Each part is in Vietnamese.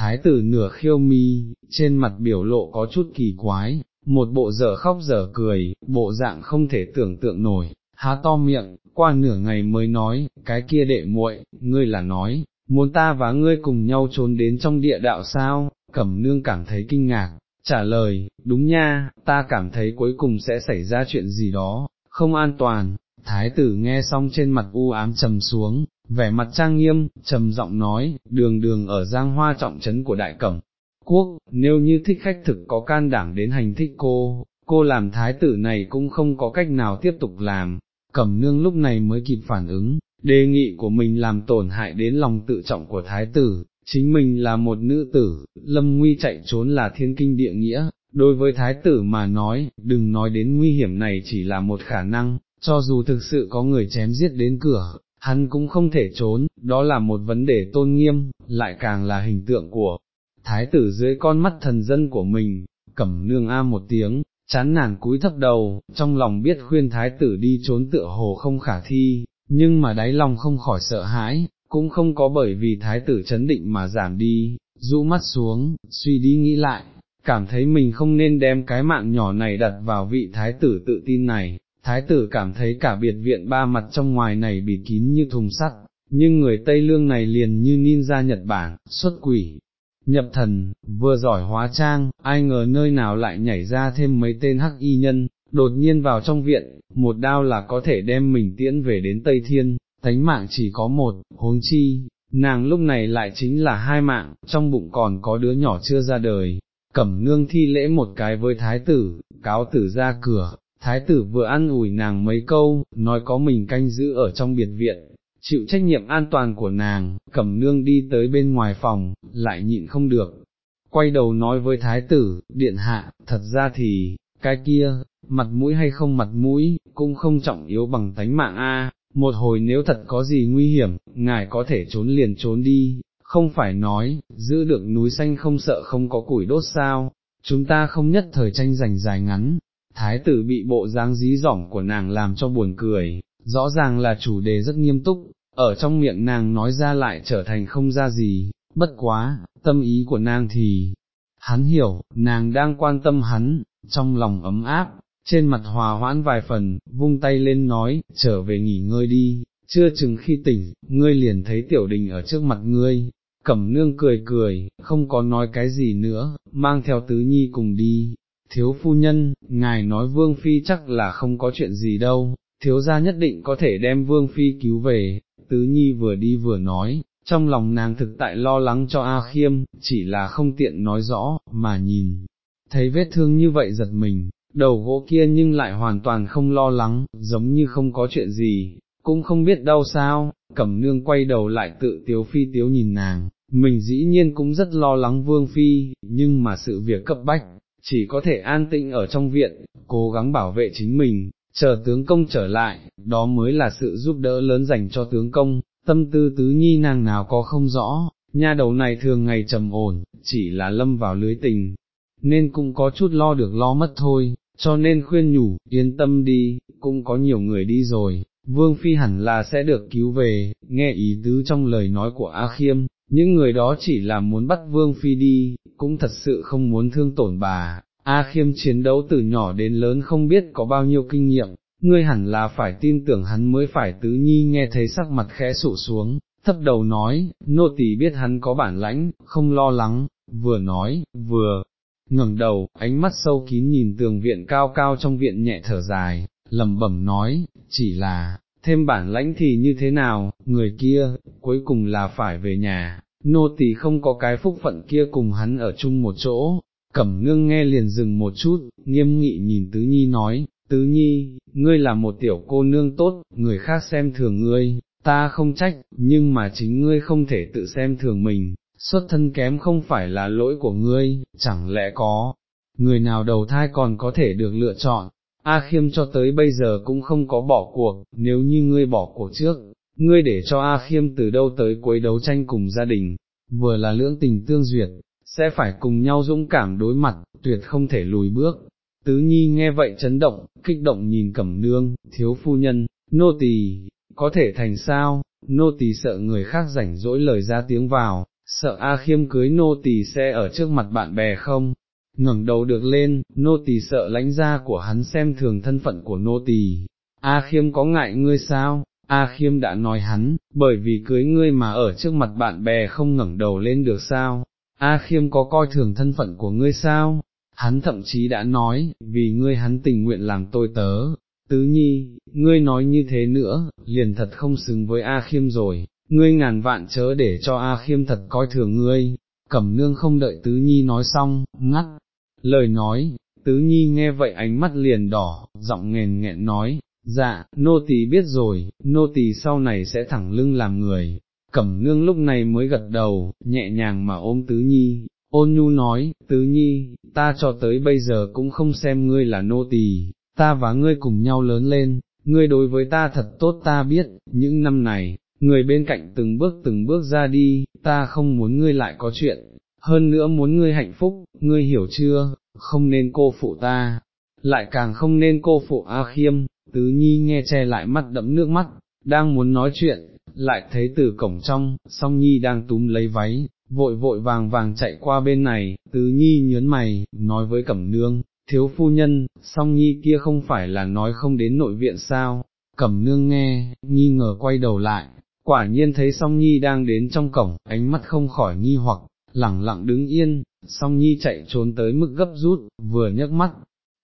thái tử nửa khiêu mi, trên mặt biểu lộ có chút kỳ quái, một bộ dở khóc dở cười, bộ dạng không thể tưởng tượng nổi, há to miệng, qua nửa ngày mới nói, cái kia đệ muội, ngươi là nói, muốn ta và ngươi cùng nhau trốn đến trong địa đạo sao, cẩm nương cảm thấy kinh ngạc, trả lời, đúng nha, ta cảm thấy cuối cùng sẽ xảy ra chuyện gì đó, không an toàn, thái tử nghe xong trên mặt u ám trầm xuống, vẻ mặt trang nghiêm, trầm giọng nói, đường đường ở giang hoa trọng trấn của đại cẩm. Quốc, nếu như thích khách thực có can đảm đến hành thích cô, cô làm thái tử này cũng không có cách nào tiếp tục làm, cẩm nương lúc này mới kịp phản ứng, đề nghị của mình làm tổn hại đến lòng tự trọng của thái tử, chính mình là một nữ tử, lâm nguy chạy trốn là thiên kinh địa nghĩa, đối với thái tử mà nói, đừng nói đến nguy hiểm này chỉ là một khả năng, cho dù thực sự có người chém giết đến cửa, hắn cũng không thể trốn, đó là một vấn đề tôn nghiêm, lại càng là hình tượng của thái tử dưới con mắt thần dân của mình, cẩm nương a một tiếng, chán nản cúi thấp đầu, trong lòng biết khuyên thái tử đi trốn tựa hồ không khả thi, nhưng mà đáy lòng không khỏi sợ hãi, cũng không có bởi vì thái tử chấn định mà giảm đi, rũ mắt xuống, suy đi nghĩ lại, cảm thấy mình không nên đem cái mạng nhỏ này đặt vào vị thái tử tự tin này, thái tử cảm thấy cả biệt viện ba mặt trong ngoài này bị kín như thùng sắt, nhưng người Tây Lương này liền như ninja Nhật Bản, xuất quỷ. Nhập thần, vừa giỏi hóa trang, ai ngờ nơi nào lại nhảy ra thêm mấy tên hắc y nhân, đột nhiên vào trong viện, một đao là có thể đem mình tiễn về đến Tây Thiên, thánh mạng chỉ có một, huống chi, nàng lúc này lại chính là hai mạng, trong bụng còn có đứa nhỏ chưa ra đời, cẩm nương thi lễ một cái với thái tử, cáo tử ra cửa, thái tử vừa ăn ủi nàng mấy câu, nói có mình canh giữ ở trong biệt viện, chịu trách nhiệm an toàn của nàng, cẩm nương đi tới bên ngoài phòng, lại nhịn không được. Quay đầu nói với thái tử, điện hạ, thật ra thì, cái kia, mặt mũi hay không mặt mũi, cũng không trọng yếu bằng tánh mạng a. một hồi nếu thật có gì nguy hiểm, ngài có thể trốn liền trốn đi, không phải nói, giữ được núi xanh không sợ không có củi đốt sao, chúng ta không nhất thời tranh giành dài ngắn, thái tử bị bộ dáng dí dỏng của nàng làm cho buồn cười, rõ ràng là chủ đề rất nghiêm túc, ở trong miệng nàng nói ra lại trở thành không ra gì, bất quá, tâm ý của nàng thì, hắn hiểu, nàng đang quan tâm hắn, trong lòng ấm áp, trên mặt hòa hoãn vài phần, vung tay lên nói, trở về nghỉ ngơi đi, chưa chừng khi tỉnh, ngươi liền thấy tiểu đình ở trước mặt ngươi, cẩm nương cười cười, không có nói cái gì nữa, mang theo tứ nhi cùng đi, thiếu phu nhân, ngài nói vương phi chắc là không có chuyện gì đâu, thiếu gia nhất định có thể đem vương phi cứu về, tứ nhi vừa đi vừa nói, trong lòng nàng thực tại lo lắng cho A khiêm, chỉ là không tiện nói rõ, mà nhìn, thấy vết thương như vậy giật mình, đầu gỗ kia nhưng lại hoàn toàn không lo lắng, giống như không có chuyện gì, cũng không biết đau sao, cẩm nương quay đầu lại tự tiếu phi tiếu nhìn nàng, mình dĩ nhiên cũng rất lo lắng vương phi, nhưng mà sự việc cấp bách, chỉ có thể an tĩnh ở trong viện, cố gắng bảo vệ chính mình, chờ tướng công trở lại, đó mới là sự giúp đỡ lớn dành cho tướng công, tâm tư tứ nhi nàng nào có không rõ, nha đầu này thường ngày trầm ổn, chỉ là lâm vào lưới tình, nên cũng có chút lo được lo mất thôi, cho nên khuyên nhủ, yên tâm đi, cũng có nhiều người đi rồi, Vương Phi hẳn là sẽ được cứu về, nghe ý tứ trong lời nói của A Khiêm, những người đó chỉ là muốn bắt Vương Phi đi, cũng thật sự không muốn thương tổn bà. A Khiêm chiến đấu từ nhỏ đến lớn không biết có bao nhiêu kinh nghiệm, ngươi hẳn là phải tin tưởng hắn mới phải tứ nhi nghe thấy sắc mặt khẽ sụ xuống, thấp đầu nói, nô tỳ biết hắn có bản lãnh, không lo lắng, vừa nói, vừa ngẩng đầu, ánh mắt sâu kín nhìn tường viện cao cao trong viện nhẹ thở dài, lẩm bẩm nói, chỉ là, thêm bản lãnh thì như thế nào, người kia, cuối cùng là phải về nhà, nô tỳ không có cái phúc phận kia cùng hắn ở chung một chỗ, cẩm nương nghe liền dừng một chút, nghiêm nghị nhìn tứ nhi nói, tứ nhi, ngươi là một tiểu cô nương tốt, người khác xem thường ngươi, ta không trách, nhưng mà chính ngươi không thể tự xem thường mình, xuất thân kém không phải là lỗi của ngươi, chẳng lẽ có, người nào đầu thai còn có thể được lựa chọn, A Khiêm cho tới bây giờ cũng không có bỏ cuộc, nếu như ngươi bỏ cuộc trước, ngươi để cho A Khiêm từ đâu tới cuối đấu tranh cùng gia đình, vừa là lưỡng tình tương duyệt, sẽ phải cùng nhau dũng cảm đối mặt, tuyệt không thể lùi bước. Tứ Nhi nghe vậy chấn động, kích động nhìn cẩm nương, thiếu phu nhân, nô tỳ có thể thành sao, nô tỳ sợ người khác rảnh rỗi lời ra tiếng vào, sợ A khiêm cưới nô tỳ sẽ ở trước mặt bạn bè không, ngẩng đầu được lên, nô tỳ sợ lãnh gia của hắn xem thường thân phận của nô tỳ. A khiêm có ngại ngươi sao? A khiêm đã nói hắn, bởi vì cưới ngươi mà ở trước mặt bạn bè không ngẩng đầu lên được sao? A khiêm có coi thường thân phận của ngươi sao? Hắn thậm chí đã nói, vì ngươi hắn tình nguyện làm tôi tớ. Tứ nhi, ngươi nói như thế nữa, liền thật không xứng với A khiêm rồi, ngươi ngàn vạn chớ để cho A khiêm thật coi thường ngươi. Cẩm nương không đợi tứ nhi nói xong, ngắt, lời nói, tứ nhi nghe vậy ánh mắt liền đỏ, giọng nghèn nghẹn nói, dạ, nô tỳ biết rồi, nô tỳ sau này sẽ thẳng lưng làm người, cẩm nương lúc này mới gật đầu, nhẹ nhàng mà ôm tứ nhi, ôn nhu nói, tứ nhi, ta cho tới bây giờ cũng không xem ngươi là nô tỳ, ta và ngươi cùng nhau lớn lên, ngươi đối với ta thật tốt ta biết, những năm này, người bên cạnh từng bước từng bước ra đi, ta không muốn ngươi lại có chuyện, hơn nữa muốn ngươi hạnh phúc, ngươi hiểu chưa, không nên cô phụ ta, lại càng không nên cô phụ A Khiêm, tứ nhi nghe che lại mắt đẫm nước mắt, đang muốn nói chuyện, lại thấy từ cổng trong, song nhi đang túm lấy váy, vội vội vàng vàng chạy qua bên này, tứ nhi nhớn mày, nói với cẩm nương, thiếu phu nhân, song nhi kia không phải là nói không đến nội viện sao, cẩm nương nghe, nghi ngờ quay đầu lại, quả nhiên thấy song nhi đang đến trong cổng, ánh mắt không khỏi nghi hoặc, lẳng lặng đứng yên, song nhi chạy trốn tới mức gấp rút, vừa nhấc mắt,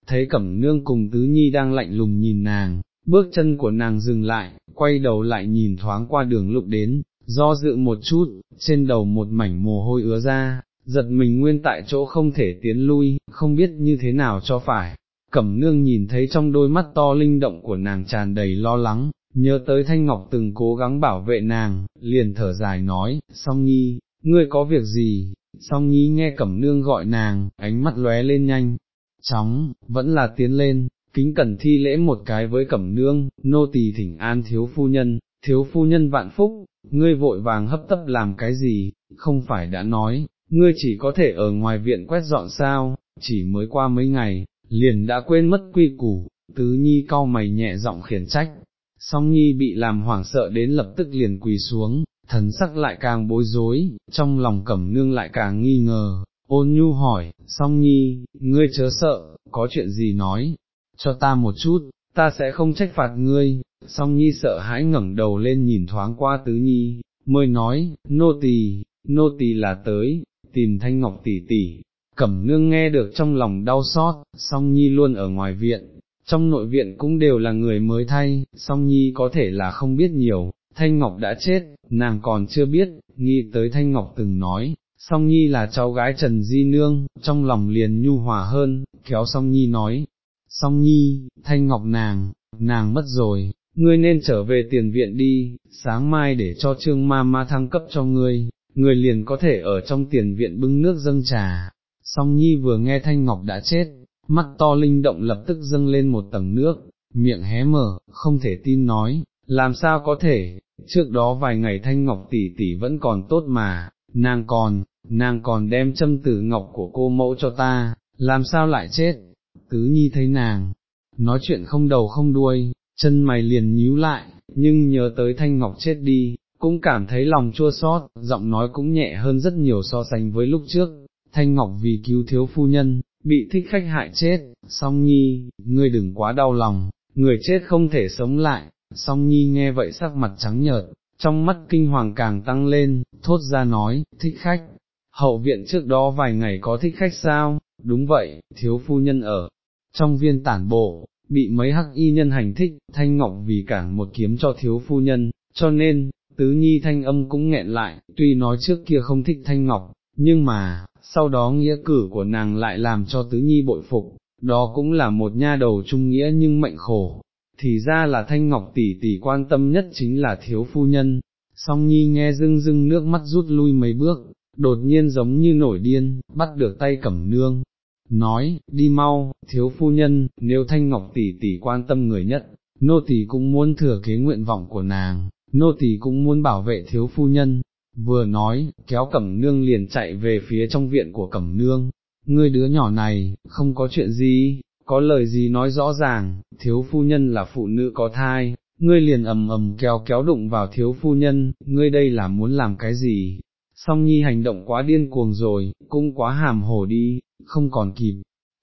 thấy cẩm nương cùng tứ nhi đang lạnh lùng nhìn nàng, bước chân của nàng dừng lại, quay đầu lại nhìn thoáng qua đường lục đến, do dự một chút, trên đầu một mảnh mồ hôi ứa ra, giật mình nguyên tại chỗ không thể tiến lui, không biết như thế nào cho phải. Cẩm nương nhìn thấy trong đôi mắt to linh động của nàng tràn đầy lo lắng, nhớ tới Thanh Ngọc từng cố gắng bảo vệ nàng, liền thở dài nói, song nhi, ngươi có việc gì, song nhi nghe cẩm nương gọi nàng, ánh mắt lóe lên nhanh, chóng, vẫn là tiến lên, kính cẩn thi lễ một cái với cẩm nương, nô tỳ thỉnh an thiếu phu nhân, thiếu phu nhân vạn phúc, ngươi vội vàng hấp tấp làm cái gì, không phải đã nói, ngươi chỉ có thể ở ngoài viện quét dọn sao, chỉ mới qua mấy ngày, liền đã quên mất quy củ, tứ nhi cau mày nhẹ giọng khiển trách, song nhi bị làm hoảng sợ đến lập tức liền quỳ xuống, thần sắc lại càng bối rối, trong lòng cẩm nương lại càng nghi ngờ, ôn nhu hỏi, song nhi, ngươi chớ sợ, có chuyện gì nói, cho ta một chút, ta sẽ không trách phạt ngươi, song nhi sợ hãi ngẩng đầu lên nhìn thoáng qua tứ nhi, mới nói, nô tỳ, nô tỳ là tới, tìm thanh ngọc tỷ tỷ. Cẩm nương nghe được trong lòng đau xót, song nhi luôn ở ngoài viện, trong nội viện cũng đều là người mới thay, song nhi có thể là không biết nhiều, Thanh Ngọc đã chết, nàng còn chưa biết, nghĩ tới Thanh Ngọc từng nói, song nhi là cháu gái Trần Di Nương, trong lòng liền nhu hòa hơn, kéo song nhi nói, song nhi, Thanh Ngọc nàng, nàng mất rồi, ngươi nên trở về tiền viện đi, sáng mai để cho trương ma ma thăng cấp cho ngươi, ngươi liền có thể ở trong tiền viện bưng nước dâng trà. Song Nhi vừa nghe Thanh Ngọc đã chết, mắt to linh động lập tức dâng lên một tầng nước, miệng hé mở, không thể tin nói, làm sao có thể, trước đó vài ngày Thanh Ngọc tỷ tỷ vẫn còn tốt mà, nàng còn, nàng còn đem châm tử ngọc của cô mẫu cho ta, làm sao lại chết, tứ nhi thấy nàng, nói chuyện không đầu không đuôi, chân mày liền nhíu lại, nhưng nhớ tới Thanh Ngọc chết đi, cũng cảm thấy lòng chua xót, giọng nói cũng nhẹ hơn rất nhiều so sánh với lúc trước, Thanh Ngọc vì cứu thiếu phu nhân, bị thích khách hại chết, song nhi, ngươi đừng quá đau lòng, người chết không thể sống lại, song nhi nghe vậy sắc mặt trắng nhợt, trong mắt kinh hoàng càng tăng lên, thốt ra nói, thích khách, hậu viện trước đó vài ngày có thích khách sao, đúng vậy, thiếu phu nhân ở, trong viên tản bộ, bị mấy hắc y nhân hành thích, thanh ngọc vì cản một kiếm cho thiếu phu nhân, cho nên, tứ nhi thanh âm cũng nghẹn lại, tuy nói trước kia không thích thanh ngọc, nhưng mà, sau đó nghĩa cử của nàng lại làm cho tứ nhi bội phục, đó cũng là một nha đầu trung nghĩa nhưng mệnh khổ, thì ra là thanh ngọc tỷ tỷ quan tâm nhất chính là thiếu phu nhân, song nhi nghe rưng rưng nước mắt rút lui mấy bước, đột nhiên giống như nổi điên, bắt được tay cẩm nương, nói, đi mau, thiếu phu nhân, nếu thanh ngọc tỷ tỷ quan tâm người nhất, nô tỷ cũng muốn thừa kế nguyện vọng của nàng, nô tỷ cũng muốn bảo vệ thiếu phu nhân, vừa nói, kéo cẩm nương liền chạy về phía trong viện của cẩm nương, ngươi đứa nhỏ này, không có chuyện gì, có lời gì nói rõ ràng, thiếu phu nhân là phụ nữ có thai, ngươi liền ầm ầm kéo kéo đụng vào thiếu phu nhân, ngươi đây là muốn làm cái gì? song nhi hành động quá điên cuồng rồi, cũng quá hàm hồ đi, không còn kịp.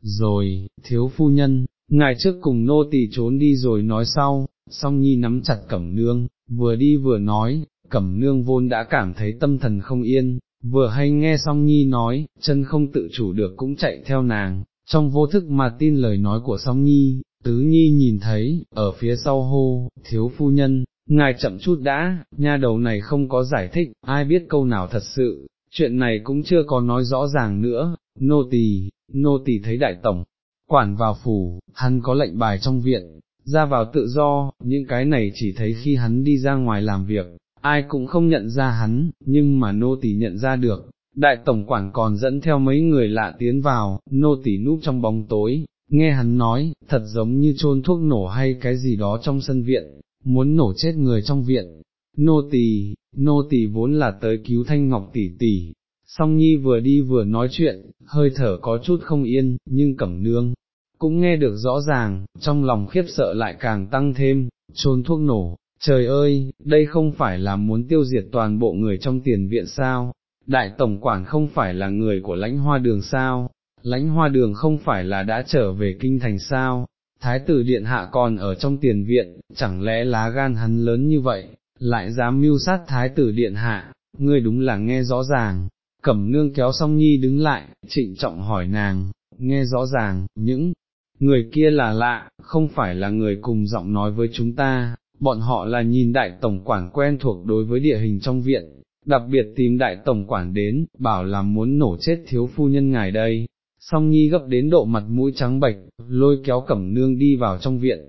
Rồi, thiếu phu nhân, ngài trước cùng nô tỳ trốn đi rồi nói sau, song nhi nắm chặt cẩm nương, vừa đi vừa nói, cẩm nương vốn đã cảm thấy tâm thần không yên, vừa hay nghe song nhi nói, chân không tự chủ được cũng chạy theo nàng, trong vô thức mà tin lời nói của song nhi, tứ nhi nhìn thấy, ở phía sau hô, thiếu phu nhân, ngài chậm chút đã, nha đầu này không có giải thích, ai biết câu nào thật sự, chuyện này cũng chưa có nói rõ ràng nữa, nô tỳ, nô tỳ thấy đại tổng, quản vào phủ, hắn có lệnh bài trong viện, ra vào tự do, những cái này chỉ thấy khi hắn đi ra ngoài làm việc, ai cũng không nhận ra hắn, nhưng mà nô tỳ nhận ra được, đại tổng quản còn dẫn theo mấy người lạ tiến vào, nô tỉ núp trong bóng tối, nghe hắn nói, thật giống như trôn thuốc nổ hay cái gì đó trong sân viện, muốn nổ chết người trong viện. Nô tỳ, nô tỳ vốn là tới cứu thanh ngọc tỷ tỷ, song nhi vừa đi vừa nói chuyện, hơi thở có chút không yên, nhưng cẩm nương, cũng nghe được rõ ràng, trong lòng khiếp sợ lại càng tăng thêm, trôn thuốc nổ, trời ơi, đây không phải là muốn tiêu diệt toàn bộ người trong tiền viện sao, đại tổng quản không phải là người của lãnh hoa đường sao, lãnh hoa đường không phải là đã trở về kinh thành sao, thái tử điện hạ còn ở trong tiền viện, chẳng lẽ lá gan hắn lớn như vậy, lại dám mưu sát thái tử điện hạ, ngươi đúng là nghe rõ ràng, cẩm nương kéo song nhi đứng lại, trịnh trọng hỏi nàng, nghe rõ ràng, những người kia là lạ, không phải là người cùng giọng nói với chúng ta, bọn họ là nhìn đại tổng quản quen thuộc đối với địa hình trong viện, đặc biệt tìm đại tổng quản đến, bảo là muốn nổ chết thiếu phu nhân ngài đây. Song Nhi gấp đến độ mặt mũi trắng bệch, lôi kéo cẩm nương đi vào trong viện.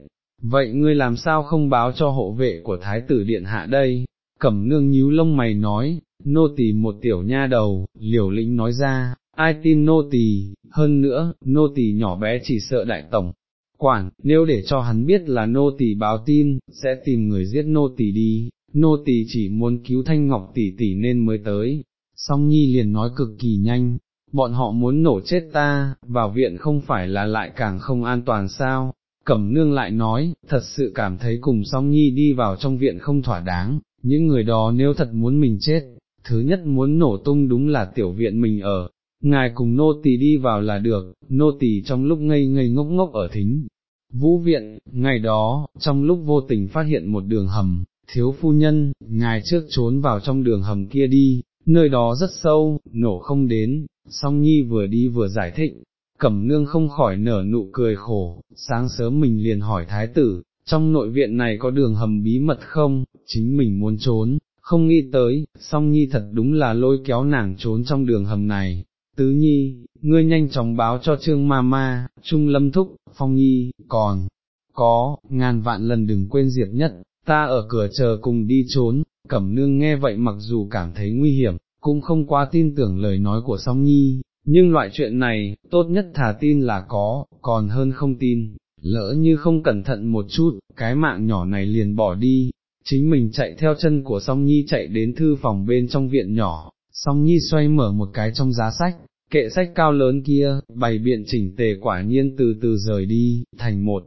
Vậy ngươi làm sao không báo cho hộ vệ của thái tử điện hạ đây? Cẩm nương nhíu lông mày nói, nô tỳ một tiểu nha đầu, liều lĩnh nói ra, ai tin nô tỳ, hơn nữa, nô tỳ nhỏ bé chỉ sợ đại tổng. Quản, nếu để cho hắn biết là nô tỳ báo tin, sẽ tìm người giết nô tỳ đi, nô tỳ chỉ muốn cứu thanh ngọc tỷ tỷ nên mới tới. Song Nhi liền nói cực kỳ nhanh, bọn họ muốn nổ chết ta, vào viện không phải là lại càng không an toàn sao, cẩm nương lại nói, thật sự cảm thấy cùng song nhi đi vào trong viện không thỏa đáng, những người đó nếu thật muốn mình chết, thứ nhất muốn nổ tung đúng là tiểu viện mình ở, ngài cùng nô tỳ đi vào là được, nô tỳ trong lúc ngây ngây ngốc ngốc ở thính. Vũ viện, ngày đó, trong lúc vô tình phát hiện một đường hầm, thiếu phu nhân, ngài trước trốn vào trong đường hầm kia đi, nơi đó rất sâu, nổ không đến, song nhi vừa đi vừa giải thích, cẩm nương không khỏi nở nụ cười khổ, sáng sớm mình liền hỏi thái tử, trong nội viện này có đường hầm bí mật không, chính mình muốn trốn, không nghĩ tới, song nhi thật đúng là lôi kéo nàng trốn trong đường hầm này. Tứ nhi, ngươi nhanh chóng báo cho trương ma ma, trung lâm thúc, phong nhi, còn, có, ngàn vạn lần đừng quên diệp nhất, ta ở cửa chờ cùng đi trốn, cẩm nương nghe vậy mặc dù cảm thấy nguy hiểm, cũng không quá tin tưởng lời nói của song nhi, nhưng loại chuyện này, tốt nhất thả tin là có, còn hơn không tin, lỡ như không cẩn thận một chút, cái mạng nhỏ này liền bỏ đi, chính mình chạy theo chân của song nhi chạy đến thư phòng bên trong viện nhỏ, song nhi xoay mở một cái trong giá sách, kệ sách cao lớn kia, bày biện chỉnh tề quả nhiên từ từ rời đi, thành một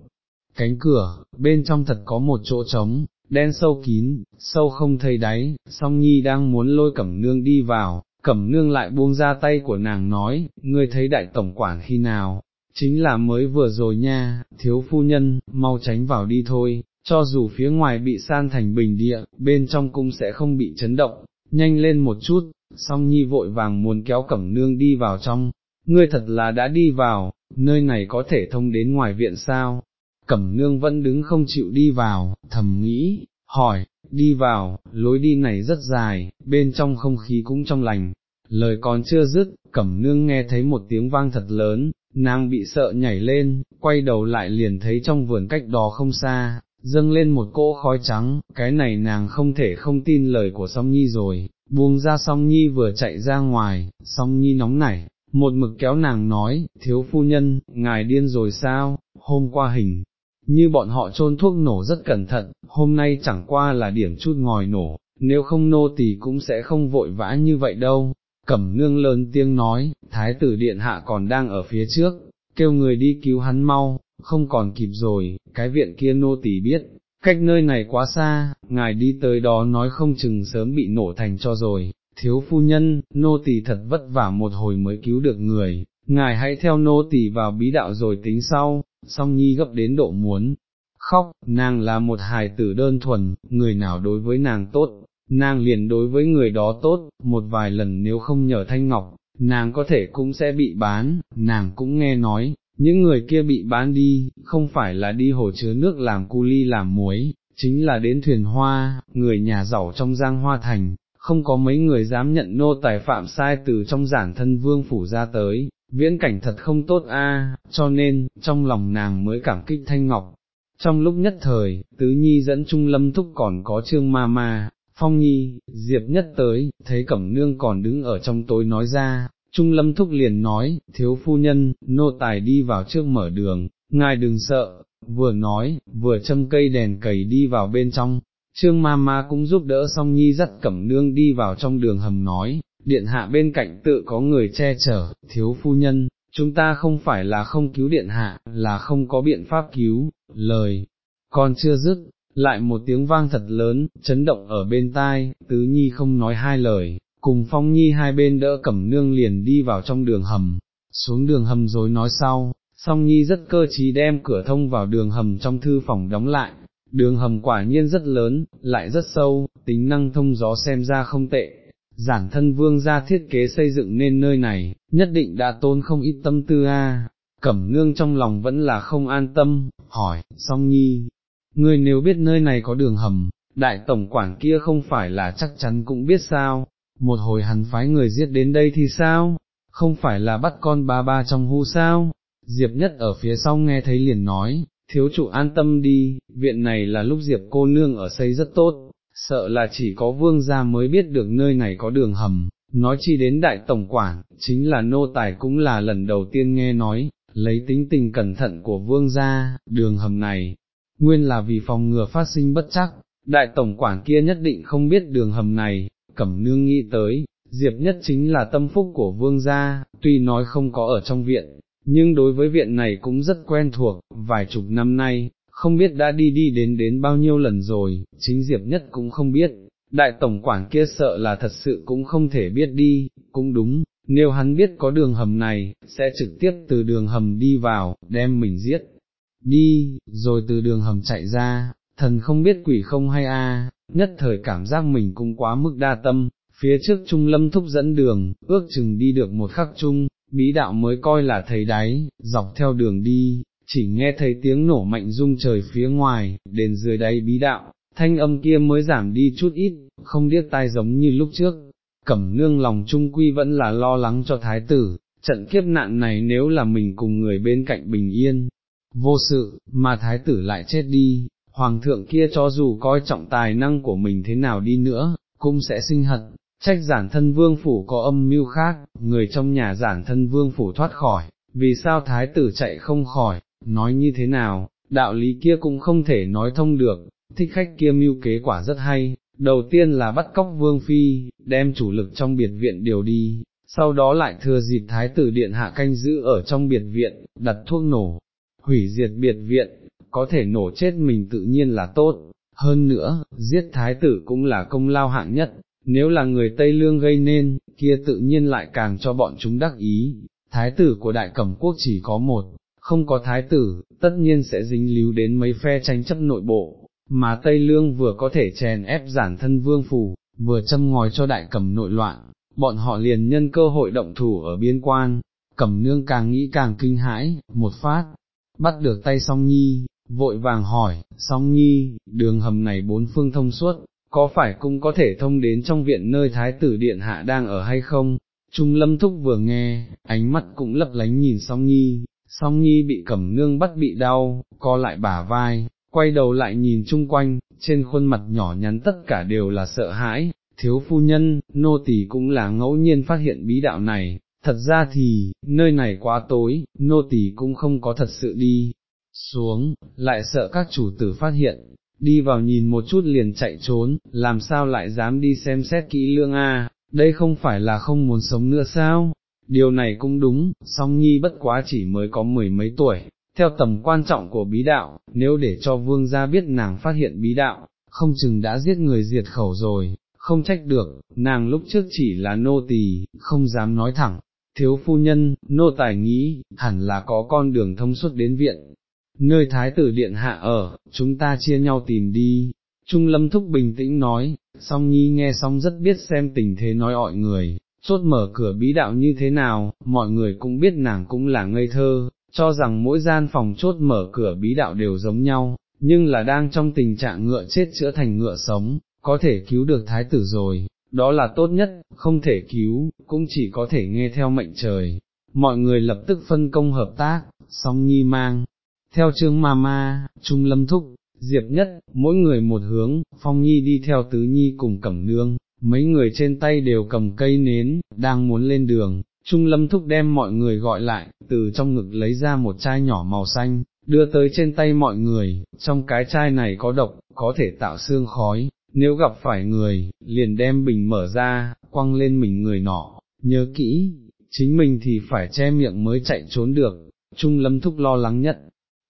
cánh cửa, bên trong thật có một chỗ trống, đen sâu kín, sâu không thấy đáy, song nhi đang muốn lôi cẩm nương đi vào, cẩm nương lại buông ra tay của nàng nói, ngươi thấy đại tổng quản khi nào, chính là mới vừa rồi nha, thiếu phu nhân, mau tránh vào đi thôi, cho dù phía ngoài bị san thành bình địa, bên trong cũng sẽ không bị chấn động, nhanh lên một chút, song nhi vội vàng muốn kéo cẩm nương đi vào trong, ngươi thật là đã đi vào, nơi này có thể thông đến ngoài viện sao, cẩm nương vẫn đứng không chịu đi vào, thầm nghĩ, hỏi, đi vào, lối đi này rất dài, bên trong không khí cũng trong lành, lời còn chưa dứt, cẩm nương nghe thấy một tiếng vang thật lớn, nàng bị sợ nhảy lên, quay đầu lại liền thấy trong vườn cách đó không xa, dâng lên một cỗ khói trắng, cái này nàng không thể không tin lời của song nhi rồi, buông ra song nhi vừa chạy ra ngoài, song nhi nóng nảy, một mực kéo nàng nói, thiếu phu nhân, ngài điên rồi sao, hôm qua hình, như bọn họ trôn thuốc nổ rất cẩn thận, hôm nay chẳng qua là điểm chút ngòi nổ, nếu không nô tỳ cũng sẽ không vội vã như vậy đâu. Cẩm nương lớn tiếng nói, thái tử điện hạ còn đang ở phía trước, kêu người đi cứu hắn mau, không còn kịp rồi, cái viện kia nô tỳ biết, cách nơi này quá xa, ngài đi tới đó nói không chừng sớm bị nổ thành cho rồi, thiếu phu nhân, nô tỳ thật vất vả một hồi mới cứu được người, ngài hãy theo nô tỳ vào bí đạo rồi tính sau, song nhi gấp đến độ muốn. Khóc, nàng là một hài tử đơn thuần, người nào đối với nàng tốt, nàng liền đối với người đó tốt, một vài lần nếu không nhờ Thanh Ngọc, nàng có thể cũng sẽ bị bán, nàng cũng nghe nói, những người kia bị bán đi, không phải là đi hồ chứa nước làm cu ly làm muối, chính là đến thuyền hoa, người nhà giàu trong giang hoa thành, không có mấy người dám nhận nô tài phạm sai từ trong giản thân vương phủ ra tới, viễn cảnh thật không tốt a, cho nên, trong lòng nàng mới cảm kích thanh ngọc. Trong lúc nhất thời, tứ nhi dẫn trung lâm thúc còn có trương ma ma, phong nhi, diệp nhất tới, thấy cẩm nương còn đứng ở trong tối nói ra, trung lâm thúc liền nói, thiếu phu nhân, nô tài đi vào trước mở đường, ngài đừng sợ, vừa nói, vừa châm cây đèn cầy đi vào bên trong, trương ma ma cũng giúp đỡ song nhi dắt cẩm nương đi vào trong đường hầm nói, điện hạ bên cạnh tự có người che chở, thiếu phu nhân, chúng ta không phải là không cứu điện hạ, là không có biện pháp cứu, lời, còn chưa dứt, lại một tiếng vang thật lớn, chấn động ở bên tai, tứ nhi không nói hai lời, cùng phong nhi hai bên đỡ cẩm nương liền đi vào trong đường hầm, xuống đường hầm rồi nói sau, song nhi rất cơ trí đem cửa thông vào đường hầm trong thư phòng đóng lại, đường hầm quả nhiên rất lớn, lại rất sâu, tính năng thông gió xem ra không tệ, giản thân vương ra thiết kế xây dựng nên nơi này, nhất định đã tốn không ít tâm tư a. Cẩm nương trong lòng vẫn là không an tâm, hỏi, song nhi, ngươi nếu biết nơi này có đường hầm, đại tổng quản kia không phải là chắc chắn cũng biết sao, một hồi hắn phái người giết đến đây thì sao, không phải là bắt con ba ba trong hu sao, Diệp nhất ở phía sau nghe thấy liền nói, thiếu chủ an tâm đi, viện này là lúc Diệp cô nương ở xây rất tốt, sợ là chỉ có vương gia mới biết được nơi này có đường hầm, nói chi đến đại tổng quản, chính là nô tài cũng là lần đầu tiên nghe nói, lấy tính tình cẩn thận của vương gia, đường hầm này, nguyên là vì phòng ngừa phát sinh bất chắc, đại tổng quản kia nhất định không biết đường hầm này, cẩm nương nghĩ tới, diệp nhất chính là tâm phúc của vương gia, tuy nói không có ở trong viện, nhưng đối với viện này cũng rất quen thuộc, vài chục năm nay, không biết đã đi đi đến đến bao nhiêu lần rồi, chính Diệp Nhất cũng không biết, đại tổng quản kia sợ là thật sự cũng không thể biết đi, cũng đúng, nếu hắn biết có đường hầm này, sẽ trực tiếp từ đường hầm đi vào, đem mình giết, đi, rồi từ đường hầm chạy ra, thần không biết quỷ không hay a, nhất thời cảm giác mình cũng quá mức đa tâm, phía trước Trung Lâm thúc dẫn đường, ước chừng đi được một khắc chung, bí đạo mới coi là thấy đáy, dọc theo đường đi, chỉ nghe thấy tiếng nổ mạnh rung trời phía ngoài, đền dưới đáy bí đạo, thanh âm kia mới giảm đi chút ít, không điếc tai giống như lúc trước. Cẩm nương lòng trung quy vẫn là lo lắng cho thái tử, trận kiếp nạn này nếu là mình cùng người bên cạnh bình yên, vô sự, mà thái tử lại chết đi, hoàng thượng kia cho dù coi trọng tài năng của mình thế nào đi nữa, cũng sẽ sinh hận, trách giản thân vương phủ có âm mưu khác, người trong nhà giản thân vương phủ thoát khỏi, vì sao thái tử chạy không khỏi, nói như thế nào, đạo lý kia cũng không thể nói thông được, thích khách kia mưu kế quả rất hay, đầu tiên là bắt cóc vương phi, đem chủ lực trong biệt viện điều đi, sau đó lại thừa dịp thái tử điện hạ canh giữ ở trong biệt viện, đặt thuốc nổ, hủy diệt biệt viện, có thể nổ chết mình tự nhiên là tốt, hơn nữa, giết thái tử cũng là công lao hạng nhất, nếu là người Tây Lương gây nên, kia tự nhiên lại càng cho bọn chúng đắc ý, thái tử của đại cẩm quốc chỉ có một, không có thái tử, tất nhiên sẽ dính líu đến mấy phe tranh chấp nội bộ, mà Tây Lương vừa có thể chèn ép giản thân vương phủ, vừa châm ngòi cho đại cẩm nội loạn, bọn họ liền nhân cơ hội động thủ ở biên quan, cẩm nương càng nghĩ càng kinh hãi, một phát, bắt được tay song nhi, vội vàng hỏi, song nhi, đường hầm này bốn phương thông suốt, có phải cũng có thể thông đến trong viện nơi thái tử điện hạ đang ở hay không? Trung lâm thúc vừa nghe, ánh mắt cũng lấp lánh nhìn song nhi, song nhi bị cẩm nương bắt bị đau, co lại bả vai, quay đầu lại nhìn chung quanh, trên khuôn mặt nhỏ nhắn tất cả đều là sợ hãi, thiếu phu nhân, nô tỳ cũng là ngẫu nhiên phát hiện bí đạo này, thật ra thì, nơi này quá tối, nô tỳ cũng không có thật sự đi, xuống, lại sợ các chủ tử phát hiện, đi vào nhìn một chút liền chạy trốn, làm sao lại dám đi xem xét kỹ lương a? đây không phải là không muốn sống nữa sao, điều này cũng đúng, song nhi bất quá chỉ mới có mười mấy tuổi, theo tầm quan trọng của bí đạo, nếu để cho vương gia biết nàng phát hiện bí đạo, không chừng đã giết người diệt khẩu rồi, không trách được, nàng lúc trước chỉ là nô tỳ, không dám nói thẳng, thiếu phu nhân, nô tài nghĩ, hẳn là có con đường thông suốt đến viện, nơi thái tử điện hạ ở, chúng ta chia nhau tìm đi. Trung lâm thúc bình tĩnh nói, song nhi nghe xong rất biết xem tình thế nói ọi người, chốt mở cửa bí đạo như thế nào, mọi người cũng biết nàng cũng là ngây thơ, cho rằng mỗi gian phòng chốt mở cửa bí đạo đều giống nhau, nhưng là đang trong tình trạng ngựa chết chữa thành ngựa sống, có thể cứu được thái tử rồi, đó là tốt nhất, không thể cứu, cũng chỉ có thể nghe theo mệnh trời. Mọi người lập tức phân công hợp tác, song nhi mang, theo trương ma ma, trung lâm thúc, diệp nhất, mỗi người một hướng, phong nhi đi theo tứ nhi cùng cẩm nương, mấy người trên tay đều cầm cây nến, đang muốn lên đường, trung lâm thúc đem mọi người gọi lại, từ trong ngực lấy ra một chai nhỏ màu xanh, đưa tới trên tay mọi người, trong cái chai này có độc, có thể tạo xương khói, nếu gặp phải người, liền đem bình mở ra, quăng lên mình người nọ, nhớ kỹ, chính mình thì phải che miệng mới chạy trốn được, Trung Lâm Thúc lo lắng nhất,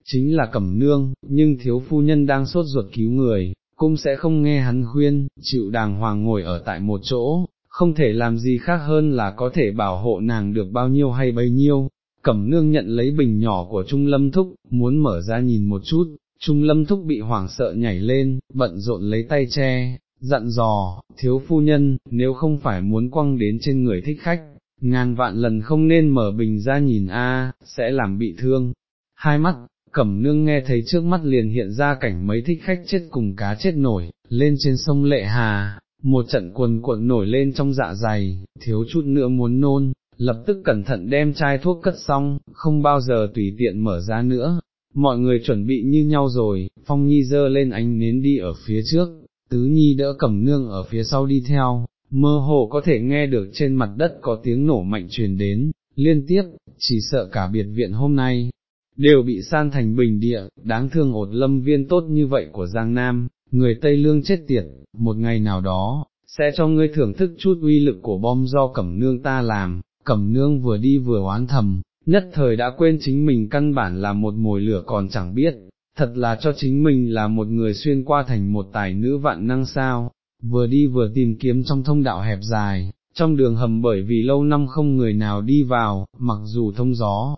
chính là cẩm nương, nhưng thiếu phu nhân đang sốt ruột cứu người, cũng sẽ không nghe hắn khuyên, chịu đàng hoàng ngồi ở tại một chỗ, không thể làm gì khác hơn là có thể bảo hộ nàng được bao nhiêu hay bấy nhiêu. Cẩm nương nhận lấy bình nhỏ của Trung Lâm Thúc, muốn mở ra nhìn một chút, Trung Lâm Thúc bị hoảng sợ nhảy lên, bận rộn lấy tay che, dặn dò, thiếu phu nhân, nếu không phải muốn quăng đến trên người thích khách, ngàn vạn lần không nên mở bình ra nhìn a, sẽ làm bị thương. Hai mắt, cẩm nương nghe thấy trước mắt liền hiện ra cảnh mấy thích khách chết cùng cá chết nổi, lên trên sông Lệ Hà, một trận quần cuộn nổi lên trong dạ dày, thiếu chút nữa muốn nôn, lập tức cẩn thận đem chai thuốc cất xong, không bao giờ tùy tiện mở ra nữa. Mọi người chuẩn bị như nhau rồi, Phong Nhi dơ lên ánh nến đi ở phía trước, Tứ Nhi đỡ cẩm nương ở phía sau đi theo, mơ hồ có thể nghe được trên mặt đất có tiếng nổ mạnh truyền đến, liên tiếp, chỉ sợ cả biệt viện hôm nay, đều bị san thành bình địa, đáng thương ột lâm viên tốt như vậy của Giang Nam, người Tây Lương chết tiệt, một ngày nào đó, sẽ cho ngươi thưởng thức chút uy lực của bom do cẩm nương ta làm, cẩm nương vừa đi vừa oán thầm, nhất thời đã quên chính mình căn bản là một mồi lửa còn chẳng biết, thật là cho chính mình là một người xuyên qua thành một tài nữ vạn năng sao, vừa đi vừa tìm kiếm trong thông đạo hẹp dài, trong đường hầm bởi vì lâu năm không người nào đi vào, mặc dù thông gió,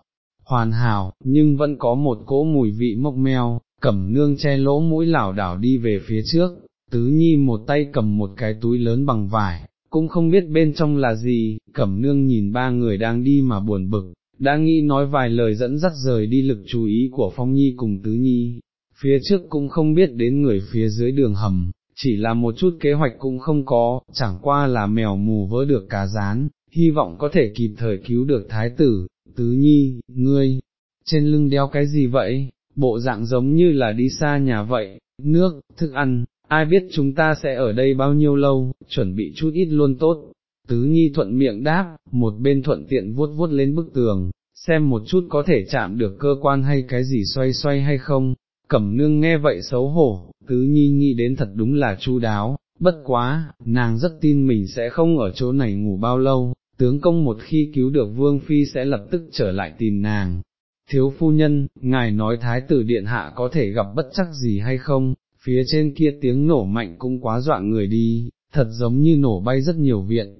hoàn hảo, nhưng vẫn có một cỗ mùi vị mốc meo, cẩm nương che lỗ mũi lảo đảo đi về phía trước, tứ nhi một tay cầm một cái túi lớn bằng vải, cũng không biết bên trong là gì, cẩm nương nhìn ba người đang đi mà buồn bực, đã nghĩ nói vài lời dẫn dắt rời đi lực chú ý của Phong Nhi cùng Tứ Nhi, phía trước cũng không biết đến người phía dưới đường hầm, chỉ là một chút kế hoạch cũng không có, chẳng qua là mèo mù vỡ được cá rán, hy vọng có thể kịp thời cứu được thái tử, Tứ Nhi, ngươi, trên lưng đeo cái gì vậy, bộ dạng giống như là đi xa nhà vậy, nước, thức ăn, ai biết chúng ta sẽ ở đây bao nhiêu lâu, chuẩn bị chút ít luôn tốt, tứ nhi thuận miệng đáp, một bên thuận tiện vuốt vuốt lên bức tường, xem một chút có thể chạm được cơ quan hay cái gì xoay xoay hay không, cẩm nương nghe vậy xấu hổ, tứ nhi nghĩ đến thật đúng là chu đáo, bất quá, nàng rất tin mình sẽ không ở chỗ này ngủ bao lâu, tướng công một khi cứu được vương phi sẽ lập tức trở lại tìm nàng. Thiếu phu nhân, ngài nói thái tử điện hạ có thể gặp bất chắc gì hay không, phía trên kia tiếng nổ mạnh cũng quá dọa người đi, thật giống như nổ bay rất nhiều viện,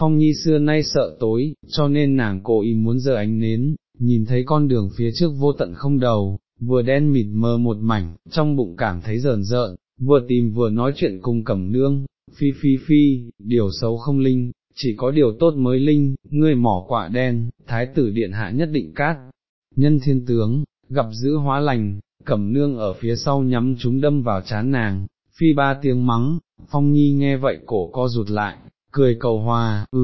Phong Nhi xưa nay sợ tối, cho nên nàng cố ý muốn giờ ánh nến, nhìn thấy con đường phía trước vô tận không đầu, vừa đen mịt mờ một mảnh, trong bụng cảm thấy rờn rợn, vừa tìm vừa nói chuyện cùng cẩm nương, phi phi phi, điều xấu không linh, chỉ có điều tốt mới linh, ngươi mỏ quả đen, thái tử điện hạ nhất định cát, nhân thiên tướng, gặp giữ hóa lành, cẩm nương ở phía sau nhắm chúng đâm vào chán nàng, phi ba tiếng mắng, phong nhi nghe vậy cổ co rụt lại, cười cầu hòa, ừ,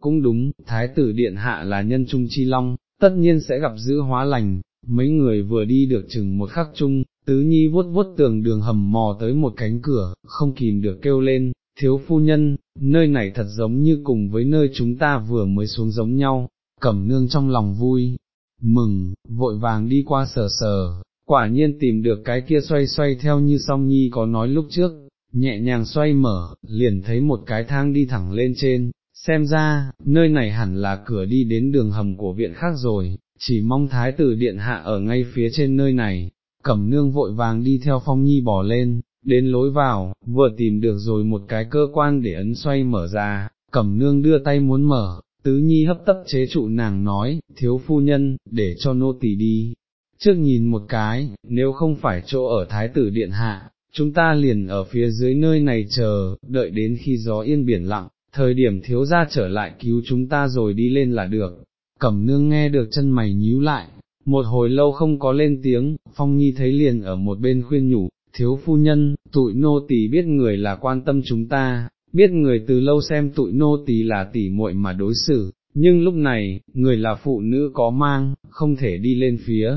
cũng đúng, thái tử điện hạ là nhân trung chi long, tất nhiên sẽ gặp giữ hóa lành, mấy người vừa đi được chừng một khắc chung, tứ nhi vuốt vuốt tường đường hầm mò tới một cánh cửa, không kìm được kêu lên, thiếu phu nhân, nơi này thật giống như cùng với nơi chúng ta vừa mới xuống giống nhau, cẩm nương trong lòng vui, mừng, vội vàng đi qua sờ sờ, quả nhiên tìm được cái kia xoay xoay theo như song nhi có nói lúc trước, nhẹ nhàng xoay mở, liền thấy một cái thang đi thẳng lên trên, xem ra, nơi này hẳn là cửa đi đến đường hầm của viện khác rồi, chỉ mong thái tử điện hạ ở ngay phía trên nơi này, cẩm nương vội vàng đi theo phong nhi bỏ lên, đến lối vào, vừa tìm được rồi một cái cơ quan để ấn xoay mở ra, cẩm nương đưa tay muốn mở, tứ nhi hấp tấp chế trụ nàng nói, thiếu phu nhân, để cho nô tỳ đi. Trước nhìn một cái, nếu không phải chỗ ở thái tử điện hạ, chúng ta liền ở phía dưới nơi này chờ, đợi đến khi gió yên biển lặng, thời điểm thiếu gia trở lại cứu chúng ta rồi đi lên là được. Cẩm nương nghe được chân mày nhíu lại, một hồi lâu không có lên tiếng, Phong Nhi thấy liền ở một bên khuyên nhủ, thiếu phu nhân, tụi nô tỳ biết người là quan tâm chúng ta, biết người từ lâu xem tụi nô tỳ là tỉ muội mà đối xử, nhưng lúc này, người là phụ nữ có mang, không thể đi lên phía.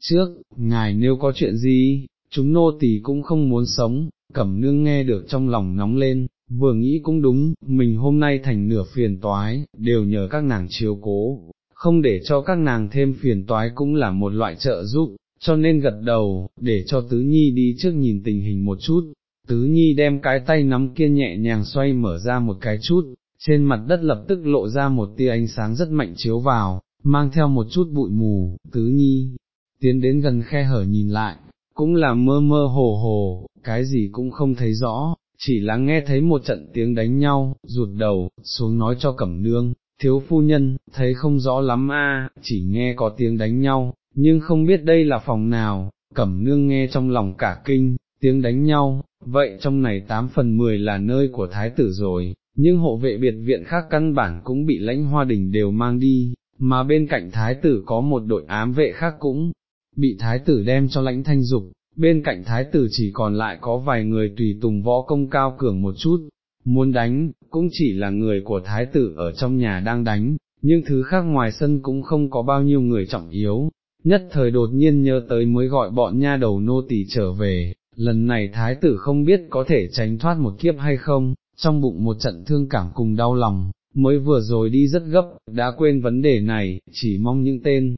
Trước, ngài nếu có chuyện gì, chúng nô tỳ cũng không muốn sống, cẩm nương nghe được trong lòng nóng lên, vừa nghĩ cũng đúng, mình hôm nay thành nửa phiền toái, đều nhờ các nàng chiếu cố, không để cho các nàng thêm phiền toái cũng là một loại trợ giúp, cho nên gật đầu, để cho Tứ Nhi đi trước nhìn tình hình một chút. Tứ Nhi đem cái tay nắm kia nhẹ nhàng xoay mở ra một cái chút, trên mặt đất lập tức lộ ra một tia ánh sáng rất mạnh chiếu vào, mang theo một chút bụi mù, Tứ Nhi, tiến đến gần khe hở nhìn lại, cũng là mơ mơ hồ hồ, cái gì cũng không thấy rõ, chỉ là nghe thấy một trận tiếng đánh nhau, rụt đầu, xuống nói cho Cẩm Nương, thiếu phu nhân, thấy không rõ lắm a, chỉ nghe có tiếng đánh nhau, nhưng không biết đây là phòng nào, Cẩm Nương nghe trong lòng cả kinh, tiếng đánh nhau, vậy trong này tám phần mười là nơi của Thái tử rồi, nhưng hộ vệ biệt viện khác căn bản cũng bị lãnh hoa đình đều mang đi, mà bên cạnh Thái tử có một đội ám vệ khác cũng bị Thái tử đem cho lãnh thanh dục, bên cạnh thái tử chỉ còn lại có vài người tùy tùng võ công cao cường một chút, muốn đánh, cũng chỉ là người của thái tử ở trong nhà đang đánh, nhưng thứ khác ngoài sân cũng không có bao nhiêu người trọng yếu, nhất thời đột nhiên nhớ tới mới gọi bọn nha đầu nô tỳ trở về, lần này thái tử không biết có thể tránh thoát một kiếp hay không, trong bụng một trận thương cảm cùng đau lòng, mới vừa rồi đi rất gấp, đã quên vấn đề này, chỉ mong những tên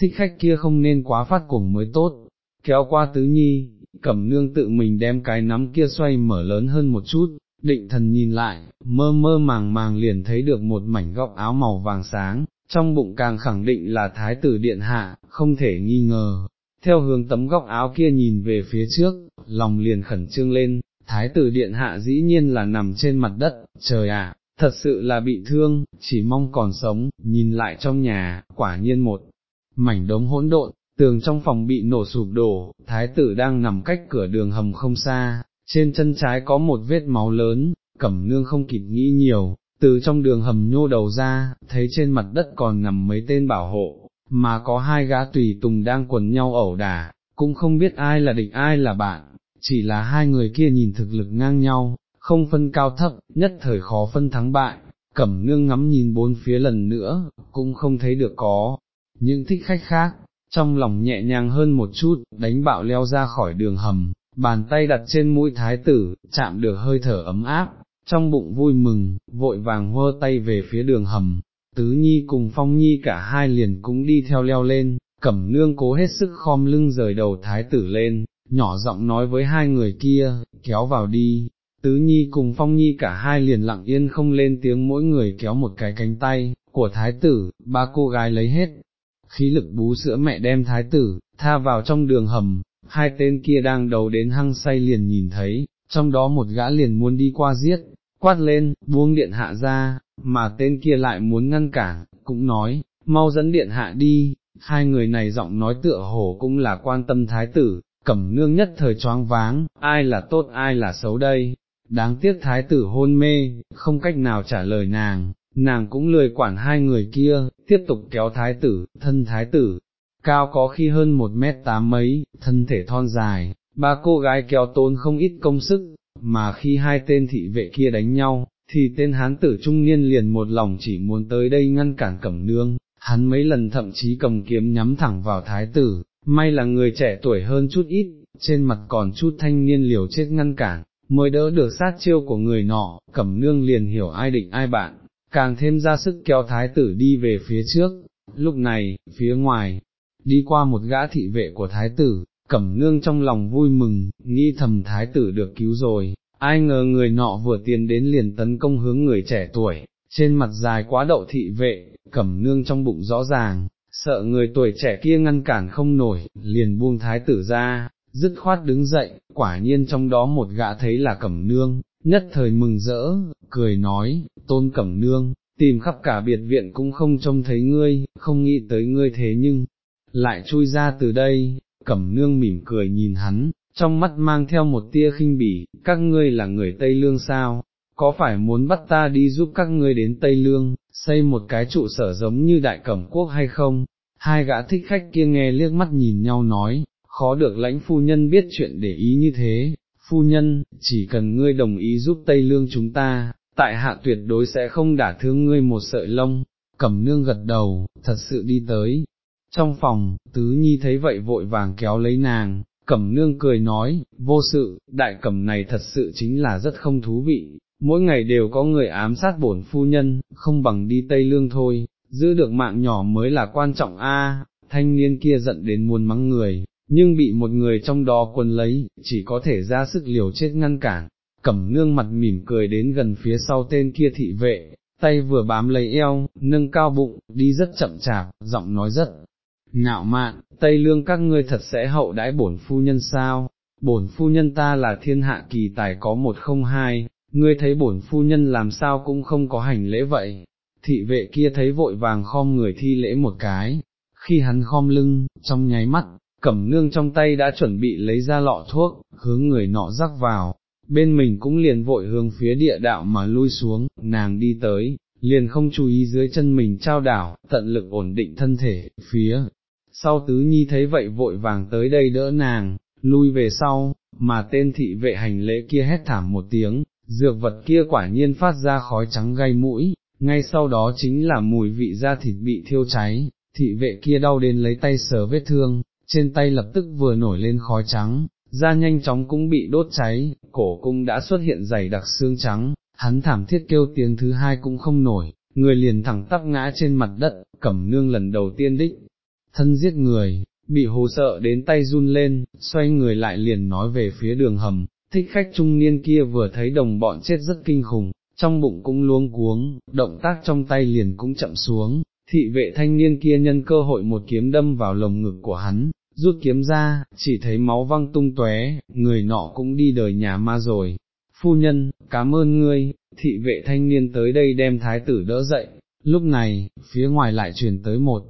thích khách kia không nên quá phát cuồng mới tốt, kéo qua tứ nhi, cẩm nương tự mình đem cái nắm kia xoay mở lớn hơn một chút, định thần nhìn lại, mơ mơ màng màng liền thấy được một mảnh góc áo màu vàng sáng, trong bụng càng khẳng định là thái tử điện hạ, không thể nghi ngờ. Theo hướng tấm góc áo kia nhìn về phía trước, lòng liền khẩn trương lên, thái tử điện hạ dĩ nhiên là nằm trên mặt đất, trời ạ, thật sự là bị thương, chỉ mong còn sống, nhìn lại trong nhà, quả nhiên một mảnh đống hỗn độn, tường trong phòng bị nổ sụp đổ, thái tử đang nằm cách cửa đường hầm không xa, trên chân trái có một vết máu lớn, cẩm nương không kịp nghĩ nhiều, từ trong đường hầm nhô đầu ra, thấy trên mặt đất còn nằm mấy tên bảo hộ, mà có hai gã tùy tùng đang quần nhau ẩu đả, cũng không biết ai là địch ai là bạn, chỉ là hai người kia nhìn thực lực ngang nhau, không phân cao thấp, nhất thời khó phân thắng bại, cẩm nương ngắm nhìn bốn phía lần nữa, cũng không thấy được có, những thích khách khác, trong lòng nhẹ nhàng hơn một chút, đánh bạo leo ra khỏi đường hầm, bàn tay đặt trên mũi thái tử, chạm được hơi thở ấm áp, trong bụng vui mừng, vội vàng hơ tay về phía đường hầm, tứ nhi cùng phong nhi cả hai liền cũng đi theo leo lên, cẩm nương cố hết sức khom lưng rời đầu thái tử lên, nhỏ giọng nói với hai người kia, kéo vào đi. Tứ Nhi cùng Phong Nhi cả hai liền lặng yên không lên tiếng mỗi người kéo một cái cánh tay, của thái tử, ba cô gái lấy hết, khí lực bú sữa mẹ đem thái tử, tha vào trong đường hầm, hai tên kia đang đầu đến hăng say liền nhìn thấy, trong đó một gã liền muốn đi qua giết, quát lên, buông điện hạ ra, mà tên kia lại muốn ngăn cản, cũng nói, mau dẫn điện hạ đi, hai người này giọng nói tựa hổ cũng là quan tâm thái tử, cẩm nương nhất thời choáng váng, ai là tốt ai là xấu đây, đáng tiếc thái tử hôn mê, không cách nào trả lời nàng, nàng cũng lười quản hai người kia, tiếp tục kéo thái tử, thân thái tử, cao có khi hơn một mét tám mấy, thân thể thon dài, ba cô gái kéo tốn không ít công sức, mà khi hai tên thị vệ kia đánh nhau, thì tên hán tử trung niên liền một lòng chỉ muốn tới đây ngăn cản cẩm nương, hắn mấy lần thậm chí cầm kiếm nhắm thẳng vào thái tử, may là người trẻ tuổi hơn chút ít, trên mặt còn chút thanh niên liều chết ngăn cản, mới đỡ được sát chiêu của người nọ, cẩm nương liền hiểu ai định ai bạn, càng thêm ra sức kéo thái tử đi về phía trước, lúc này, phía ngoài, đi qua một gã thị vệ của thái tử, cẩm nương trong lòng vui mừng, nghĩ thầm thái tử được cứu rồi, ai ngờ người nọ vừa tiến đến liền tấn công hướng người trẻ tuổi, trên mặt dài quá đậu thị vệ, cẩm nương trong bụng rõ ràng, sợ người tuổi trẻ kia ngăn cản không nổi, liền buông thái tử ra, dứt khoát đứng dậy, quả nhiên trong đó một gã thấy là cẩm nương, nhất thời mừng rỡ, cười nói, tôn cẩm nương, tìm khắp cả biệt viện cũng không trông thấy ngươi, không nghĩ tới ngươi thế nhưng, lại chui ra từ đây, cẩm nương mỉm cười nhìn hắn, trong mắt mang theo một tia khinh bỉ, các ngươi là người Tây Lương sao, có phải muốn bắt ta đi giúp các ngươi đến Tây Lương, xây một cái trụ sở giống như đại cẩm quốc hay không? Hai gã thích khách kia nghe liếc mắt nhìn nhau nói, khó được lãnh phu nhân biết chuyện để ý như thế, phu nhân, chỉ cần ngươi đồng ý giúp Tây Lương chúng ta, tại hạ tuyệt đối sẽ không đả thương ngươi một sợi lông, cẩm nương gật đầu, thật sự đi tới. Trong phòng, tứ nhi thấy vậy vội vàng kéo lấy nàng, cẩm nương cười nói, vô sự, đại cẩm này thật sự chính là rất không thú vị, mỗi ngày đều có người ám sát bổn phu nhân, không bằng đi Tây Lương thôi, giữ được mạng nhỏ mới là quan trọng a. thanh niên kia giận đến muôn mắng người, nhưng bị một người trong đó quân lấy, chỉ có thể ra sức liều chết ngăn cản, cẩm nương mặt mỉm cười đến gần phía sau tên kia thị vệ, tay vừa bám lấy eo, nâng cao bụng, đi rất chậm chạp, giọng nói rất ngạo mạn, Tây Lương các ngươi thật sẽ hậu đãi bổn phu nhân sao, bổn phu nhân ta là thiên hạ kỳ tài có một không hai, ngươi thấy bổn phu nhân làm sao cũng không có hành lễ vậy, thị vệ kia thấy vội vàng khom người thi lễ một cái, khi hắn khom lưng, trong nháy mắt, cẩm nương trong tay đã chuẩn bị lấy ra lọ thuốc, hướng người nọ rắc vào, bên mình cũng liền vội hướng phía địa đạo mà lui xuống, nàng đi tới, liền không chú ý dưới chân mình trao đảo, tận lực ổn định thân thể, phía. Sau tứ nhi thấy vậy vội vàng tới đây đỡ nàng, lui về sau, mà tên thị vệ hành lễ kia hét thảm một tiếng, dược vật kia quả nhiên phát ra khói trắng gây mũi, ngay sau đó chính là mùi vị da thịt bị thiêu cháy, thị vệ kia đau đến lấy tay sờ vết thương, trên tay lập tức vừa nổi lên khói trắng, da nhanh chóng cũng bị đốt cháy, cổ cung đã xuất hiện dày đặc xương trắng, hắn thảm thiết kêu tiếng thứ hai cũng không nổi, người liền thẳng tắp ngã trên mặt đất, cẩm nương lần đầu tiên đích, thân giết người, bị hồ sợ đến tay run lên, xoay người lại liền nói về phía đường hầm, thích khách trung niên kia vừa thấy đồng bọn chết rất kinh khủng, trong bụng cũng luống cuống, động tác trong tay liền cũng chậm xuống, thị vệ thanh niên kia nhân cơ hội một kiếm đâm vào lồng ngực của hắn, rút kiếm ra, chỉ thấy máu văng tung tóe, người nọ cũng đi đời nhà ma rồi. Phu nhân, cảm ơn ngươi, thị vệ thanh niên tới đây đem thái tử đỡ dậy, lúc này, phía ngoài lại truyền tới một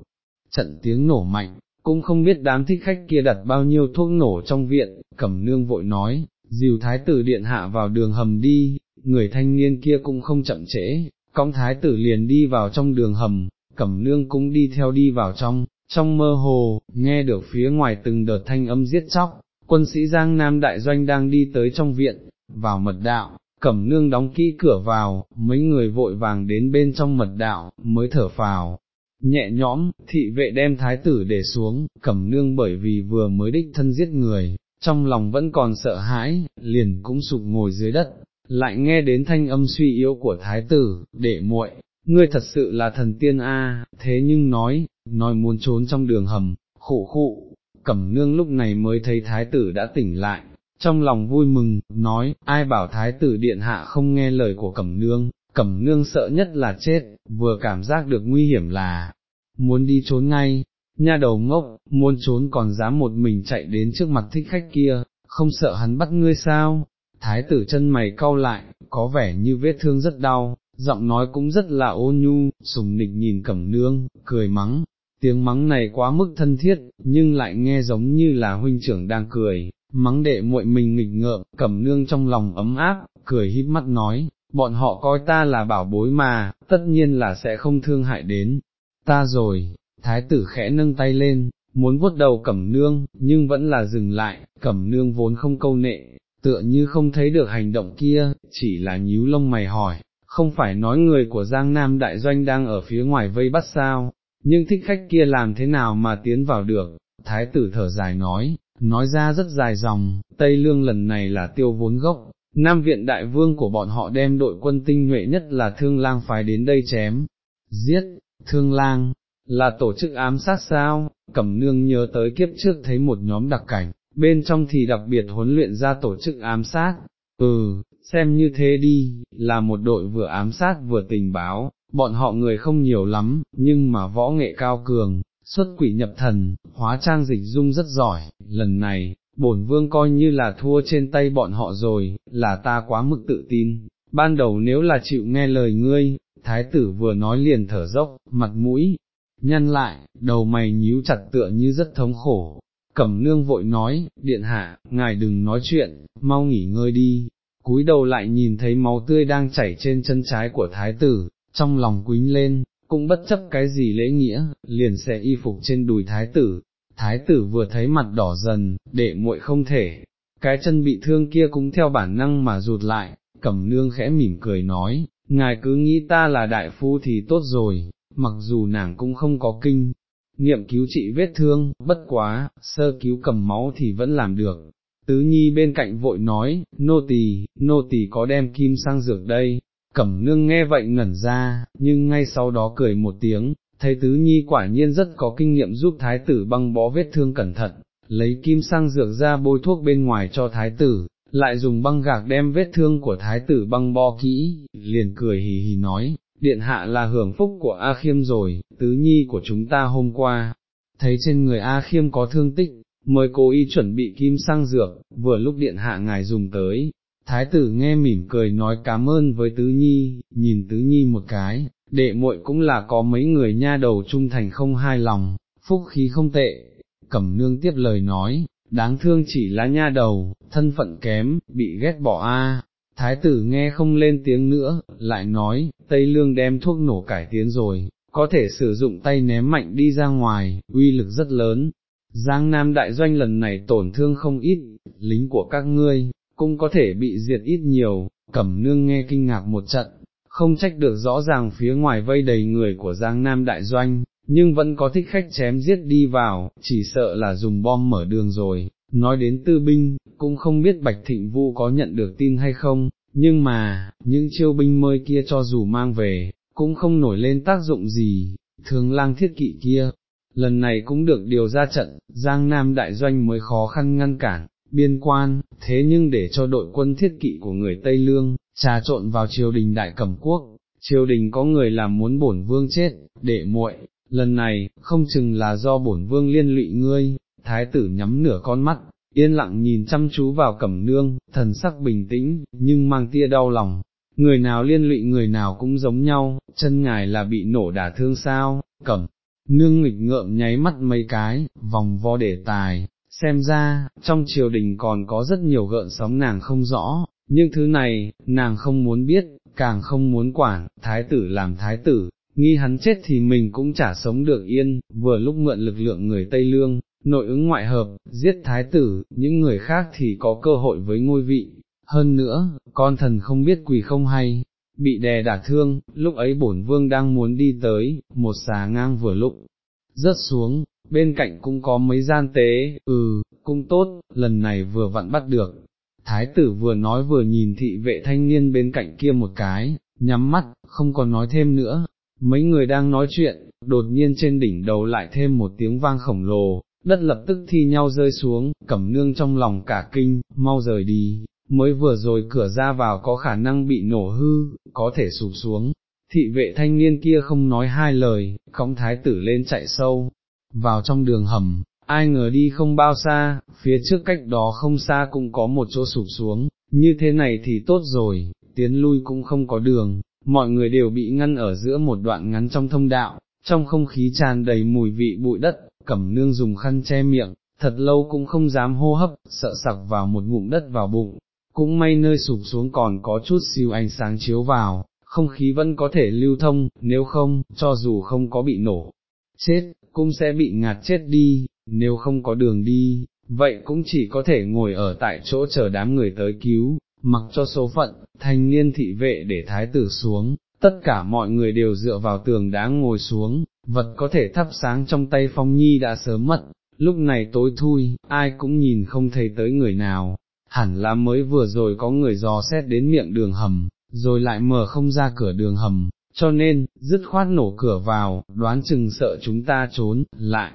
trận tiếng nổ mạnh, cũng không biết đám thích khách kia đặt bao nhiêu thuốc nổ trong viện, cẩm nương vội nói, dìu thái tử điện hạ vào đường hầm đi, người thanh niên kia cũng không chậm trễ, cõng thái tử liền đi vào trong đường hầm, cẩm nương cũng đi theo đi vào trong, trong mơ hồ, nghe được phía ngoài từng đợt thanh âm giết chóc, quân sĩ Giang Nam Đại Doanh đang đi tới trong viện, vào mật đạo, cẩm nương đóng kỹ cửa vào, mấy người vội vàng đến bên trong mật đạo, mới thở phào. Nhẹ nhõm, thị vệ đem thái tử để xuống, cẩm nương bởi vì vừa mới đích thân giết người, trong lòng vẫn còn sợ hãi, liền cũng sụp ngồi dưới đất, lại nghe đến thanh âm suy yếu của thái tử, đệ muội, ngươi thật sự là thần tiên a, thế nhưng nói, nói muốn trốn trong đường hầm, khổ khụ, cẩm nương lúc này mới thấy thái tử đã tỉnh lại, trong lòng vui mừng, nói, ai bảo thái tử điện hạ không nghe lời của cẩm nương, cẩm nương sợ nhất là chết, vừa cảm giác được nguy hiểm là, muốn đi trốn ngay, nha đầu ngốc, muốn trốn còn dám một mình chạy đến trước mặt thích khách kia, không sợ hắn bắt ngươi sao, thái tử chân mày cau lại, có vẻ như vết thương rất đau, giọng nói cũng rất là ôn nhu, sùng nịch nhìn cẩm nương, cười mắng, tiếng mắng này quá mức thân thiết, nhưng lại nghe giống như là huynh trưởng đang cười, mắng đệ muội mình nghịch ngợm, cẩm nương trong lòng ấm áp, cười híp mắt nói, bọn họ coi ta là bảo bối mà, tất nhiên là sẽ không thương hại đến, ta rồi, thái tử khẽ nâng tay lên, muốn vuốt đầu cẩm nương, nhưng vẫn là dừng lại, cẩm nương vốn không câu nệ, tựa như không thấy được hành động kia, chỉ là nhíu lông mày hỏi, không phải nói người của Giang Nam Đại Doanh đang ở phía ngoài vây bắt sao, nhưng thích khách kia làm thế nào mà tiến vào được, thái tử thở dài nói, nói ra rất dài dòng, Tây Lương lần này là tiêu vốn gốc, Nam Viện Đại Vương của bọn họ đem đội quân tinh nhuệ nhất là Thương Lang phái đến đây chém, giết, Thương Lang, là tổ chức ám sát sao, Cẩm Nương nhớ tới kiếp trước thấy một nhóm đặc cảnh, bên trong thì đặc biệt huấn luyện ra tổ chức ám sát, ừ, xem như thế đi, là một đội vừa ám sát vừa tình báo, bọn họ người không nhiều lắm, nhưng mà võ nghệ cao cường, xuất quỷ nhập thần, hóa trang dịch dung rất giỏi, lần này, bổn vương coi như là thua trên tay bọn họ rồi, là ta quá mức tự tin, ban đầu nếu là chịu nghe lời ngươi, thái tử vừa nói liền thở dốc, mặt mũi, nhăn lại, đầu mày nhíu chặt tựa như rất thống khổ. Cẩm nương vội nói, điện hạ, ngài đừng nói chuyện, mau nghỉ ngơi đi, cúi đầu lại nhìn thấy máu tươi đang chảy trên chân trái của thái tử, trong lòng quính lên, cũng bất chấp cái gì lễ nghĩa, liền xẻ y phục trên đùi thái tử, thái tử vừa thấy mặt đỏ dần, đệ muội không thể, cái chân bị thương kia cũng theo bản năng mà rụt lại, cẩm nương khẽ mỉm cười nói, ngài cứ nghĩ ta là đại phu thì tốt rồi, mặc dù nàng cũng không có kinh, nghiệm cứu trị vết thương, bất quá, sơ cứu cầm máu thì vẫn làm được. Tứ Nhi bên cạnh vội nói, nô tỳ, nô tỳ có đem kim sang dược đây, cẩm nương nghe vậy ngẩn ra, nhưng ngay sau đó cười một tiếng, thấy Tứ Nhi quả nhiên rất có kinh nghiệm giúp thái tử băng bó vết thương cẩn thận, lấy kim sang dược ra bôi thuốc bên ngoài cho thái tử, lại dùng băng gạc đem vết thương của thái tử băng bo kỹ, liền cười hì hì nói, điện hạ là hưởng phúc của A Khiêm rồi, tứ nhi của chúng ta hôm qua, thấy trên người A Khiêm có thương tích, mới cố ý chuẩn bị kim sang dược, vừa lúc điện hạ ngài dùng tới. Thái tử nghe mỉm cười nói cảm ơn với tứ nhi, nhìn tứ nhi một cái, đệ muội cũng là có mấy người nha đầu trung thành không hai lòng, phúc khí không tệ, cẩm nương tiếp lời nói, đáng thương chỉ là nha đầu, thân phận kém, bị ghét bỏ a. Thái tử nghe không lên tiếng nữa, lại nói, Tây Lương đem thuốc nổ cải tiến rồi, có thể sử dụng tay ném mạnh đi ra ngoài, uy lực rất lớn. Giang Nam đại doanh lần này tổn thương không ít, lính của các ngươi, cũng có thể bị diệt ít nhiều, cẩm nương nghe kinh ngạc một trận, không trách được rõ ràng phía ngoài vây đầy người của Giang Nam đại doanh, nhưng vẫn có thích khách chém giết đi vào, chỉ sợ là dùng bom mở đường rồi, nói đến tư binh, cũng không biết Bạch Thịnh Vũ có nhận được tin hay không, nhưng mà, những chiêu binh mới kia cho dù mang về, cũng không nổi lên tác dụng gì, thường lang thiết kỵ kia, lần này cũng được điều ra trận, Giang Nam đại doanh mới khó khăn ngăn cản, biên quan, thế nhưng để cho đội quân thiết kỵ của người Tây Lương, trà trộn vào triều đình đại cẩm quốc, triều đình có người làm muốn bổn vương chết, để muội, lần này, không chừng là do bổn vương liên lụy ngươi, thái tử nhắm nửa con mắt, yên lặng nhìn chăm chú vào cẩm nương, thần sắc bình tĩnh, nhưng mang tia đau lòng, người nào liên lụy người nào cũng giống nhau, chân ngài là bị nổ đả thương sao, cẩm, nương nghịch ngợm nháy mắt mấy cái, vòng vo đề tài, xem ra, trong triều đình còn có rất nhiều gợn sóng nàng không rõ, nhưng thứ này, nàng không muốn biết, càng không muốn quản, thái tử làm thái tử, nghi hắn chết thì mình cũng chả sống được yên, vừa lúc mượn lực lượng người Tây Lương, nội ứng ngoại hợp, giết thái tử, những người khác thì có cơ hội với ngôi vị. Hơn nữa, con thần không biết quỳ không hay, bị đè đả thương, lúc ấy bổn vương đang muốn đi tới, một xà ngang vừa lúc, rớt xuống, bên cạnh cũng có mấy gian tế, ừ, cũng tốt, lần này vừa vặn bắt được. Thái tử vừa nói vừa nhìn thị vệ thanh niên bên cạnh kia một cái, nhắm mắt, không còn nói thêm nữa, mấy người đang nói chuyện, đột nhiên trên đỉnh đầu lại thêm một tiếng vang khổng lồ, đất lập tức thi nhau rơi xuống, cẩm nương trong lòng cả kinh, mau rời đi, mới vừa rồi cửa ra vào có khả năng bị nổ hư, có thể sụp xuống. Thị vệ thanh niên kia không nói hai lời, cõng thái tử lên chạy sâu, vào trong đường hầm, ai ngờ đi không bao xa, phía trước cách đó không xa cũng có một chỗ sụp xuống, như thế này thì tốt rồi, tiến lui cũng không có đường, mọi người đều bị ngăn ở giữa một đoạn ngắn trong thông đạo, trong không khí tràn đầy mùi vị bụi đất, cẩm nương dùng khăn che miệng, thật lâu cũng không dám hô hấp, sợ sặc vào một ngụm đất vào bụng, cũng may nơi sụp xuống còn có chút siêu ánh sáng chiếu vào, không khí vẫn có thể lưu thông, nếu không, cho dù không có bị nổ, chết, cũng sẽ bị ngạt chết đi, nếu không có đường đi, vậy cũng chỉ có thể ngồi ở tại chỗ chờ đám người tới cứu, mặc cho số phận, thanh niên thị vệ để thái tử xuống, tất cả mọi người đều dựa vào tường đá ngồi xuống, vật có thể thắp sáng trong tay phong nhi đã sớm mất, lúc này tối thui, ai cũng nhìn không thấy tới người nào, hẳn là mới vừa rồi có người dò xét đến miệng đường hầm, rồi lại mở không ra cửa đường hầm, cho nên, dứt khoát nổ cửa vào, đoán chừng sợ chúng ta trốn, lại,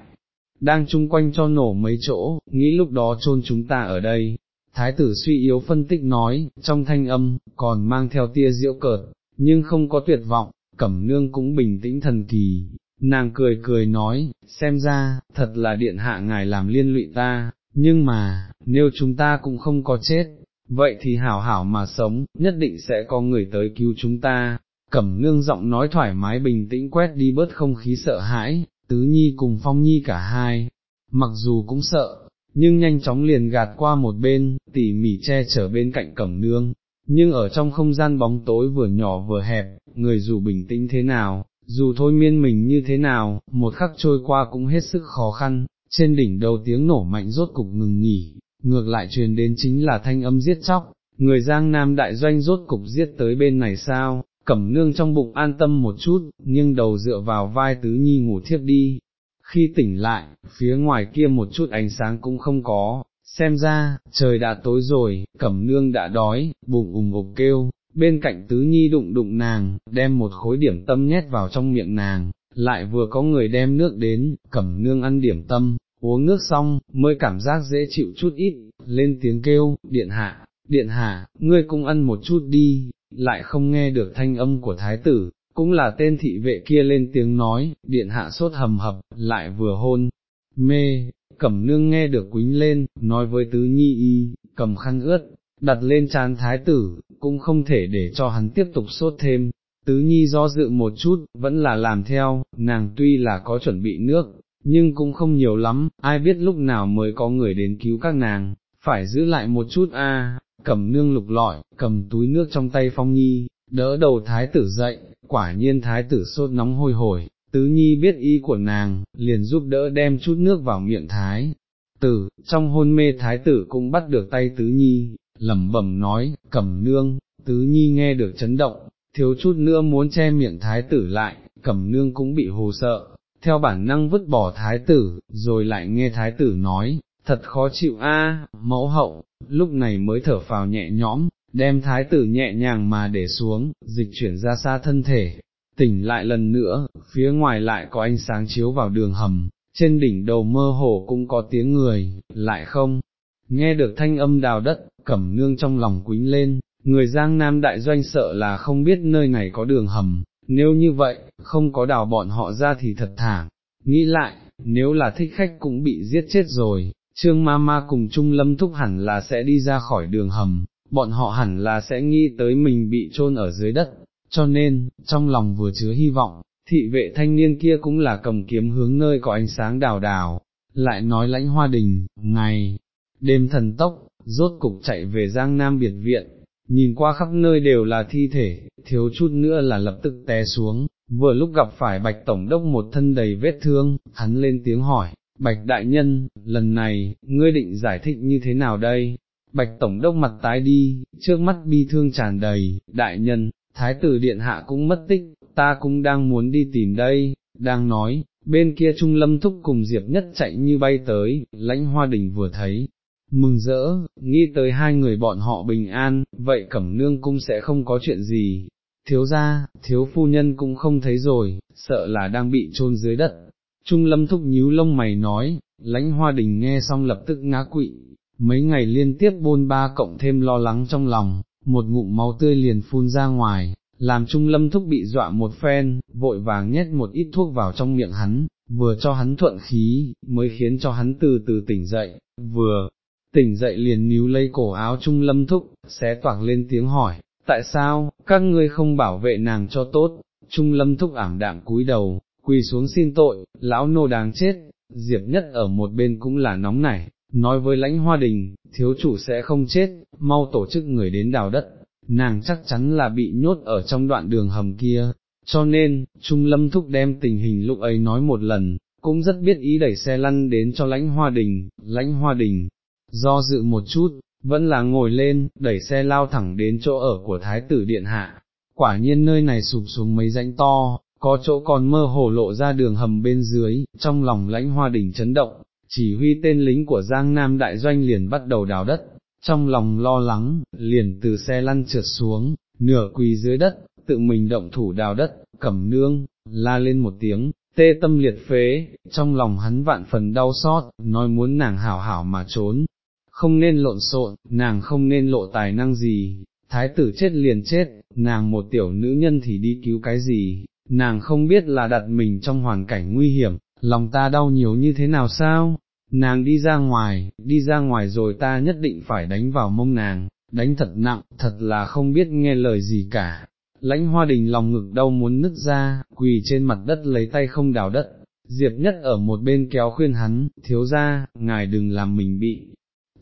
đang chung quanh cho nổ mấy chỗ, nghĩ lúc đó chôn chúng ta ở đây, Thái tử suy yếu phân tích nói, trong thanh âm, còn mang theo tia diễu cợt, nhưng không có tuyệt vọng, cẩm nương cũng bình tĩnh thần kỳ, nàng cười cười nói, xem ra, thật là điện hạ ngài làm liên lụy ta, nhưng mà, nếu chúng ta cũng không có chết, vậy thì hảo hảo mà sống, nhất định sẽ có người tới cứu chúng ta. Cẩm nương giọng nói thoải mái bình tĩnh quét đi bớt không khí sợ hãi, tứ nhi cùng phong nhi cả hai, mặc dù cũng sợ, nhưng nhanh chóng liền gạt qua một bên, tỉ mỉ che chở bên cạnh cẩm nương, nhưng ở trong không gian bóng tối vừa nhỏ vừa hẹp, người dù bình tĩnh thế nào, dù thôi miên mình như thế nào, một khắc trôi qua cũng hết sức khó khăn, trên đỉnh đầu tiếng nổ mạnh rốt cục ngừng nghỉ, ngược lại truyền đến chính là thanh âm giết chóc, người giang nam đại doanh rốt cục giết tới bên này sao, cẩm nương trong bụng an tâm một chút, nhưng đầu dựa vào vai tứ nhi ngủ thiếp đi. Khi tỉnh lại, phía ngoài kia một chút ánh sáng cũng không có, xem ra, trời đã tối rồi, cẩm nương đã đói, bụng ủng ục kêu, bên cạnh tứ nhi đụng đụng nàng, đem một khối điểm tâm nhét vào trong miệng nàng, lại vừa có người đem nước đến, cẩm nương ăn điểm tâm, uống nước xong, mới cảm giác dễ chịu chút ít, lên tiếng kêu, điện hạ, điện hạ, ngươi cũng ăn một chút đi, lại không nghe được thanh âm của thái tử, cũng là tên thị vệ kia lên tiếng nói, điện hạ sốt hầm hập, lại vừa hôn, mê, cẩm nương nghe được quính lên, nói với tứ nhi y, cầm khăn ướt, đặt lên trán thái tử, cũng không thể để cho hắn tiếp tục sốt thêm. Tứ nhi do dự một chút, vẫn là làm theo, nàng tuy là có chuẩn bị nước, nhưng cũng không nhiều lắm, ai biết lúc nào mới có người đến cứu các nàng, phải giữ lại một chút a cầm nương lục lọi, cầm túi nước trong tay phong nhi, đỡ đầu thái tử dậy, quả nhiên thái tử sốt nóng hôi hổi, tứ nhi biết ý của nàng, liền giúp đỡ đem chút nước vào miệng thái. Tử, trong hôn mê thái tử cũng bắt được tay tứ nhi, lẩm bẩm nói, cầm nương, tứ nhi nghe được chấn động, thiếu chút nữa muốn che miệng thái tử lại, cầm nương cũng bị hồ sợ, theo bản năng vứt bỏ thái tử, rồi lại nghe thái tử nói, thật khó chịu a, mẫu hậu, lúc này mới thở phào nhẹ nhõm, đem thái tử nhẹ nhàng mà để xuống, dịch chuyển ra xa thân thể, tỉnh lại lần nữa, phía ngoài lại có ánh sáng chiếu vào đường hầm, trên đỉnh đầu mơ hồ cũng có tiếng người, lại không, nghe được thanh âm đào đất, cẩm nương trong lòng quính lên, người giang nam đại doanh sợ là không biết nơi này có đường hầm, nếu như vậy, không có đào bọn họ ra thì thật thảm, nghĩ lại, nếu là thích khách cũng bị giết chết rồi, trương ma ma cùng Trung Lâm Thúc hẳn là sẽ đi ra khỏi đường hầm, bọn họ hẳn là sẽ nghĩ tới mình bị chôn ở dưới đất, cho nên, trong lòng vừa chứa hy vọng, thị vệ thanh niên kia cũng là cầm kiếm hướng nơi có ánh sáng đào đào, lại nói lãnh hoa đình, ngày, đêm thần tốc, rốt cục chạy về Giang Nam biệt viện, nhìn qua khắp nơi đều là thi thể, thiếu chút nữa là lập tức té xuống, vừa lúc gặp phải Bạch Tổng đốc một thân đầy vết thương, hắn lên tiếng hỏi, Bạch Đại Nhân, lần này, ngươi định giải thích như thế nào đây? Bạch Tổng đốc mặt tái đi, trước mắt bi thương tràn đầy, Đại Nhân, Thái tử Điện Hạ cũng mất tích, ta cũng đang muốn đi tìm đây, đang nói, bên kia Trung Lâm Thúc cùng Diệp Nhất chạy như bay tới, lãnh hoa đình vừa thấy, mừng rỡ, nghĩ tới hai người bọn họ bình an, vậy cẩm nương cũng sẽ không có chuyện gì, thiếu ra, thiếu phu nhân cũng không thấy rồi, sợ là đang bị chôn dưới đất. Trung lâm thúc nhíu lông mày nói, lãnh hoa đình nghe xong lập tức ngã quỵ, mấy ngày liên tiếp bôn ba cộng thêm lo lắng trong lòng, một ngụm máu tươi liền phun ra ngoài, làm trung lâm thúc bị dọa một phen, vội vàng nhét một ít thuốc vào trong miệng hắn, vừa cho hắn thuận khí, mới khiến cho hắn từ từ tỉnh dậy, vừa tỉnh dậy liền níu lấy cổ áo trung lâm thúc, xé toạc lên tiếng hỏi, tại sao, các ngươi không bảo vệ nàng cho tốt, trung lâm thúc ảm đạm cúi đầu, quỳ xuống xin tội, lão nô đáng chết, diệp nhất ở một bên cũng là nóng nảy, nói với lãnh hoa đình, thiếu chủ sẽ không chết, mau tổ chức người đến đào đất, nàng chắc chắn là bị nhốt ở trong đoạn đường hầm kia, cho nên, Trung Lâm Thúc đem tình hình lúc ấy nói một lần, cũng rất biết ý đẩy xe lăn đến cho lãnh hoa đình, lãnh hoa đình, do dự một chút, vẫn là ngồi lên, đẩy xe lao thẳng đến chỗ ở của Thái tử Điện Hạ, quả nhiên nơi này sụp xuống mấy rãnh to, có chỗ còn mơ hồ lộ ra đường hầm bên dưới, trong lòng lãnh hoa đỉnh chấn động, chỉ huy tên lính của Giang Nam Đại Doanh liền bắt đầu đào đất, trong lòng lo lắng, liền từ xe lăn trượt xuống, nửa quỳ dưới đất, tự mình động thủ đào đất, cẩm nương, la lên một tiếng, tê tâm liệt phế, trong lòng hắn vạn phần đau xót, nói muốn nàng hảo hảo mà trốn, không nên lộn xộn, nàng không nên lộ tài năng gì, thái tử chết liền chết, nàng một tiểu nữ nhân thì đi cứu cái gì, nàng không biết là đặt mình trong hoàn cảnh nguy hiểm, lòng ta đau nhiều như thế nào sao, nàng đi ra ngoài, đi ra ngoài rồi ta nhất định phải đánh vào mông nàng, đánh thật nặng, thật là không biết nghe lời gì cả. Lãnh hoa đình lòng ngực đau muốn nứt ra, quỳ trên mặt đất lấy tay không đào đất, Diệp nhất ở một bên kéo khuyên hắn, thiếu ra, ngài đừng làm mình bị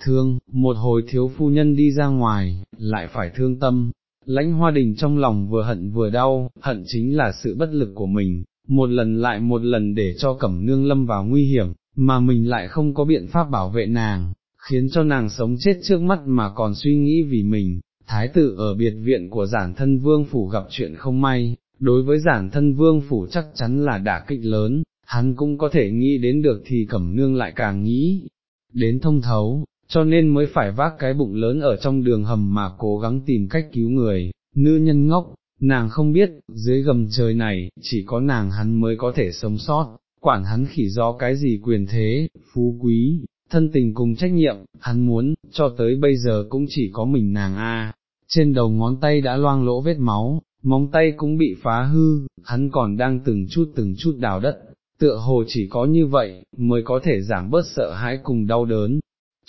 thương, một hồi thiếu phu nhân đi ra ngoài, lại phải thương tâm. Lãnh hoa đình trong lòng vừa hận vừa đau, hận chính là sự bất lực của mình, một lần lại một lần để cho cẩm nương lâm vào nguy hiểm, mà mình lại không có biện pháp bảo vệ nàng, khiến cho nàng sống chết trước mắt mà còn suy nghĩ vì mình. Thái tử ở biệt viện của giản thân vương phủ gặp chuyện không may, đối với giản thân vương phủ chắc chắn là đả kích lớn, hắn cũng có thể nghĩ đến được thì cẩm nương lại càng nghĩ, đến thông thấu, cho nên mới phải vác cái bụng lớn ở trong đường hầm mà cố gắng tìm cách cứu người, nữ nhân ngốc, nàng không biết, dưới gầm trời này, chỉ có nàng hắn mới có thể sống sót, quản hắn khỉ do cái gì quyền thế, phú quý, thân tình cùng trách nhiệm, hắn muốn, cho tới bây giờ cũng chỉ có mình nàng a. Trên đầu ngón tay đã loang lỗ vết máu, móng tay cũng bị phá hư, hắn còn đang từng chút từng chút đào đất, tựa hồ chỉ có như vậy, mới có thể giảm bớt sợ hãi cùng đau đớn.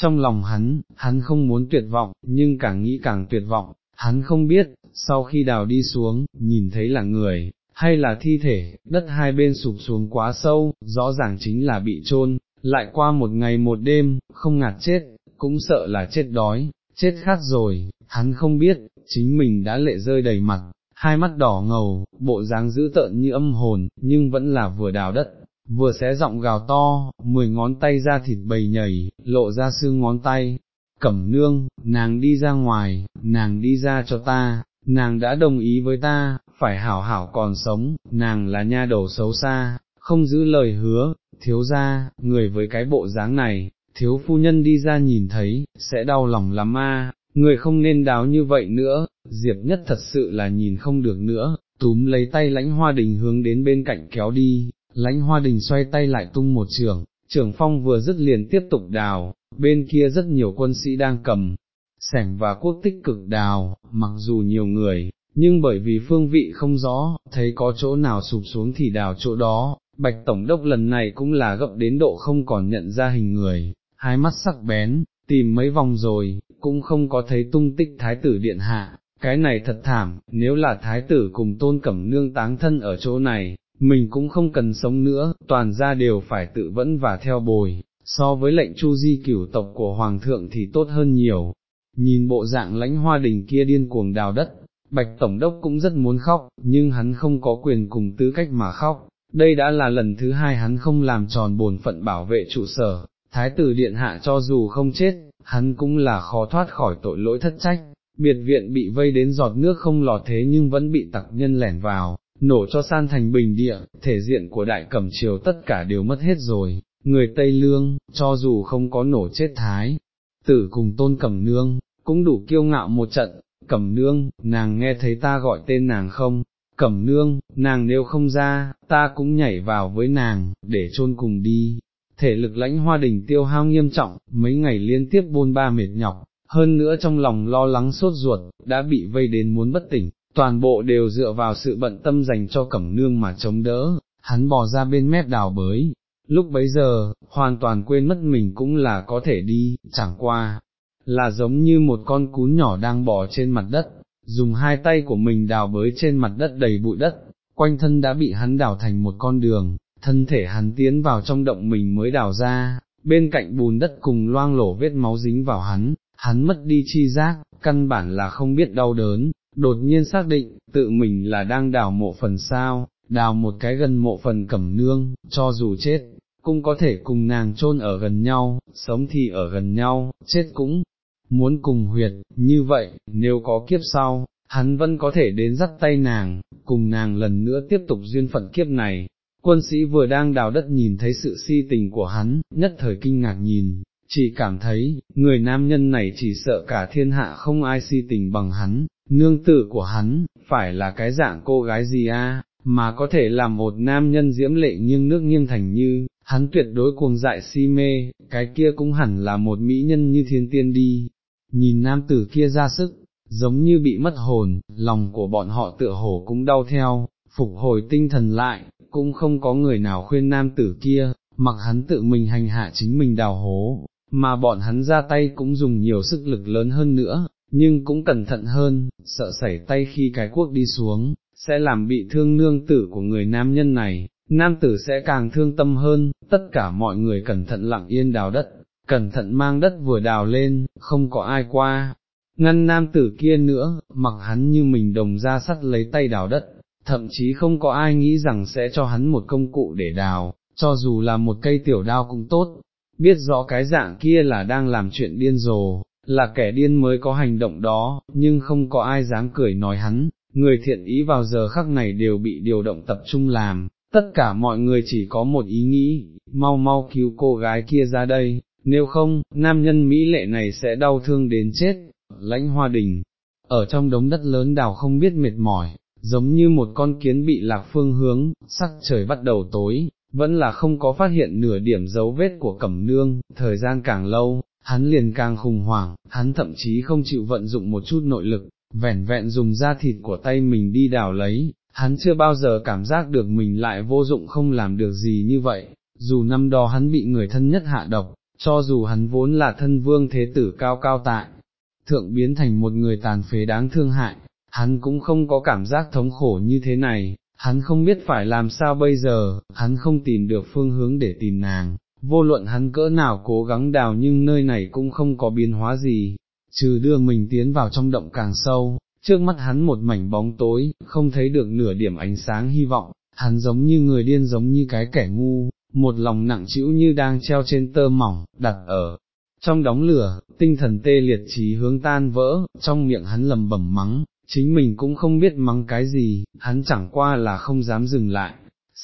Trong lòng hắn, hắn không muốn tuyệt vọng, nhưng càng nghĩ càng tuyệt vọng, hắn không biết, sau khi đào đi xuống, nhìn thấy là người, hay là thi thể, đất hai bên sụp xuống quá sâu, rõ ràng chính là bị chôn. lại qua một ngày một đêm, không ngạt chết, cũng sợ là chết đói, chết khát rồi, hắn không biết, chính mình đã lệ rơi đầy mặt, hai mắt đỏ ngầu, bộ dáng dữ tợn như âm hồn, nhưng vẫn là vừa đào đất, vừa xé giọng gào to, mười ngón tay ra thịt bầy nhảy, lộ ra xương ngón tay, cẩm nương, nàng đi ra ngoài, nàng đi ra cho ta, nàng đã đồng ý với ta, phải hảo hảo còn sống, nàng là nha đầu xấu xa, không giữ lời hứa, thiếu ra, người với cái bộ dáng này, thiếu phu nhân đi ra nhìn thấy, sẽ đau lòng lắm a. người không nên đáo như vậy nữa, Diệp nhất thật sự là nhìn không được nữa, túm lấy tay lãnh hoa đình hướng đến bên cạnh kéo đi, lãnh hoa đình xoay tay lại tung một trường, trưởng phong vừa dứt liền tiếp tục đào, bên kia rất nhiều quân sĩ đang cầm, sẻng và quốc tích cực đào, mặc dù nhiều người, nhưng bởi vì phương vị không rõ, thấy có chỗ nào sụp xuống thì đào chỗ đó, bạch tổng đốc lần này cũng là gấp đến độ không còn nhận ra hình người, hai mắt sắc bén, tìm mấy vòng rồi, cũng không có thấy tung tích thái tử điện hạ, cái này thật thảm, nếu là thái tử cùng tôn cẩm nương táng thân ở chỗ này, mình cũng không cần sống nữa, toàn ra đều phải tự vẫn và theo bồi, so với lệnh chu di cửu tộc của hoàng thượng thì tốt hơn nhiều. Nhìn bộ dạng lãnh hoa đình kia điên cuồng đào đất, bạch tổng đốc cũng rất muốn khóc, nhưng hắn không có quyền cùng tư cách mà khóc, đây đã là lần thứ hai hắn không làm tròn bổn phận bảo vệ trụ sở, thái tử điện hạ cho dù không chết, hắn cũng là khó thoát khỏi tội lỗi thất trách, biệt viện bị vây đến giọt nước không lọt thế nhưng vẫn bị tặc nhân lẻn vào, nổ cho san thành bình địa, thể diện của đại cẩm triều tất cả đều mất hết rồi, người Tây Lương, cho dù không có nổ chết thái, tử cùng tôn cẩm nương, cũng đủ kiêu ngạo một trận, cẩm nương, nàng nghe thấy ta gọi tên nàng không, cẩm nương, nàng nếu không ra, ta cũng nhảy vào với nàng, để chôn cùng đi. Thể lực lãnh hoa đình tiêu hao nghiêm trọng, mấy ngày liên tiếp bôn ba mệt nhọc, hơn nữa trong lòng lo lắng sốt ruột, đã bị vây đến muốn bất tỉnh, toàn bộ đều dựa vào sự bận tâm dành cho cẩm nương mà chống đỡ, hắn bò ra bên mép đào bới, lúc bấy giờ, hoàn toàn quên mất mình cũng là có thể đi, chẳng qua, là giống như một con cún nhỏ đang bò trên mặt đất, dùng hai tay của mình đào bới trên mặt đất đầy bụi đất, quanh thân đã bị hắn đào thành một con đường, thân thể hắn tiến vào trong động mình mới đào ra, bên cạnh bùn đất cùng loang lổ vết máu dính vào hắn, hắn mất đi chi giác, căn bản là không biết đau đớn, đột nhiên xác định, tự mình là đang đào mộ phần sao, đào một cái gần mộ phần cẩm nương, cho dù chết, cũng có thể cùng nàng chôn ở gần nhau, sống thì ở gần nhau, chết cũng muốn cùng huyệt, như vậy, nếu có kiếp sau, hắn vẫn có thể đến dắt tay nàng, cùng nàng lần nữa tiếp tục duyên phận kiếp này. Quân sĩ vừa đang đào đất nhìn thấy sự si tình của hắn, nhất thời kinh ngạc nhìn, chỉ cảm thấy, người nam nhân này chỉ sợ cả thiên hạ không ai si tình bằng hắn, nương tử của hắn, phải là cái dạng cô gái gì a, mà có thể làm một nam nhân diễm lệ nghiêng nước nghiêng thành như, hắn tuyệt đối cuồng dại si mê, cái kia cũng hẳn là một mỹ nhân như thiên tiên đi, nhìn nam tử kia ra sức, giống như bị mất hồn, lòng của bọn họ tựa hồ cũng đau theo, phục hồi tinh thần lại, cũng không có người nào khuyên nam tử kia, mặc hắn tự mình hành hạ chính mình đào hố, mà bọn hắn ra tay cũng dùng nhiều sức lực lớn hơn nữa, nhưng cũng cẩn thận hơn, sợ xảy tay khi cái cuốc đi xuống, sẽ làm bị thương nương tử của người nam nhân này, nam tử sẽ càng thương tâm hơn, tất cả mọi người cẩn thận lặng yên đào đất, cẩn thận mang đất vừa đào lên, không có ai qua. Ngăn nam tử kia nữa, mặc hắn như mình đồng ra sắt lấy tay đào đất, thậm chí không có ai nghĩ rằng sẽ cho hắn một công cụ để đào, cho dù là một cây tiểu đao cũng tốt, biết rõ cái dạng kia là đang làm chuyện điên rồ, là kẻ điên mới có hành động đó, nhưng không có ai dám cười nói hắn, người thiện ý vào giờ khắc này đều bị điều động tập trung làm, tất cả mọi người chỉ có một ý nghĩ, mau mau cứu cô gái kia ra đây, nếu không, nam nhân Mỹ lệ này sẽ đau thương đến chết, lãnh hoa đình, ở trong đống đất lớn đào không biết mệt mỏi, giống như một con kiến bị lạc phương hướng, sắc trời bắt đầu tối, vẫn là không có phát hiện nửa điểm dấu vết của cẩm nương, thời gian càng lâu, hắn liền càng khủng hoảng, hắn thậm chí không chịu vận dụng một chút nội lực, vẻn vẹn dùng da thịt của tay mình đi đào lấy, hắn chưa bao giờ cảm giác được mình lại vô dụng không làm được gì như vậy, dù năm đó hắn bị người thân nhất hạ độc, cho dù hắn vốn là thân vương thế tử cao cao tại, thượng biến thành một người tàn phế đáng thương hại, hắn cũng không có cảm giác thống khổ như thế này, hắn không biết phải làm sao bây giờ, hắn không tìm được phương hướng để tìm nàng, vô luận hắn cỡ nào cố gắng đào nhưng nơi này cũng không có biến hóa gì, trừ đưa mình tiến vào trong động càng sâu, trước mắt hắn một mảnh bóng tối, không thấy được nửa điểm ánh sáng hy vọng, hắn giống như người điên giống như cái kẻ ngu, một lòng nặng chịu như đang treo trên tơ mỏng, đặt ở. Trong đóng lửa, tinh thần tê liệt trí hướng tan vỡ, trong miệng hắn lầm bẩm mắng, chính mình cũng không biết mắng cái gì, hắn chẳng qua là không dám dừng lại,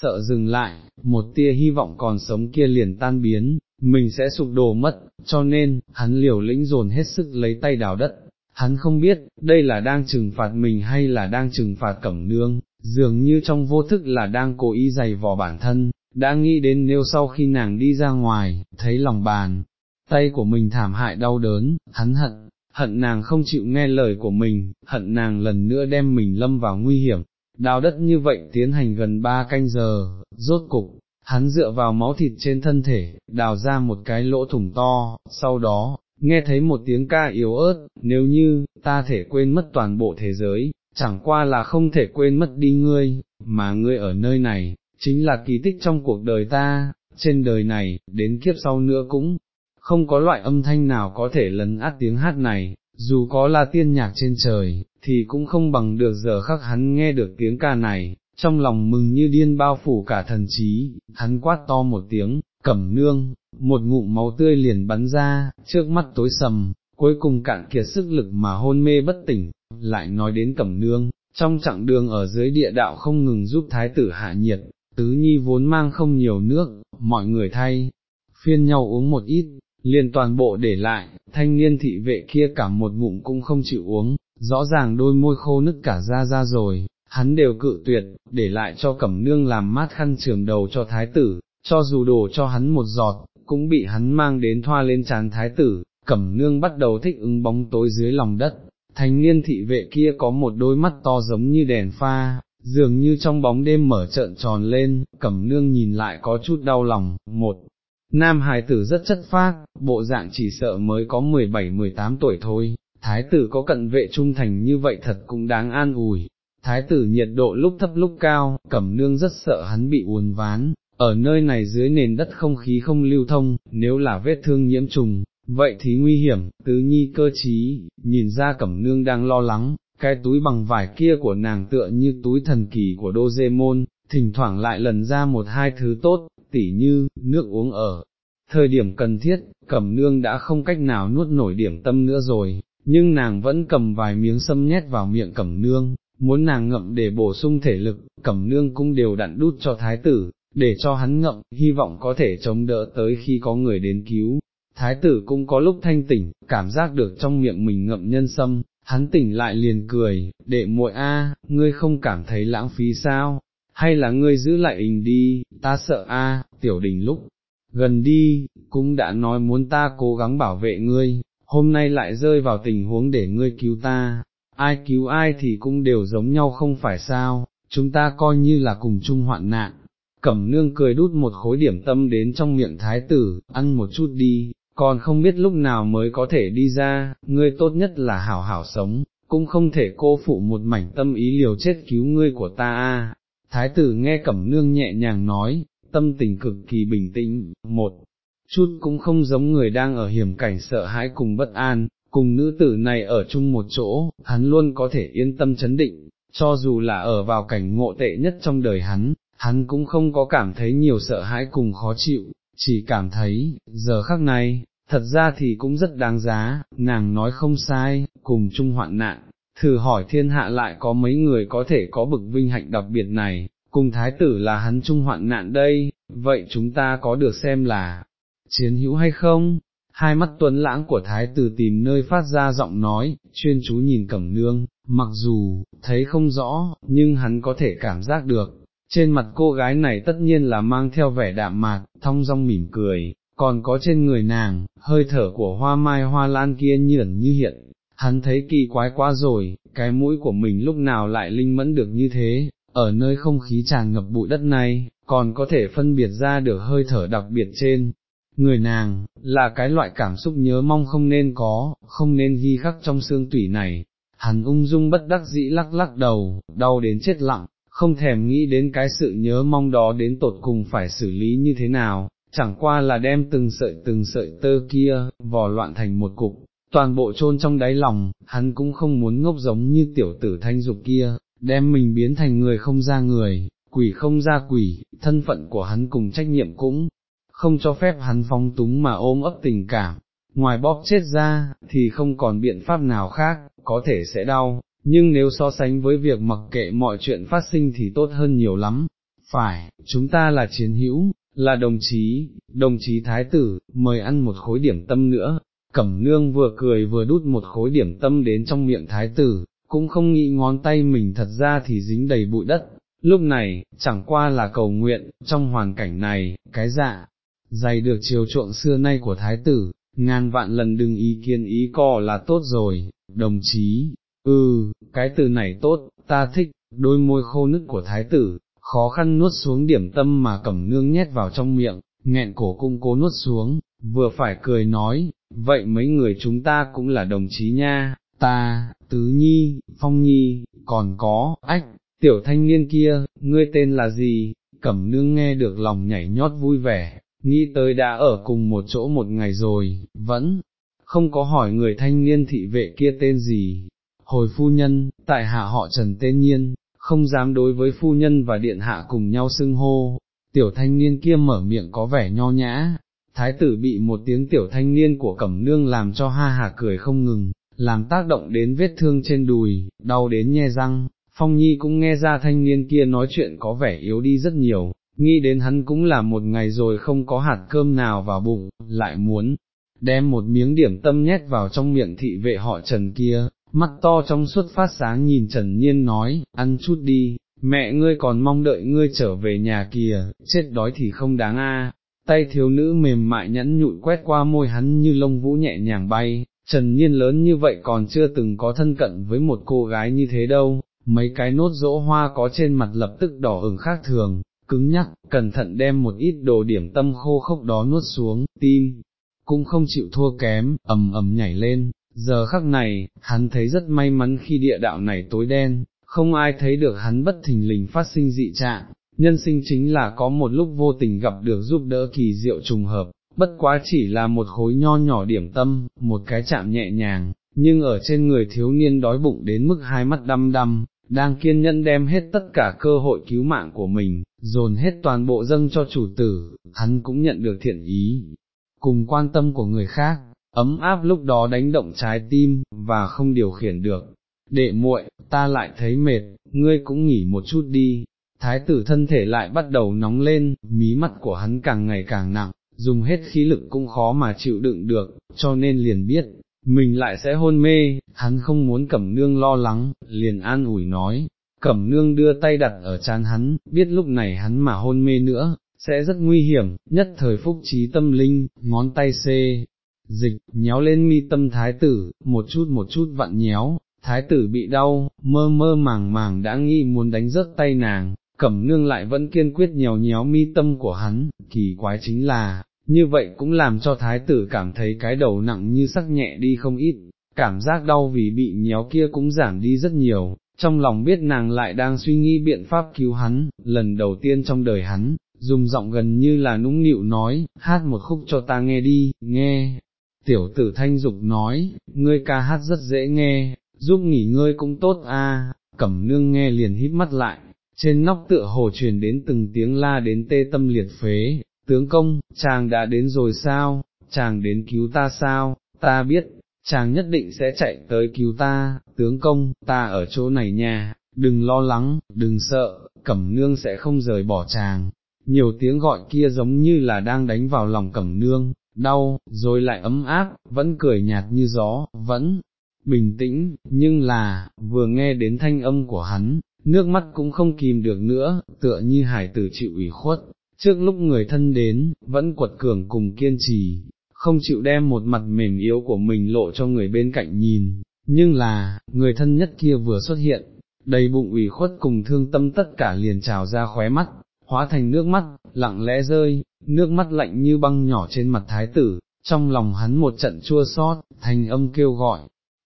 sợ dừng lại, một tia hy vọng còn sống kia liền tan biến, mình sẽ sụp đổ mất, cho nên, hắn liều lĩnh dồn hết sức lấy tay đào đất, hắn không biết, đây là đang trừng phạt mình hay là đang trừng phạt cẩm nương, dường như trong vô thức là đang cố ý giày vò bản thân, đã nghĩ đến nếu sau khi nàng đi ra ngoài, thấy lòng bàn, tay của mình thảm hại đau đớn, hắn hận, hận nàng không chịu nghe lời của mình, hận nàng lần nữa đem mình lâm vào nguy hiểm, đào đất như vậy tiến hành gần ba canh giờ, rốt cục, hắn dựa vào máu thịt trên thân thể, đào ra một cái lỗ thủng to, sau đó, nghe thấy một tiếng ca yếu ớt, nếu như, ta thể quên mất toàn bộ thế giới, chẳng qua là không thể quên mất đi ngươi, mà ngươi ở nơi này, chính là kỳ tích trong cuộc đời ta, trên đời này, đến kiếp sau nữa cũng, không có loại âm thanh nào có thể lấn át tiếng hát này, dù có là tiên nhạc trên trời, thì cũng không bằng được giờ khắc hắn nghe được tiếng ca này, trong lòng mừng như điên bao phủ cả thần trí, hắn quát to một tiếng, cẩm nương, một ngụm máu tươi liền bắn ra, trước mắt tối sầm, cuối cùng cạn kiệt sức lực mà hôn mê bất tỉnh, lại nói đến cẩm nương, trong chặng đường ở dưới địa đạo không ngừng giúp thái tử hạ nhiệt, tứ nhi vốn mang không nhiều nước, mọi người thay, phiên nhau uống một ít, liền toàn bộ để lại, thanh niên thị vệ kia cả một ngụm cũng không chịu uống, rõ ràng đôi môi khô nứt cả ra ra rồi, hắn đều cự tuyệt, để lại cho cẩm nương làm mát khăn trường đầu cho thái tử, cho dù đổ cho hắn một giọt, cũng bị hắn mang đến thoa lên trán thái tử, cẩm nương bắt đầu thích ứng bóng tối dưới lòng đất, thanh niên thị vệ kia có một đôi mắt to giống như đèn pha, dường như trong bóng đêm mở trợn tròn lên, cẩm nương nhìn lại có chút đau lòng, một. Nam hài tử rất chất phác, bộ dạng chỉ sợ mới có 17-18 tuổi thôi, thái tử có cận vệ trung thành như vậy thật cũng đáng an ủi. Thái tử nhiệt độ lúc thấp lúc cao, cẩm nương rất sợ hắn bị uốn ván, ở nơi này dưới nền đất không khí không lưu thông, nếu là vết thương nhiễm trùng, vậy thì nguy hiểm, tứ nhi cơ trí, nhìn ra cẩm nương đang lo lắng, cái túi bằng vải kia của nàng tựa như túi thần kỳ của đô dê môn, thỉnh thoảng lại lần ra một hai thứ tốt, tỉ như, nước uống ở. Thời điểm cần thiết, cẩm nương đã không cách nào nuốt nổi điểm tâm nữa rồi, nhưng nàng vẫn cầm vài miếng sâm nhét vào miệng cẩm nương, muốn nàng ngậm để bổ sung thể lực, cẩm nương cũng đều đặn đút cho thái tử, để cho hắn ngậm, hy vọng có thể chống đỡ tới khi có người đến cứu. Thái tử cũng có lúc thanh tỉnh, cảm giác được trong miệng mình ngậm nhân sâm, hắn tỉnh lại liền cười, đệ muội a, ngươi không cảm thấy lãng phí sao, hay là ngươi giữ lại hình đi, ta sợ a, tiểu đình lúc gần đi, cũng đã nói muốn ta cố gắng bảo vệ ngươi, hôm nay lại rơi vào tình huống để ngươi cứu ta, ai cứu ai thì cũng đều giống nhau không phải sao, chúng ta coi như là cùng chung hoạn nạn, cẩm nương cười đút một khối điểm tâm đến trong miệng thái tử, ăn một chút đi, còn không biết lúc nào mới có thể đi ra, ngươi tốt nhất là hảo hảo sống, cũng không thể cô phụ một mảnh tâm ý liều chết cứu ngươi của ta a. Thái tử nghe cẩm nương nhẹ nhàng nói, tâm tình cực kỳ bình tĩnh, một chút cũng không giống người đang ở hiểm cảnh sợ hãi cùng bất an, cùng nữ tử này ở chung một chỗ, hắn luôn có thể yên tâm chấn định, cho dù là ở vào cảnh ngộ tệ nhất trong đời hắn, hắn cũng không có cảm thấy nhiều sợ hãi cùng khó chịu, chỉ cảm thấy, giờ khắc này, thật ra thì cũng rất đáng giá, nàng nói không sai, cùng chung hoạn nạn, thử hỏi thiên hạ lại có mấy người có thể có bực vinh hạnh đặc biệt này, cùng thái tử là hắn chung hoạn nạn đây, vậy chúng ta có được xem là chiến hữu hay không? Hai mắt tuấn lãng của thái tử tìm nơi phát ra giọng nói, chuyên chú nhìn cẩm nương, mặc dù, thấy không rõ, nhưng hắn có thể cảm giác được, trên mặt cô gái này tất nhiên là mang theo vẻ đạm mạc, thong dong mỉm cười, còn có trên người nàng, hơi thở của hoa mai hoa lan kia như ẩn như hiện, hắn thấy kỳ quái quá rồi, cái mũi của mình lúc nào lại linh mẫn được như thế, ở nơi không khí tràn ngập bụi đất này, còn có thể phân biệt ra được hơi thở đặc biệt trên. Người nàng, là cái loại cảm xúc nhớ mong không nên có, không nên ghi khắc trong xương tủy này, hắn ung dung bất đắc dĩ lắc lắc đầu, đau đến chết lặng, không thèm nghĩ đến cái sự nhớ mong đó đến tột cùng phải xử lý như thế nào, chẳng qua là đem từng sợi từng sợi tơ kia, vò loạn thành một cục, toàn bộ chôn trong đáy lòng, hắn cũng không muốn ngốc giống như tiểu tử thanh dục kia, đem mình biến thành người không ra người, quỷ không ra quỷ, thân phận của hắn cùng trách nhiệm cũng không cho phép hắn phóng túng mà ôm ấp tình cảm, ngoài bóp chết ra, thì không còn biện pháp nào khác, có thể sẽ đau, nhưng nếu so sánh với việc mặc kệ mọi chuyện phát sinh thì tốt hơn nhiều lắm. Phải, chúng ta là chiến hữu, là đồng chí, đồng chí thái tử, mời ăn một khối điểm tâm nữa. Cẩm nương vừa cười vừa đút một khối điểm tâm đến trong miệng thái tử, cũng không nghĩ ngón tay mình thật ra thì dính đầy bụi đất. Lúc này, chẳng qua là cầu nguyện, trong hoàn cảnh này, cái dạ, dày được chiều chuộng xưa nay của thái tử, ngàn vạn lần đừng ý kiến ý co là tốt rồi, đồng chí, Ừ, cái từ này tốt, ta thích, đôi môi khô nứt của thái tử, khó khăn nuốt xuống điểm tâm mà cẩm nương nhét vào trong miệng, nghẹn cổ cung cố nuốt xuống, vừa phải cười nói, vậy mấy người chúng ta cũng là đồng chí nha, ta, tứ nhi, phong nhi, còn có, ách, tiểu thanh niên kia, ngươi tên là gì, cẩm nương nghe được lòng nhảy nhót vui vẻ, nghĩ tới đã ở cùng một chỗ một ngày rồi, vẫn, không có hỏi người thanh niên thị vệ kia tên gì, hồi phu nhân, tại hạ họ trần tên nhiên, không dám đối với phu nhân và điện hạ cùng nhau xưng hô, tiểu thanh niên kia mở miệng có vẻ nho nhã, thái tử bị một tiếng tiểu thanh niên của cẩm nương làm cho ha hà cười không ngừng, làm tác động đến vết thương trên đùi, đau đến nhe răng, phong nhi cũng nghe ra thanh niên kia nói chuyện có vẻ yếu đi rất nhiều, nghĩ đến hắn cũng là một ngày rồi không có hạt cơm nào vào bụng, lại muốn đem một miếng điểm tâm nhét vào trong miệng thị vệ họ trần kia, mắt to trong suốt phát sáng nhìn Trần Nhiên nói, ăn chút đi, mẹ ngươi còn mong đợi ngươi trở về nhà kìa, chết đói thì không đáng a. Tay thiếu nữ mềm mại nhẫn nhụi quét qua môi hắn như lông vũ nhẹ nhàng bay, Trần Nhiên lớn như vậy còn chưa từng có thân cận với một cô gái như thế đâu, mấy cái nốt rỗ hoa có trên mặt lập tức đỏ ửng khác thường, cứng nhắc, cẩn thận đem một ít đồ điểm tâm khô khốc đó nuốt xuống, tim, cũng không chịu thua kém, ầm ầm nhảy lên, Giờ khắc này, hắn thấy rất may mắn khi địa đạo này tối đen, không ai thấy được hắn bất thình lình phát sinh dị trạng, nhân sinh chính là có một lúc vô tình gặp được giúp đỡ kỳ diệu trùng hợp, bất quá chỉ là một khối nho nhỏ điểm tâm, một cái chạm nhẹ nhàng, nhưng ở trên người thiếu niên đói bụng đến mức hai mắt đăm đăm, đang kiên nhẫn đem hết tất cả cơ hội cứu mạng của mình, dồn hết toàn bộ dâng cho chủ tử, hắn cũng nhận được thiện ý, cùng quan tâm của người khác, ấm áp lúc đó đánh động trái tim, và không điều khiển được. Đệ muội, ta lại thấy mệt, ngươi cũng nghỉ một chút đi. Thái tử thân thể lại bắt đầu nóng lên, mí mắt của hắn càng ngày càng nặng, dùng hết khí lực cũng khó mà chịu đựng được, cho nên liền biết, mình lại sẽ hôn mê, hắn không muốn cẩm nương lo lắng, liền an ủi nói, cẩm nương đưa tay đặt ở chán hắn, biết lúc này hắn mà hôn mê nữa, sẽ rất nguy hiểm, nhất thời phúc trí tâm linh, ngón tay xê, dịch, nhéo lên mi tâm thái tử, một chút một chút vặn nhéo, thái tử bị đau, mơ mơ màng màng đã nghĩ muốn đánh rớt tay nàng, cẩm nương lại vẫn kiên quyết nhéo nhéo mi tâm của hắn, kỳ quái chính là, như vậy cũng làm cho thái tử cảm thấy cái đầu nặng như sắc nhẹ đi không ít, cảm giác đau vì bị nhéo kia cũng giảm đi rất nhiều, trong lòng biết nàng lại đang suy nghĩ biện pháp cứu hắn, lần đầu tiên trong đời hắn, dùng giọng gần như là nũng nịu nói, hát một khúc cho ta nghe đi, nghe. Tiểu tử thanh dục nói, ngươi ca hát rất dễ nghe, giúp nghỉ ngơi cũng tốt a. cẩm nương nghe liền híp mắt lại, trên nóc tựa hồ truyền đến từng tiếng la đến tê tâm liệt phế, tướng công, chàng đã đến rồi sao, chàng đến cứu ta sao, ta biết, chàng nhất định sẽ chạy tới cứu ta, tướng công, ta ở chỗ này nha, đừng lo lắng, đừng sợ, cẩm nương sẽ không rời bỏ chàng. Nhiều tiếng gọi kia giống như là đang đánh vào lòng cẩm nương, đau, rồi lại ấm áp, vẫn cười nhạt như gió, vẫn bình tĩnh, nhưng là, vừa nghe đến thanh âm của hắn, nước mắt cũng không kìm được nữa, tựa như hải tử chịu ủy khuất, trước lúc người thân đến, vẫn quật cường cùng kiên trì, không chịu đem một mặt mềm yếu của mình lộ cho người bên cạnh nhìn, nhưng là, người thân nhất kia vừa xuất hiện, đầy bụng ủy khuất cùng thương tâm tất cả liền trào ra khóe mắt, hóa thành nước mắt, lặng lẽ rơi, nước mắt lạnh như băng nhỏ trên mặt thái tử, trong lòng hắn một trận chua xót, thành âm kêu gọi,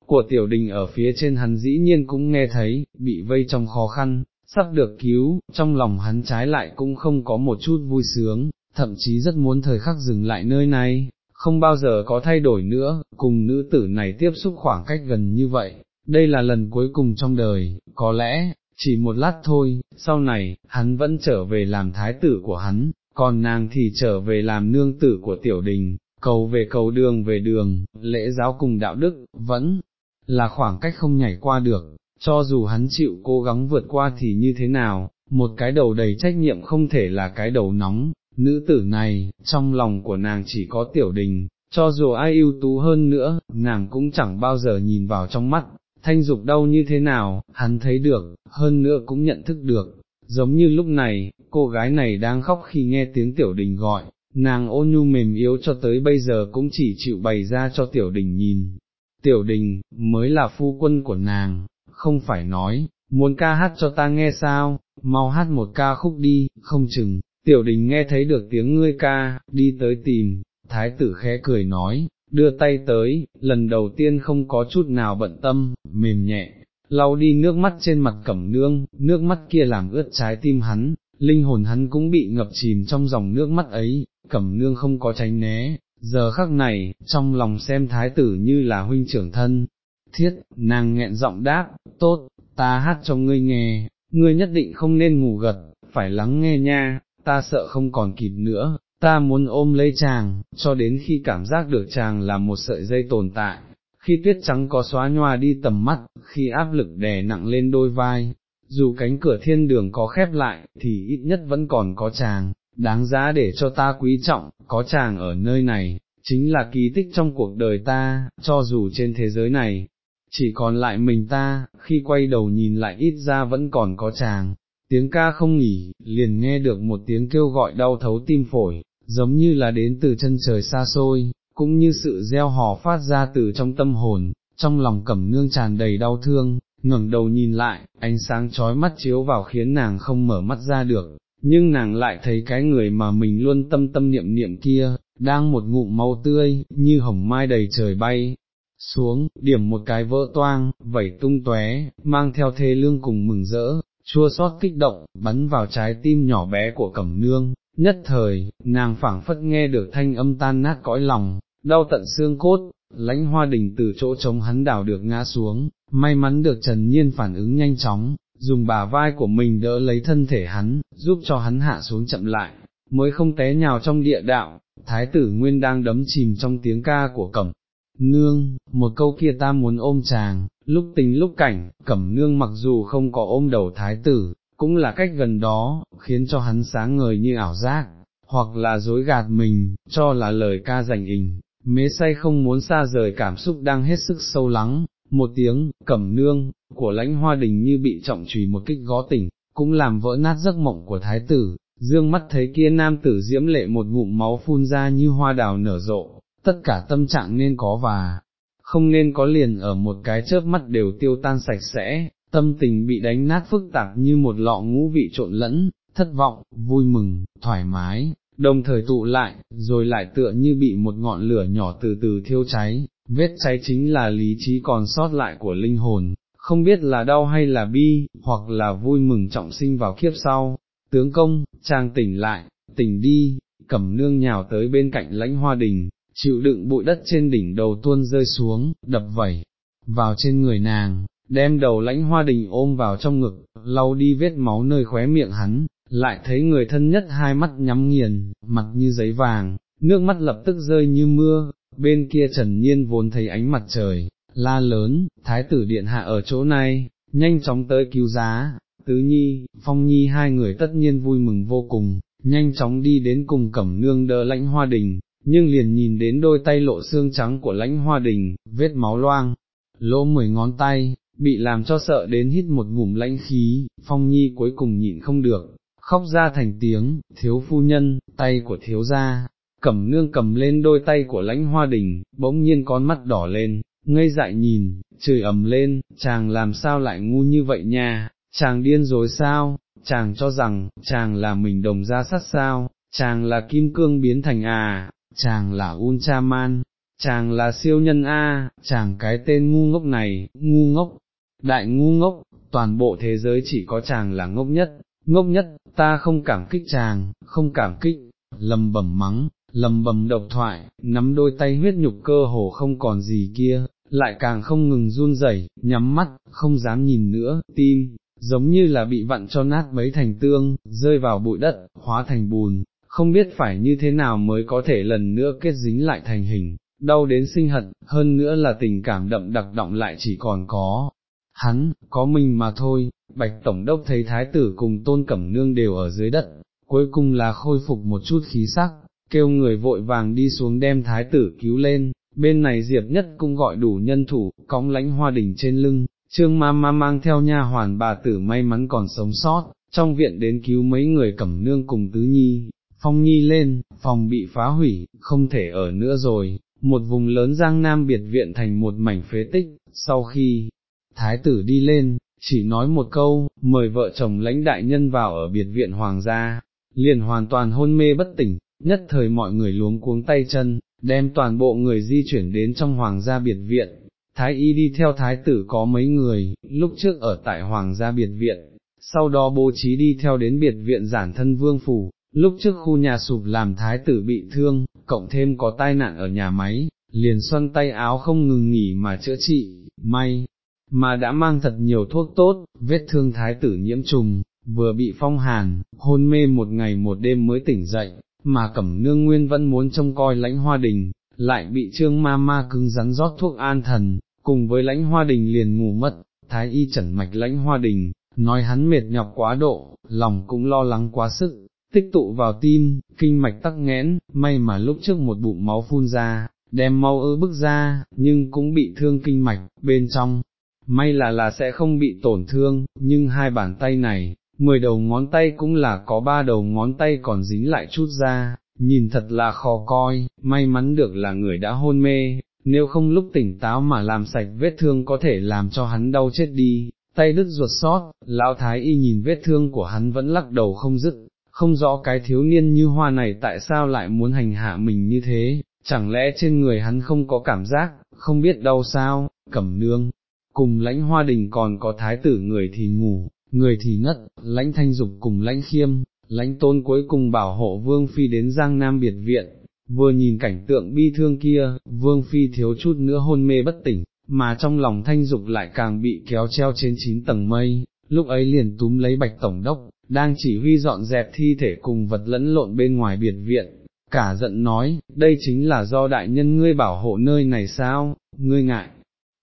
của tiểu đình ở phía trên hắn dĩ nhiên cũng nghe thấy, bị vây trong khó khăn, sắp được cứu, trong lòng hắn trái lại cũng không có một chút vui sướng, thậm chí rất muốn thời khắc dừng lại nơi này, không bao giờ có thay đổi nữa, cùng nữ tử này tiếp xúc khoảng cách gần như vậy, đây là lần cuối cùng trong đời, có lẽ, chỉ một lát thôi, sau này, hắn vẫn trở về làm thái tử của hắn, còn nàng thì trở về làm nương tử của tiểu đình, cầu về cầu đường về đường, lễ giáo cùng đạo đức, vẫn là khoảng cách không nhảy qua được, cho dù hắn chịu cố gắng vượt qua thì như thế nào, một cái đầu đầy trách nhiệm không thể là cái đầu nóng, nữ tử này, trong lòng của nàng chỉ có tiểu đình, cho dù ai ưu tú hơn nữa, nàng cũng chẳng bao giờ nhìn vào trong mắt, thanh dục đau như thế nào, hắn thấy được, hơn nữa cũng nhận thức được, giống như lúc này, cô gái này đang khóc khi nghe tiếng tiểu đình gọi, nàng ôn nhu mềm yếu cho tới bây giờ cũng chỉ chịu bày ra cho tiểu đình nhìn. Tiểu đình, mới là phu quân của nàng, không phải nói, muốn ca hát cho ta nghe sao, mau hát một ca khúc đi, không chừng, tiểu đình nghe thấy được tiếng ngươi ca, đi tới tìm, thái tử khẽ cười nói, đưa tay tới, lần đầu tiên không có chút nào bận tâm, mềm nhẹ, lau đi nước mắt trên mặt cẩm nương, nước mắt kia làm ướt trái tim hắn, linh hồn hắn cũng bị ngập chìm trong dòng nước mắt ấy, cẩm nương không có tránh né, giờ khắc này, trong lòng xem thái tử như là huynh trưởng thân, thiết, nàng nghẹn giọng đáp, tốt, ta hát cho ngươi nghe, ngươi nhất định không nên ngủ gật, phải lắng nghe nha, ta sợ không còn kịp nữa, ta muốn ôm lấy chàng, cho đến khi cảm giác được chàng là một sợi dây tồn tại, khi tuyết trắng có xóa nhòa đi tầm mắt, khi áp lực đè nặng lên đôi vai, dù cánh cửa thiên đường có khép lại, thì ít nhất vẫn còn có chàng, đáng giá để cho ta quý trọng, có chàng ở nơi này, chính là kỳ tích trong cuộc đời ta, cho dù trên thế giới này, chỉ còn lại mình ta, khi quay đầu nhìn lại ít ra vẫn còn có chàng, tiếng ca không nghỉ, liền nghe được một tiếng kêu gọi đau thấu tim phổi, giống như là đến từ chân trời xa xôi, cũng như sự gieo hò phát ra từ trong tâm hồn, trong lòng cẩm nương tràn đầy đau thương, ngẩng đầu nhìn lại, ánh sáng chói mắt chiếu vào khiến nàng không mở mắt ra được, nhưng nàng lại thấy cái người mà mình luôn tâm tâm niệm niệm kia, đang một ngụm mau tươi, như hồng mai đầy trời bay, xuống, điểm một cái vỡ toang, vẩy tung tóe, mang theo thê lương cùng mừng rỡ, chua xót kích động, bắn vào trái tim nhỏ bé của cẩm nương, nhất thời, nàng phảng phất nghe được thanh âm tan nát cõi lòng, đau tận xương cốt, lãnh hoa đình từ chỗ trống hắn đảo được ngã xuống, may mắn được Trần Nhiên phản ứng nhanh chóng, dùng bà vai của mình đỡ lấy thân thể hắn, giúp cho hắn hạ xuống chậm lại, mới không té nhào trong địa đạo, thái tử nguyên đang đấm chìm trong tiếng ca của cẩm. Nương, một câu kia ta muốn ôm chàng, lúc tình lúc cảnh, cẩm nương mặc dù không có ôm đầu thái tử, cũng là cách gần đó, khiến cho hắn sáng ngời như ảo giác, hoặc là dối gạt mình, cho là lời ca dành ình, mế say không muốn xa rời cảm xúc đang hết sức sâu lắng, một tiếng, cẩm nương, của lãnh hoa đình như bị trọng trùy một kích gó tỉnh, cũng làm vỡ nát giấc mộng của thái tử, dương mắt thấy kia nam tử diễm lệ một ngụm máu phun ra như hoa đào nở rộ, tất cả tâm trạng nên có và không nên có liền ở một cái chớp mắt đều tiêu tan sạch sẽ, tâm tình bị đánh nát phức tạp như một lọ ngũ vị trộn lẫn, thất vọng, vui mừng, thoải mái, đồng thời tụ lại, rồi lại tựa như bị một ngọn lửa nhỏ từ từ thiêu cháy, vết cháy chính là lý trí còn sót lại của linh hồn, không biết là đau hay là bi, hoặc là vui mừng trọng sinh vào kiếp sau. Tướng công, chàng tỉnh lại, tỉnh đi, cẩm nương nhào tới bên cạnh lãnh hoa đình, chịu đựng bụi đất trên đỉnh đầu tuôn rơi xuống, đập vẩy, vào trên người nàng, đem đầu lãnh hoa đình ôm vào trong ngực, lau đi vết máu nơi khóe miệng hắn, lại thấy người thân nhất hai mắt nhắm nghiền, mặt như giấy vàng, nước mắt lập tức rơi như mưa, bên kia trần nhiên vốn thấy ánh mặt trời, la lớn, thái tử điện hạ ở chỗ này, nhanh chóng tới cứu giá, tứ nhi, phong nhi hai người tất nhiên vui mừng vô cùng, nhanh chóng đi đến cùng cẩm nương đỡ lãnh hoa đình, nhưng liền nhìn đến đôi tay lộ xương trắng của lãnh hoa đình, vết máu loang, lỗ mười ngón tay, bị làm cho sợ đến hít một ngụm lãnh khí, phong nhi cuối cùng nhịn không được, khóc ra thành tiếng, thiếu phu nhân, tay của thiếu gia, cẩm nương cầm lên đôi tay của lãnh hoa đình, bỗng nhiên con mắt đỏ lên, ngây dại nhìn, chửi ầm lên, chàng làm sao lại ngu như vậy nha, chàng điên rồi sao, chàng cho rằng, chàng là mình đồng ra sát sao, chàng là kim cương biến thành à, chàng là Ultraman, chàng là siêu nhân A, chàng cái tên ngu ngốc này, ngu ngốc, đại ngu ngốc, toàn bộ thế giới chỉ có chàng là ngốc nhất, ngốc nhất, ta không cảm kích chàng, không cảm kích, lầm bẩm mắng, lầm bầm độc thoại, nắm đôi tay huyết nhục cơ hồ không còn gì kia, lại càng không ngừng run rẩy, nhắm mắt, không dám nhìn nữa, tim, giống như là bị vặn cho nát mấy thành tương, rơi vào bụi đất, hóa thành bùn, không biết phải như thế nào mới có thể lần nữa kết dính lại thành hình, đau đến sinh hận, hơn nữa là tình cảm đậm đặc động lại chỉ còn có. Hắn, có mình mà thôi, bạch tổng đốc thấy thái tử cùng tôn cẩm nương đều ở dưới đất, cuối cùng là khôi phục một chút khí sắc, kêu người vội vàng đi xuống đem thái tử cứu lên, bên này diệp nhất cũng gọi đủ nhân thủ, cõng lãnh hoa đỉnh trên lưng, trương ma ma mang theo nha hoàn bà tử may mắn còn sống sót, trong viện đến cứu mấy người cẩm nương cùng tứ nhi, phong nhi lên, phòng bị phá hủy, không thể ở nữa rồi, một vùng lớn giang nam biệt viện thành một mảnh phế tích, sau khi thái tử đi lên, chỉ nói một câu, mời vợ chồng lãnh đại nhân vào ở biệt viện hoàng gia, liền hoàn toàn hôn mê bất tỉnh, nhất thời mọi người luống cuống tay chân, đem toàn bộ người di chuyển đến trong hoàng gia biệt viện. Thái y đi theo thái tử có mấy người, lúc trước ở tại hoàng gia biệt viện, sau đó bố trí đi theo đến biệt viện giản thân vương phủ, lúc trước khu nhà sụp làm thái tử bị thương, cộng thêm có tai nạn ở nhà máy, liền xoăn tay áo không ngừng nghỉ mà chữa trị, may, mà đã mang thật nhiều thuốc tốt, vết thương thái tử nhiễm trùng, vừa bị phong hàn, hôn mê một ngày một đêm mới tỉnh dậy, mà cẩm nương nguyên vẫn muốn trông coi lãnh hoa đình, lại bị trương ma ma cứng rắn rót thuốc an thần, cùng với lãnh hoa đình liền ngủ mất, thái y chẩn mạch lãnh hoa đình, nói hắn mệt nhọc quá độ, lòng cũng lo lắng quá sức, tích tụ vào tim, kinh mạch tắc nghẽn, may mà lúc trước một bụng máu phun ra, đem mau ơ bức ra, nhưng cũng bị thương kinh mạch, bên trong, may là là sẽ không bị tổn thương, nhưng hai bàn tay này, mười đầu ngón tay cũng là có ba đầu ngón tay còn dính lại chút ra, nhìn thật là khó coi, may mắn được là người đã hôn mê, nếu không lúc tỉnh táo mà làm sạch vết thương có thể làm cho hắn đau chết đi, tay đứt ruột sót, lão thái y nhìn vết thương của hắn vẫn lắc đầu không dứt, không rõ cái thiếu niên như hoa này tại sao lại muốn hành hạ mình như thế, chẳng lẽ trên người hắn không có cảm giác, không biết đau sao, cẩm nương, cùng lãnh hoa đình còn có thái tử người thì ngủ, người thì ngất, lãnh thanh dục cùng lãnh khiêm, lãnh tôn cuối cùng bảo hộ vương phi đến giang nam biệt viện, vừa nhìn cảnh tượng bi thương kia, vương phi thiếu chút nữa hôn mê bất tỉnh, mà trong lòng thanh dục lại càng bị kéo treo trên chín tầng mây, lúc ấy liền túm lấy bạch tổng đốc, đang chỉ huy dọn dẹp thi thể cùng vật lẫn lộn bên ngoài biệt viện, cả giận nói, đây chính là do đại nhân ngươi bảo hộ nơi này sao, ngươi ngại,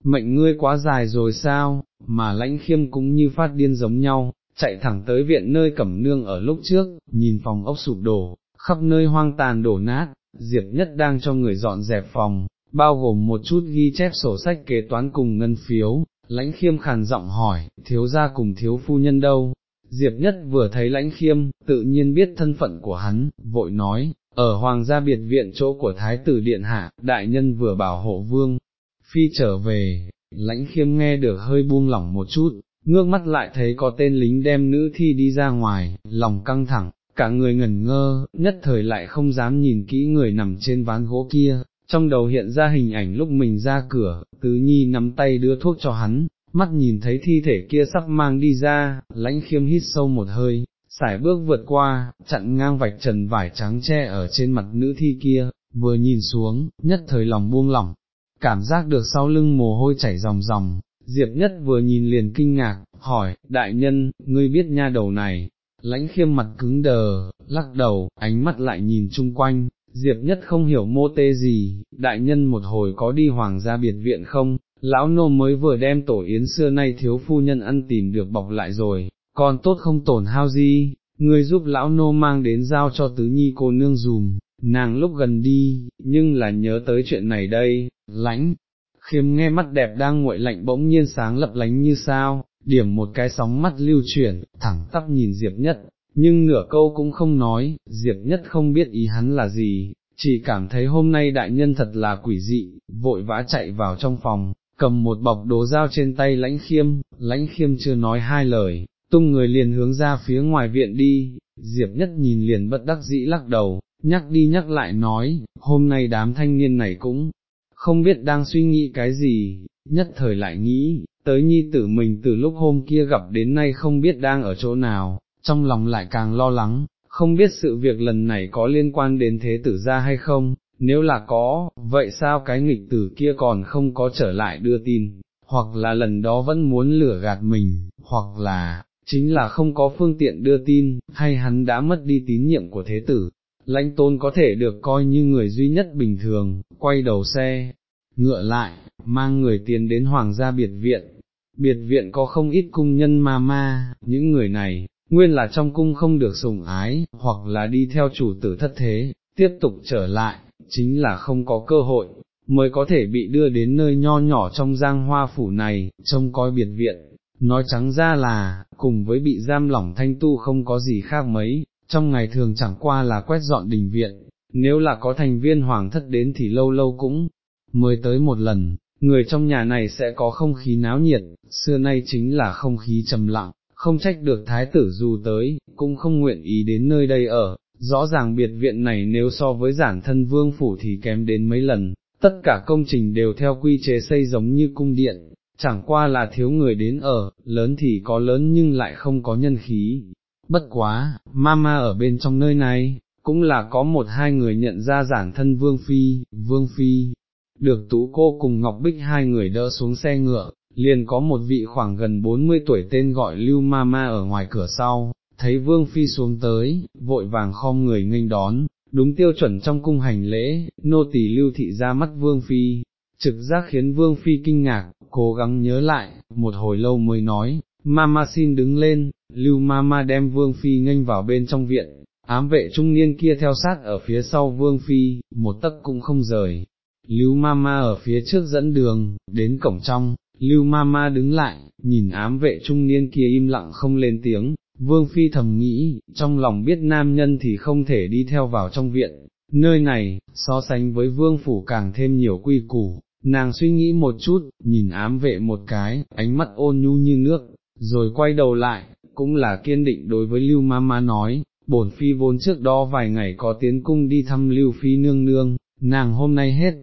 mệnh ngươi quá dài rồi sao, mà lãnh khiêm cũng như phát điên giống nhau, chạy thẳng tới viện nơi cẩm nương ở lúc trước, nhìn phòng ốc sụp đổ, khắp nơi hoang tàn đổ nát, Diệp Nhất đang cho người dọn dẹp phòng, bao gồm một chút ghi chép sổ sách kế toán cùng ngân phiếu, lãnh khiêm khàn giọng hỏi, thiếu gia cùng thiếu phu nhân đâu? Diệp Nhất vừa thấy lãnh khiêm, tự nhiên biết thân phận của hắn, vội nói, ở hoàng gia biệt viện chỗ của thái tử điện hạ, đại nhân vừa bảo hộ vương, phi trở về, lãnh khiêm nghe được hơi buông lỏng một chút, ngước mắt lại thấy có tên lính đem nữ thi đi ra ngoài, lòng căng thẳng, cả người ngẩn ngơ, nhất thời lại không dám nhìn kỹ người nằm trên ván gỗ kia, trong đầu hiện ra hình ảnh lúc mình ra cửa, tứ nhi nắm tay đưa thuốc cho hắn, mắt nhìn thấy thi thể kia sắp mang đi ra, lãnh khiêm hít sâu một hơi, sải bước vượt qua, chặn ngang vạch trần vải trắng che ở trên mặt nữ thi kia, vừa nhìn xuống, nhất thời lòng buông lỏng, cảm giác được sau lưng mồ hôi chảy ròng ròng, Diệp nhất vừa nhìn liền kinh ngạc, hỏi, đại nhân, ngươi biết nha đầu này, lãnh khiêm mặt cứng đờ, lắc đầu, ánh mắt lại nhìn chung quanh, Diệp nhất không hiểu mô tê gì, đại nhân một hồi có đi hoàng gia biệt viện không, lão nô mới vừa đem tổ yến xưa nay thiếu phu nhân ăn tìm được bọc lại rồi, còn tốt không tổn hao gì, ngươi giúp lão nô mang đến giao cho tứ nhi cô nương dùm, nàng lúc gần đi, nhưng là nhớ tới chuyện này đây, lãnh, khiêm nghe mắt đẹp đang nguội lạnh bỗng nhiên sáng lập lánh như sao, điểm một cái sóng mắt lưu chuyển, thẳng tắp nhìn Diệp Nhất, nhưng nửa câu cũng không nói, Diệp Nhất không biết ý hắn là gì, chỉ cảm thấy hôm nay đại nhân thật là quỷ dị, vội vã chạy vào trong phòng, cầm một bọc đồ dao trên tay lãnh khiêm, lãnh khiêm chưa nói hai lời, tung người liền hướng ra phía ngoài viện đi, Diệp Nhất nhìn liền bất đắc dĩ lắc đầu, nhắc đi nhắc lại nói, hôm nay đám thanh niên này cũng không biết đang suy nghĩ cái gì, nhất thời lại nghĩ, tới nhi tử mình từ lúc hôm kia gặp đến nay không biết đang ở chỗ nào, trong lòng lại càng lo lắng, không biết sự việc lần này có liên quan đến thế tử gia hay không, nếu là có, vậy sao cái nghịch tử kia còn không có trở lại đưa tin, hoặc là lần đó vẫn muốn lửa gạt mình, hoặc là, chính là không có phương tiện đưa tin, hay hắn đã mất đi tín nhiệm của thế tử. Lãnh tôn có thể được coi như người duy nhất bình thường, quay đầu xe, ngựa lại, mang người tiến đến hoàng gia biệt viện, biệt viện có không ít cung nhân ma ma, những người này, nguyên là trong cung không được sủng ái, hoặc là đi theo chủ tử thất thế, tiếp tục trở lại, chính là không có cơ hội, mới có thể bị đưa đến nơi nho nhỏ trong giang hoa phủ này, trông coi biệt viện. Nói trắng ra là, cùng với bị giam lỏng thanh tu không có gì khác mấy, trong ngày thường chẳng qua là quét dọn đình viện, nếu là có thành viên hoàng thất đến thì lâu lâu cũng mới tới một lần, người trong nhà này sẽ có không khí náo nhiệt, xưa nay chính là không khí trầm lặng, không trách được thái tử dù tới, cũng không nguyện ý đến nơi đây ở, rõ ràng biệt viện này nếu so với giản thân vương phủ thì kém đến mấy lần, tất cả công trình đều theo quy chế xây giống như cung điện, chẳng qua là thiếu người đến ở, lớn thì có lớn nhưng lại không có nhân khí. Bất quá, mama ở bên trong nơi này, cũng là có một hai người nhận ra giản thân vương phi, vương phi, được tú cô cùng Ngọc Bích hai người đỡ xuống xe ngựa, liền có một vị khoảng gần 40 tuổi tên gọi Lưu Mama ở ngoài cửa sau, thấy Vương Phi xuống tới, vội vàng khom người nghênh đón, đúng tiêu chuẩn trong cung hành lễ, nô tỳ Lưu Thị ra mắt Vương Phi, trực giác khiến Vương Phi kinh ngạc, cố gắng nhớ lại, một hồi lâu mới nói, Mama xin đứng lên, Lưu Mama đem Vương Phi nghênh vào bên trong viện, ám vệ trung niên kia theo sát ở phía sau Vương Phi, một tấc cũng không rời, Lưu Mama ở phía trước dẫn đường, đến cổng trong, Lưu Mama đứng lại, nhìn ám vệ trung niên kia im lặng không lên tiếng, Vương Phi thầm nghĩ, trong lòng biết nam nhân thì không thể đi theo vào trong viện, nơi này, so sánh với Vương Phủ càng thêm nhiều quy củ, nàng suy nghĩ một chút, nhìn ám vệ một cái, ánh mắt ôn nhu như nước, rồi quay đầu lại, cũng là kiên định đối với Lưu Mama nói, bổn Phi vốn trước đó vài ngày có tiến cung đi thăm Lưu Phi nương nương, nàng hôm nay hết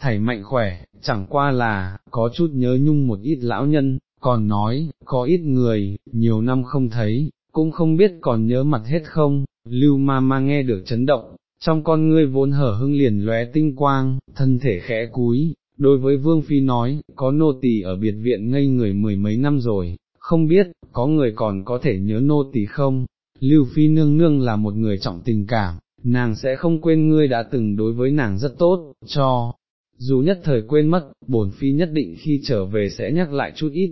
thảy mạnh khỏe, chẳng qua là, có chút nhớ nhung một ít lão nhân, còn nói, có ít người, nhiều năm không thấy, cũng không biết còn nhớ mặt hết không, lưu ma ma nghe được chấn động, trong con ngươi vốn hở hưng liền lóe tinh quang, thân thể khẽ cúi, đối với Vương Phi nói, có nô tỳ ở biệt viện ngây người mười mấy năm rồi, không biết, có người còn có thể nhớ nô tỳ không, Lưu Phi nương nương là một người trọng tình cảm, nàng sẽ không quên ngươi đã từng đối với nàng rất tốt, cho dù nhất thời quên mất, bổn phi nhất định khi trở về sẽ nhắc lại chút ít,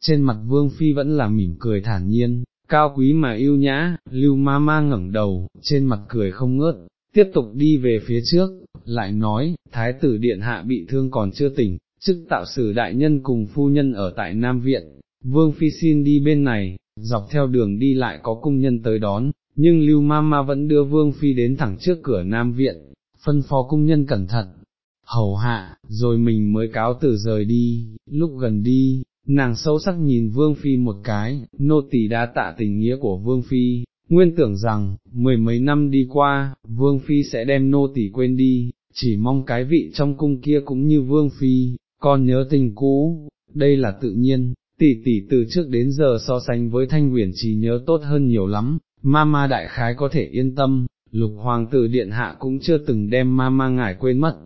trên mặt vương phi vẫn là mỉm cười thản nhiên, cao quý mà yêu nhã, lưu ma ma ngẩng đầu, trên mặt cười không ngớt, tiếp tục đi về phía trước, lại nói, thái tử điện hạ bị thương còn chưa tỉnh, chức tạo sử đại nhân cùng phu nhân ở tại Nam Viện, vương phi xin đi bên này, dọc theo đường đi lại có cung nhân tới đón, nhưng lưu ma ma vẫn đưa vương phi đến thẳng trước cửa Nam Viện, phân phó cung nhân cẩn thận, hầu hạ, rồi mình mới cáo từ rời đi, lúc gần đi, nàng sâu sắc nhìn Vương Phi một cái, nô tỳ đã tạ tình nghĩa của Vương Phi, nguyên tưởng rằng, mười mấy năm đi qua, Vương Phi sẽ đem nô tỳ quên đi, chỉ mong cái vị trong cung kia cũng như Vương Phi, còn nhớ tình cũ, đây là tự nhiên, tỷ tỷ từ trước đến giờ so sánh với thanh huyền chỉ nhớ tốt hơn nhiều lắm, mama đại khái có thể yên tâm, lục hoàng tử điện hạ cũng chưa từng đem mama ngải quên mất,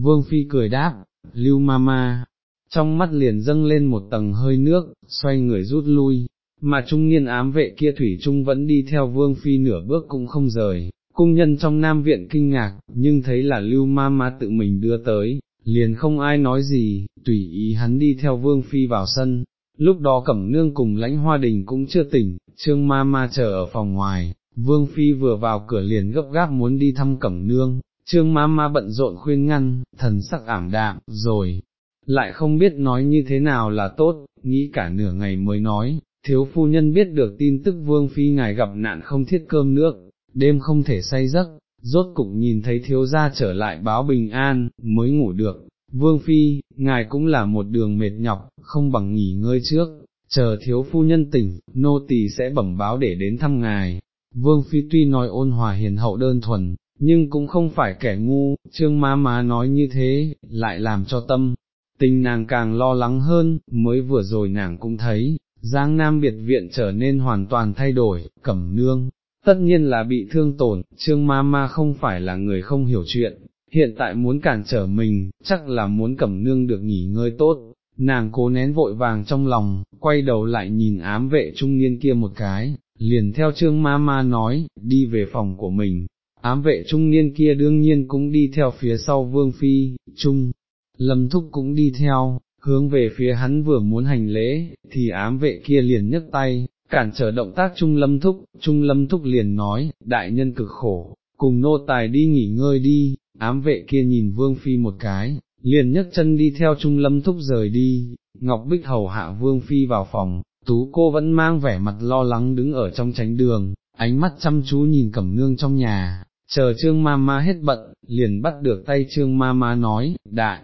vương phi cười đáp, lưu mama, trong mắt liền dâng lên một tầng hơi nước, xoay người rút lui, mà trung niên ám vệ kia thủy trung vẫn đi theo vương phi nửa bước cũng không rời. Cung nhân trong nam viện kinh ngạc, nhưng thấy là lưu mama tự mình đưa tới, liền không ai nói gì, tùy ý hắn đi theo vương phi vào sân, lúc đó cẩm nương cùng lãnh hoa đình cũng chưa tỉnh, trương ma ma chờ ở phòng ngoài, vương phi vừa vào cửa liền gấp gáp muốn đi thăm cẩm nương, trương ma ma bận rộn khuyên ngăn, thần sắc ảm đạm, rồi, lại không biết nói như thế nào là tốt, nghĩ cả nửa ngày mới nói, thiếu phu nhân biết được tin tức vương phi ngài gặp nạn không thiết cơm nước, đêm không thể say giấc, rốt cục nhìn thấy thiếu gia trở lại báo bình an, mới ngủ được. Vương Phi, ngài cũng là một đường mệt nhọc, không bằng nghỉ ngơi trước, chờ thiếu phu nhân tỉnh, nô tỳ sẽ bẩm báo để đến thăm ngài. Vương Phi tuy nói ôn hòa hiền hậu đơn thuần, nhưng cũng không phải kẻ ngu, trương má má nói như thế, lại làm cho tâm, tình nàng càng lo lắng hơn, mới vừa rồi nàng cũng thấy, Giang Nam biệt viện trở nên hoàn toàn thay đổi, cẩm nương, tất nhiên là bị thương tổn, trương ma ma không phải là người không hiểu chuyện, hiện tại muốn cản trở mình, chắc là muốn cẩm nương được nghỉ ngơi tốt, nàng cố nén vội vàng trong lòng, quay đầu lại nhìn ám vệ trung niên kia một cái, liền theo trương ma ma nói, đi về phòng của mình, ám vệ trung niên kia đương nhiên cũng đi theo phía sau vương phi, trung, lâm thúc cũng đi theo, hướng về phía hắn vừa muốn hành lễ, thì ám vệ kia liền nhấc tay, cản trở động tác Trung Lâm Thúc, Trung Lâm Thúc liền nói, đại nhân cực khổ, cùng nô tài đi nghỉ ngơi đi, ám vệ kia nhìn Vương Phi một cái, liền nhấc chân đi theo Trung Lâm Thúc rời đi, Ngọc Bích hầu hạ Vương Phi vào phòng, tú cô vẫn mang vẻ mặt lo lắng đứng ở trong tránh đường, ánh mắt chăm chú nhìn cẩm nương trong nhà, chờ trương ma ma hết bận, liền bắt được tay trương ma ma nói, đại,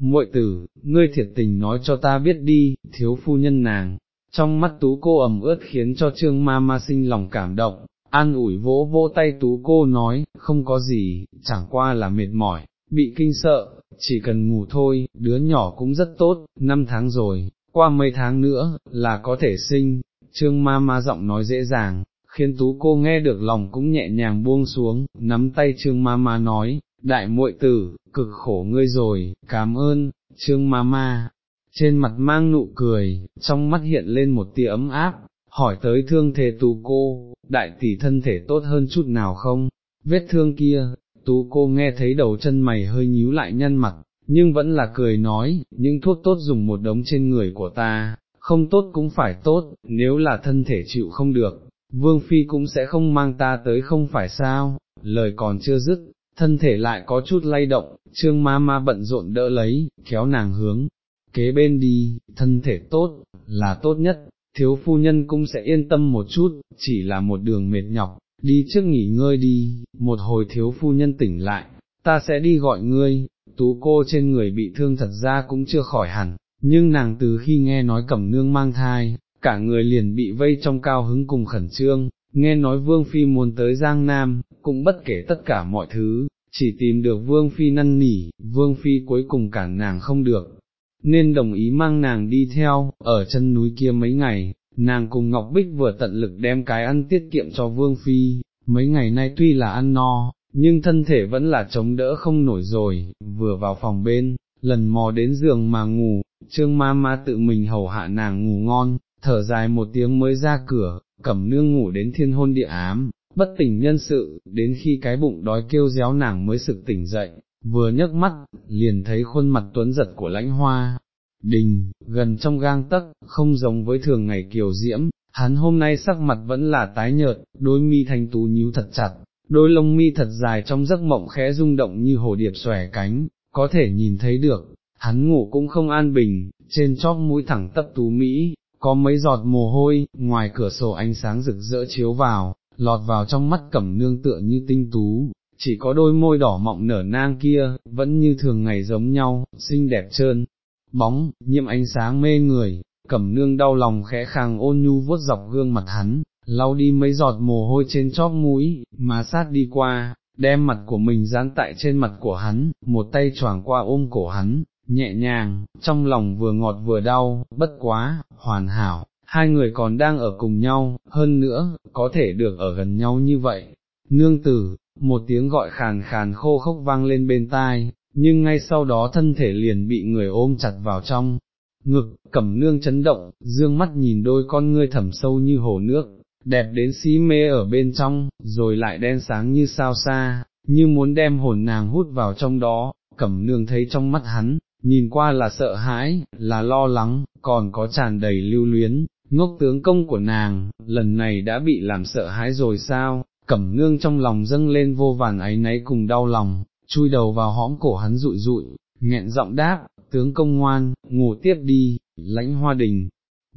muội tử, ngươi thiệt tình nói cho ta biết đi, thiếu phu nhân nàng, trong mắt tú cô ẩm ướt khiến cho trương ma ma sinh lòng cảm động, an ủi vỗ vỗ tay tú cô nói, không có gì, chẳng qua là mệt mỏi, bị kinh sợ, chỉ cần ngủ thôi, đứa nhỏ cũng rất tốt, năm tháng rồi, qua mấy tháng nữa, là có thể sinh, trương ma ma giọng nói dễ dàng, khiến tú cô nghe được lòng cũng nhẹ nhàng buông xuống, nắm tay trương ma ma nói, đại muội tử, cực khổ ngươi rồi, cảm ơn, trương ma ma, trên mặt mang nụ cười, trong mắt hiện lên một tia ấm áp, hỏi tới thương thế tú cô, đại tỷ thân thể tốt hơn chút nào không, vết thương kia, tú cô nghe thấy đầu chân mày hơi nhíu lại nhăn mặt, nhưng vẫn là cười nói, những thuốc tốt dùng một đống trên người của ta, không tốt cũng phải tốt, nếu là thân thể chịu không được, vương phi cũng sẽ không mang ta tới không phải sao, lời còn chưa dứt, thân thể lại có chút lay động, trương ma ma bận rộn đỡ lấy, kéo nàng hướng, kế bên đi, thân thể tốt, là tốt nhất, thiếu phu nhân cũng sẽ yên tâm một chút, chỉ là một đường mệt nhọc, đi trước nghỉ ngơi đi, một hồi thiếu phu nhân tỉnh lại, ta sẽ đi gọi ngươi, tú cô trên người bị thương thật ra cũng chưa khỏi hẳn, nhưng nàng từ khi nghe nói cẩm nương mang thai, cả người liền bị vây trong cao hứng cùng khẩn trương, nghe nói Vương Phi muốn tới Giang Nam, cũng bất kể tất cả mọi thứ, chỉ tìm được Vương Phi năn nỉ, Vương Phi cuối cùng cản nàng không được, nên đồng ý mang nàng đi theo, ở chân núi kia mấy ngày, nàng cùng Ngọc Bích vừa tận lực đem cái ăn tiết kiệm cho Vương Phi, mấy ngày nay tuy là ăn no, nhưng thân thể vẫn là chống đỡ không nổi rồi, vừa vào phòng bên, lần mò đến giường mà ngủ, trương ma ma tự mình hầu hạ nàng ngủ ngon, thở dài một tiếng mới ra cửa, cẩm nương ngủ đến thiên hôn địa ám, bất tỉnh nhân sự, đến khi cái bụng đói kêu réo nàng mới sực tỉnh dậy, vừa nhấc mắt, liền thấy khuôn mặt tuấn giật của lãnh hoa, đình, gần trong gang tấc, không giống với thường ngày kiều diễm, hắn hôm nay sắc mặt vẫn là tái nhợt, đôi mi thanh tú nhíu thật chặt, đôi lông mi thật dài trong giấc mộng khẽ rung động như hồ điệp xòe cánh, có thể nhìn thấy được, hắn ngủ cũng không an bình, trên chóp mũi thẳng tấp tú Mỹ, có mấy giọt mồ hôi, ngoài cửa sổ ánh sáng rực rỡ chiếu vào, lọt vào trong mắt cẩm nương tựa như tinh tú, chỉ có đôi môi đỏ mọng nở nang kia, vẫn như thường ngày giống nhau, xinh đẹp trơn, bóng, nhiễm ánh sáng mê người, cẩm nương đau lòng khẽ khàng ôn nhu vuốt dọc gương mặt hắn, lau đi mấy giọt mồ hôi trên chóp mũi, mà sát đi qua, đem mặt của mình dán tại trên mặt của hắn, một tay choàng qua ôm cổ hắn, nhẹ nhàng, trong lòng vừa ngọt vừa đau, bất quá, hoàn hảo, hai người còn đang ở cùng nhau, hơn nữa, có thể được ở gần nhau như vậy. Nương tử, một tiếng gọi khàn khàn khô khốc vang lên bên tai, nhưng ngay sau đó thân thể liền bị người ôm chặt vào trong. Ngực, cẩm nương chấn động, dương mắt nhìn đôi con ngươi thẳm sâu như hồ nước, đẹp đến xí mê ở bên trong, rồi lại đen sáng như sao xa, như muốn đem hồn nàng hút vào trong đó, cẩm nương thấy trong mắt hắn, nhìn qua là sợ hãi, là lo lắng, còn có tràn đầy lưu luyến, ngốc tướng công của nàng, lần này đã bị làm sợ hãi rồi sao, cẩm nương trong lòng dâng lên vô vàn ấy náy cùng đau lòng, chui đầu vào hõm cổ hắn rụi rụi, nghẹn giọng đáp, tướng công ngoan, ngủ tiếp đi, lãnh hoa đình,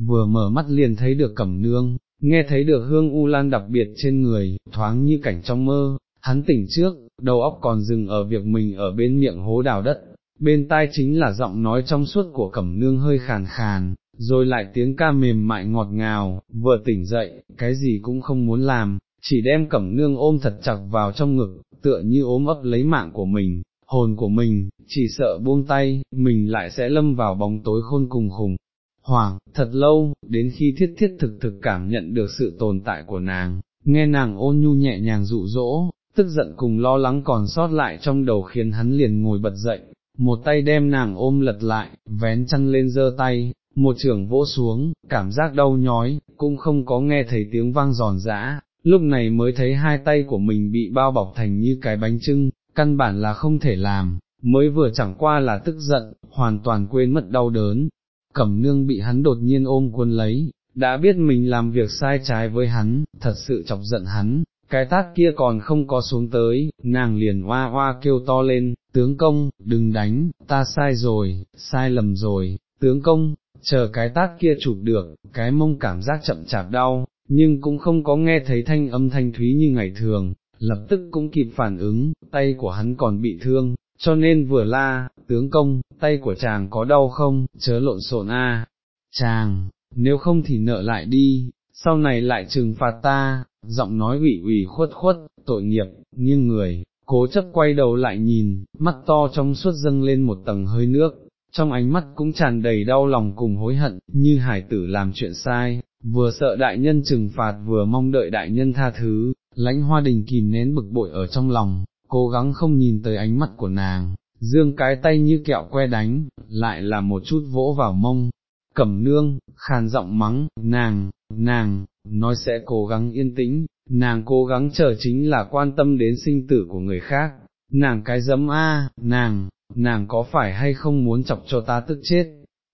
vừa mở mắt liền thấy được cẩm nương, nghe thấy được hương u lan đặc biệt trên người, thoáng như cảnh trong mơ, hắn tỉnh trước, đầu óc còn dừng ở việc mình ở bên miệng hố đào đất, bên tai chính là giọng nói trong suốt của cẩm nương hơi khàn khàn, rồi lại tiếng ca mềm mại ngọt ngào, vừa tỉnh dậy, cái gì cũng không muốn làm, chỉ đem cẩm nương ôm thật chặt vào trong ngực, tựa như ôm ấp lấy mạng của mình, hồn của mình, chỉ sợ buông tay, mình lại sẽ lâm vào bóng tối khôn cùng khủng. Hoàng, thật lâu, đến khi thiết thiết thực thực cảm nhận được sự tồn tại của nàng, nghe nàng ôn nhu nhẹ nhàng dụ dỗ, tức giận cùng lo lắng còn sót lại trong đầu khiến hắn liền ngồi bật dậy, một tay đem nàng ôm lật lại, vén chăn lên giơ tay, một trưởng vỗ xuống, cảm giác đau nhói, cũng không có nghe thấy tiếng vang giòn giã, lúc này mới thấy hai tay của mình bị bao bọc thành như cái bánh trưng, căn bản là không thể làm, mới vừa chẳng qua là tức giận, hoàn toàn quên mất đau đớn. Cẩm nương bị hắn đột nhiên ôm quân lấy, đã biết mình làm việc sai trái với hắn, thật sự chọc giận hắn, cái tát kia còn không có xuống tới, nàng liền hoa hoa kêu to lên, tướng công, đừng đánh, ta sai rồi, sai lầm rồi, tướng công, chờ cái tát kia chụp được, cái mông cảm giác chậm chạp đau, nhưng cũng không có nghe thấy thanh âm thanh thúy như ngày thường, lập tức cũng kịp phản ứng, tay của hắn còn bị thương, cho nên vừa la, tướng công, tay của chàng có đau không, chớ lộn xộn a, chàng, nếu không thì nợ lại đi, sau này lại trừng phạt ta, giọng nói ủy ủy khuất khuất, tội nghiệp, nghiêng người, cố chấp quay đầu lại nhìn, mắt to trong suốt dâng lên một tầng hơi nước, trong ánh mắt cũng tràn đầy đau lòng cùng hối hận, như hải tử làm chuyện sai, vừa sợ đại nhân trừng phạt vừa mong đợi đại nhân tha thứ, lãnh hoa đình kìm nén bực bội ở trong lòng, cố gắng không nhìn tới ánh mắt của nàng, dương cái tay như kẹo que đánh, lại là một chút vỗ vào mông, cẩm nương, khàn giọng mắng, nàng, nàng, nói sẽ cố gắng yên tĩnh, nàng cố gắng chờ chính là quan tâm đến sinh tử của người khác, nàng cái dấm a, nàng, nàng có phải hay không muốn chọc cho ta tức chết,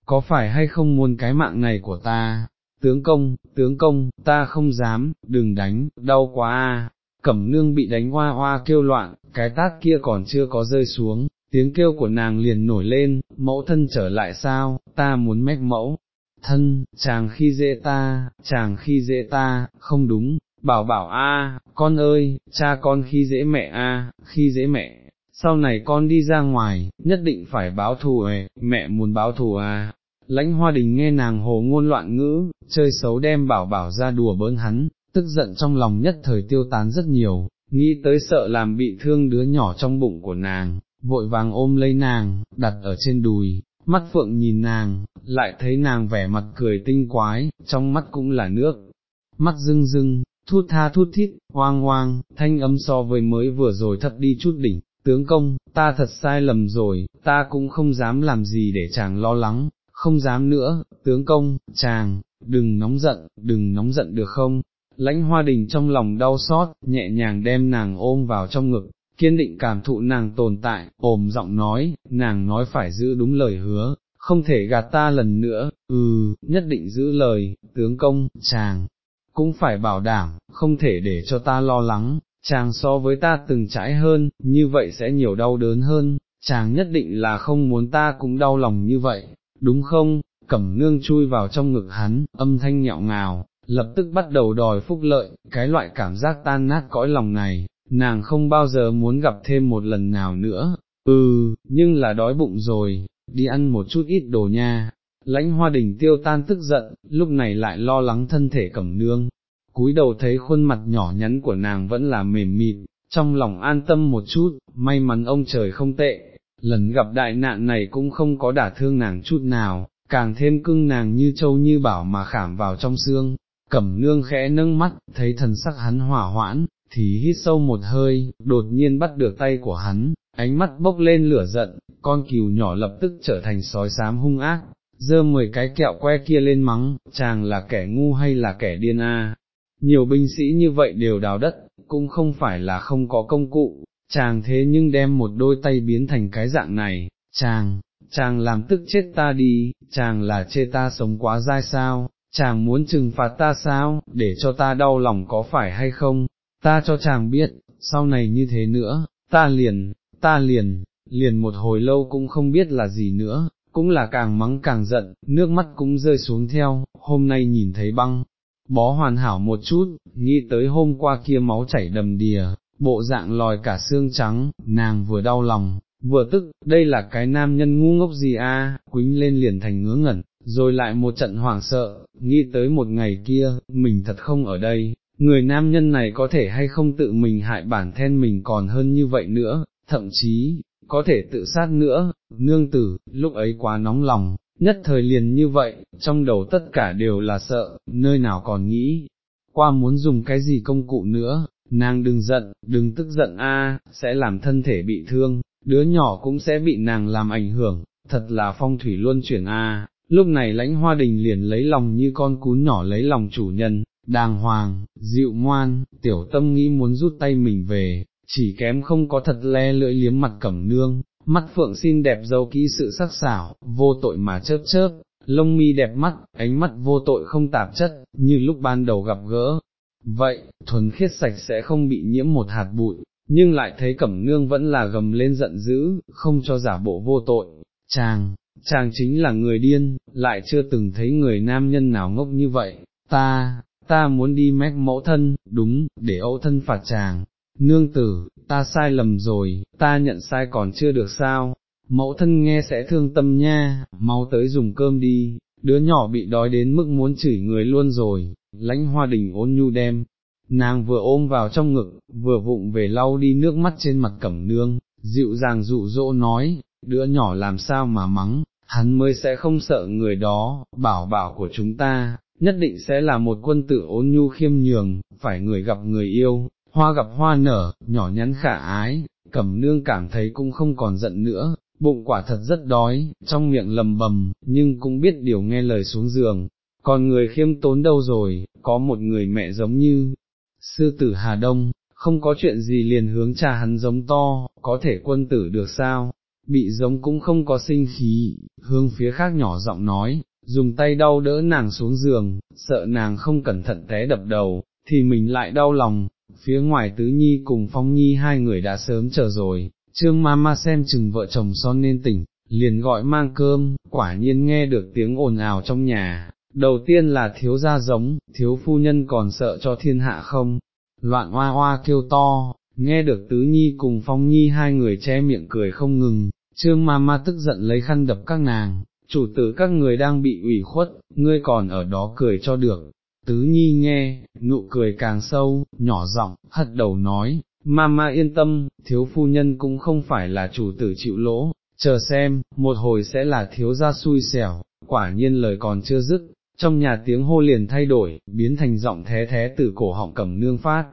có phải hay không muốn cái mạng này của ta, tướng công, tướng công, ta không dám, đừng đánh, đau quá a. Cẩm nương bị đánh hoa hoa kêu loạn, cái tát kia còn chưa có rơi xuống, tiếng kêu của nàng liền nổi lên, mẫu thân trở lại sao, ta muốn mách mẫu, thân, chàng khi dễ ta, chàng khi dễ ta, không đúng, bảo bảo a, con ơi, cha con khi dễ mẹ a, khi dễ mẹ, sau này con đi ra ngoài, nhất định phải báo thù ề, mẹ muốn báo thù à. Lãnh hoa đình nghe nàng hồ ngôn loạn ngữ, chơi xấu đem bảo bảo ra đùa bỡn hắn, tức giận trong lòng nhất thời tiêu tán rất nhiều, nghĩ tới sợ làm bị thương đứa nhỏ trong bụng của nàng, vội vàng ôm lấy nàng, đặt ở trên đùi, mắt phượng nhìn nàng, lại thấy nàng vẻ mặt cười tinh quái, trong mắt cũng là nước, mắt rưng rưng, thút tha thút thít, hoang hoang, thanh âm so với mới vừa rồi thật đi chút đỉnh, tướng công, ta thật sai lầm rồi, ta cũng không dám làm gì để chàng lo lắng, không dám nữa, tướng công, chàng, đừng nóng giận, đừng nóng giận được không? Lãnh hoa đình trong lòng đau xót, nhẹ nhàng đem nàng ôm vào trong ngực, kiên định cảm thụ nàng tồn tại, ồm giọng nói, nàng nói phải giữ đúng lời hứa, không thể gạt ta lần nữa, ừ, nhất định giữ lời, tướng công, chàng, cũng phải bảo đảm, không thể để cho ta lo lắng, chàng so với ta từng trải hơn, như vậy sẽ nhiều đau đớn hơn, chàng nhất định là không muốn ta cũng đau lòng như vậy, đúng không? Cẩm nương chui vào trong ngực hắn, âm thanh nhạo ngào, lập tức bắt đầu đòi phúc lợi, cái loại cảm giác tan nát cõi lòng này, nàng không bao giờ muốn gặp thêm một lần nào nữa, ừ, nhưng là đói bụng rồi, đi ăn một chút ít đồ nha. lãnh hoa đình tiêu tan tức giận, lúc này lại lo lắng thân thể cẩm nương, cúi đầu thấy khuôn mặt nhỏ nhắn của nàng vẫn là mềm mịn, trong lòng an tâm một chút, may mắn ông trời không tệ, lần gặp đại nạn này cũng không có đả thương nàng chút nào, càng thêm cưng nàng như châu như bảo mà khảm vào trong xương, cẩm nương khẽ nâng mắt, thấy thần sắc hắn hỏa hoãn, thì hít sâu một hơi, đột nhiên bắt được tay của hắn, ánh mắt bốc lên lửa giận, con cừu nhỏ lập tức trở thành sói xám hung ác, dơ mười cái kẹo que kia lên mắng, chàng là kẻ ngu hay là kẻ điên a? Nhiều binh sĩ như vậy đều đào đất, cũng không phải là không có công cụ, chàng thế nhưng đem một đôi tay biến thành cái dạng này, chàng, chàng làm tức chết ta đi, chàng là chê ta sống quá dai sao, chàng muốn trừng phạt ta sao, để cho ta đau lòng có phải hay không, ta cho chàng biết, sau này như thế nữa, ta liền, ta liền, liền một hồi lâu cũng không biết là gì nữa, cũng là càng mắng càng giận, nước mắt cũng rơi xuống theo, hôm nay nhìn thấy băng, bó hoàn hảo một chút, nghĩ tới hôm qua kia máu chảy đầm đìa, bộ dạng lòi cả xương trắng, nàng vừa đau lòng, vừa tức, đây là cái nam nhân ngu ngốc gì a? quính lên liền thành ngứa ngẩn, rồi lại một trận hoảng sợ, nghĩ tới một ngày kia, mình thật không ở đây, người nam nhân này có thể hay không tự mình hại bản thân mình còn hơn như vậy nữa, thậm chí, có thể tự sát nữa, nương tử, lúc ấy quá nóng lòng, nhất thời liền như vậy, trong đầu tất cả đều là sợ, nơi nào còn nghĩ, qua muốn dùng cái gì công cụ nữa, nàng đừng giận, đừng tức giận a, sẽ làm thân thể bị thương, đứa nhỏ cũng sẽ bị nàng làm ảnh hưởng, thật là phong thủy luôn chuyển a. Lúc này lãnh hoa đình liền lấy lòng như con cún nhỏ lấy lòng chủ nhân, đàng hoàng, dịu ngoan, tiểu tâm nghĩ muốn rút tay mình về, chỉ kém không có thật le lưỡi liếm mặt cẩm nương, mắt phượng xinh đẹp giấu kỹ sự sắc sảo, vô tội mà chớp chớp, lông mi đẹp mắt, ánh mắt vô tội không tạp chất, như lúc ban đầu gặp gỡ. Vậy, thuần khiết sạch sẽ không bị nhiễm một hạt bụi, nhưng lại thấy cẩm nương vẫn là gầm lên giận dữ, không cho giả bộ vô tội, chàng, chàng chính là người điên, lại chưa từng thấy người nam nhân nào ngốc như vậy, ta, ta muốn đi mách mẫu thân, đúng, để âu thân phạt chàng, nương tử, ta sai lầm rồi, ta nhận sai còn chưa được sao, mẫu thân nghe sẽ thương tâm nha, mau tới dùng cơm đi, đứa nhỏ bị đói đến mức muốn chửi người luôn rồi, lãnh hoa đình ôn nhu đem, nàng vừa ôm vào trong ngực, vừa vụng về lau đi nước mắt trên mặt cẩm nương, dịu dàng dụ dỗ nói, đứa nhỏ làm sao mà mắng, hắn mới sẽ không sợ người đó, bảo bảo của chúng ta, nhất định sẽ là một quân tử ôn nhu khiêm nhường, phải người gặp người yêu, hoa gặp hoa nở, nhỏ nhắn khả ái, cẩm nương cảm thấy cũng không còn giận nữa, bụng quả thật rất đói, trong miệng lầm bầm, nhưng cũng biết điều nghe lời xuống giường, còn người khiêm tốn đâu rồi, có một người mẹ giống như, sư tử Hà Đông, không có chuyện gì liền hướng cha hắn giống to, có thể quân tử được sao, bị giống cũng không có sinh khí, hướng phía khác nhỏ giọng nói, dùng tay đau đỡ nàng xuống giường, sợ nàng không cẩn thận té đập đầu, thì mình lại đau lòng, phía ngoài tứ nhi cùng phong nhi hai người đã sớm chờ rồi, trương ma ma xem chừng vợ chồng son nên tỉnh, liền gọi mang cơm, quả nhiên nghe được tiếng ồn ào trong nhà, đầu tiên là thiếu gia giống, thiếu phu nhân còn sợ cho thiên hạ không, loạn hoa hoa kêu to, nghe được tứ nhi cùng phong nhi hai người che miệng cười không ngừng, trương ma ma tức giận lấy khăn đập các nàng, chủ tử các người đang bị ủy khuất, ngươi còn ở đó cười cho được. Tứ nhi nghe, nụ cười càng sâu, nhỏ giọng, hất đầu nói, Mama yên tâm, thiếu phu nhân cũng không phải là chủ tử chịu lỗ, chờ xem, một hồi sẽ là thiếu gia xui xẻo, quả nhiên lời còn chưa dứt, trong nhà tiếng hô liền thay đổi, biến thành giọng thế thế từ cổ họng cầm nương phát.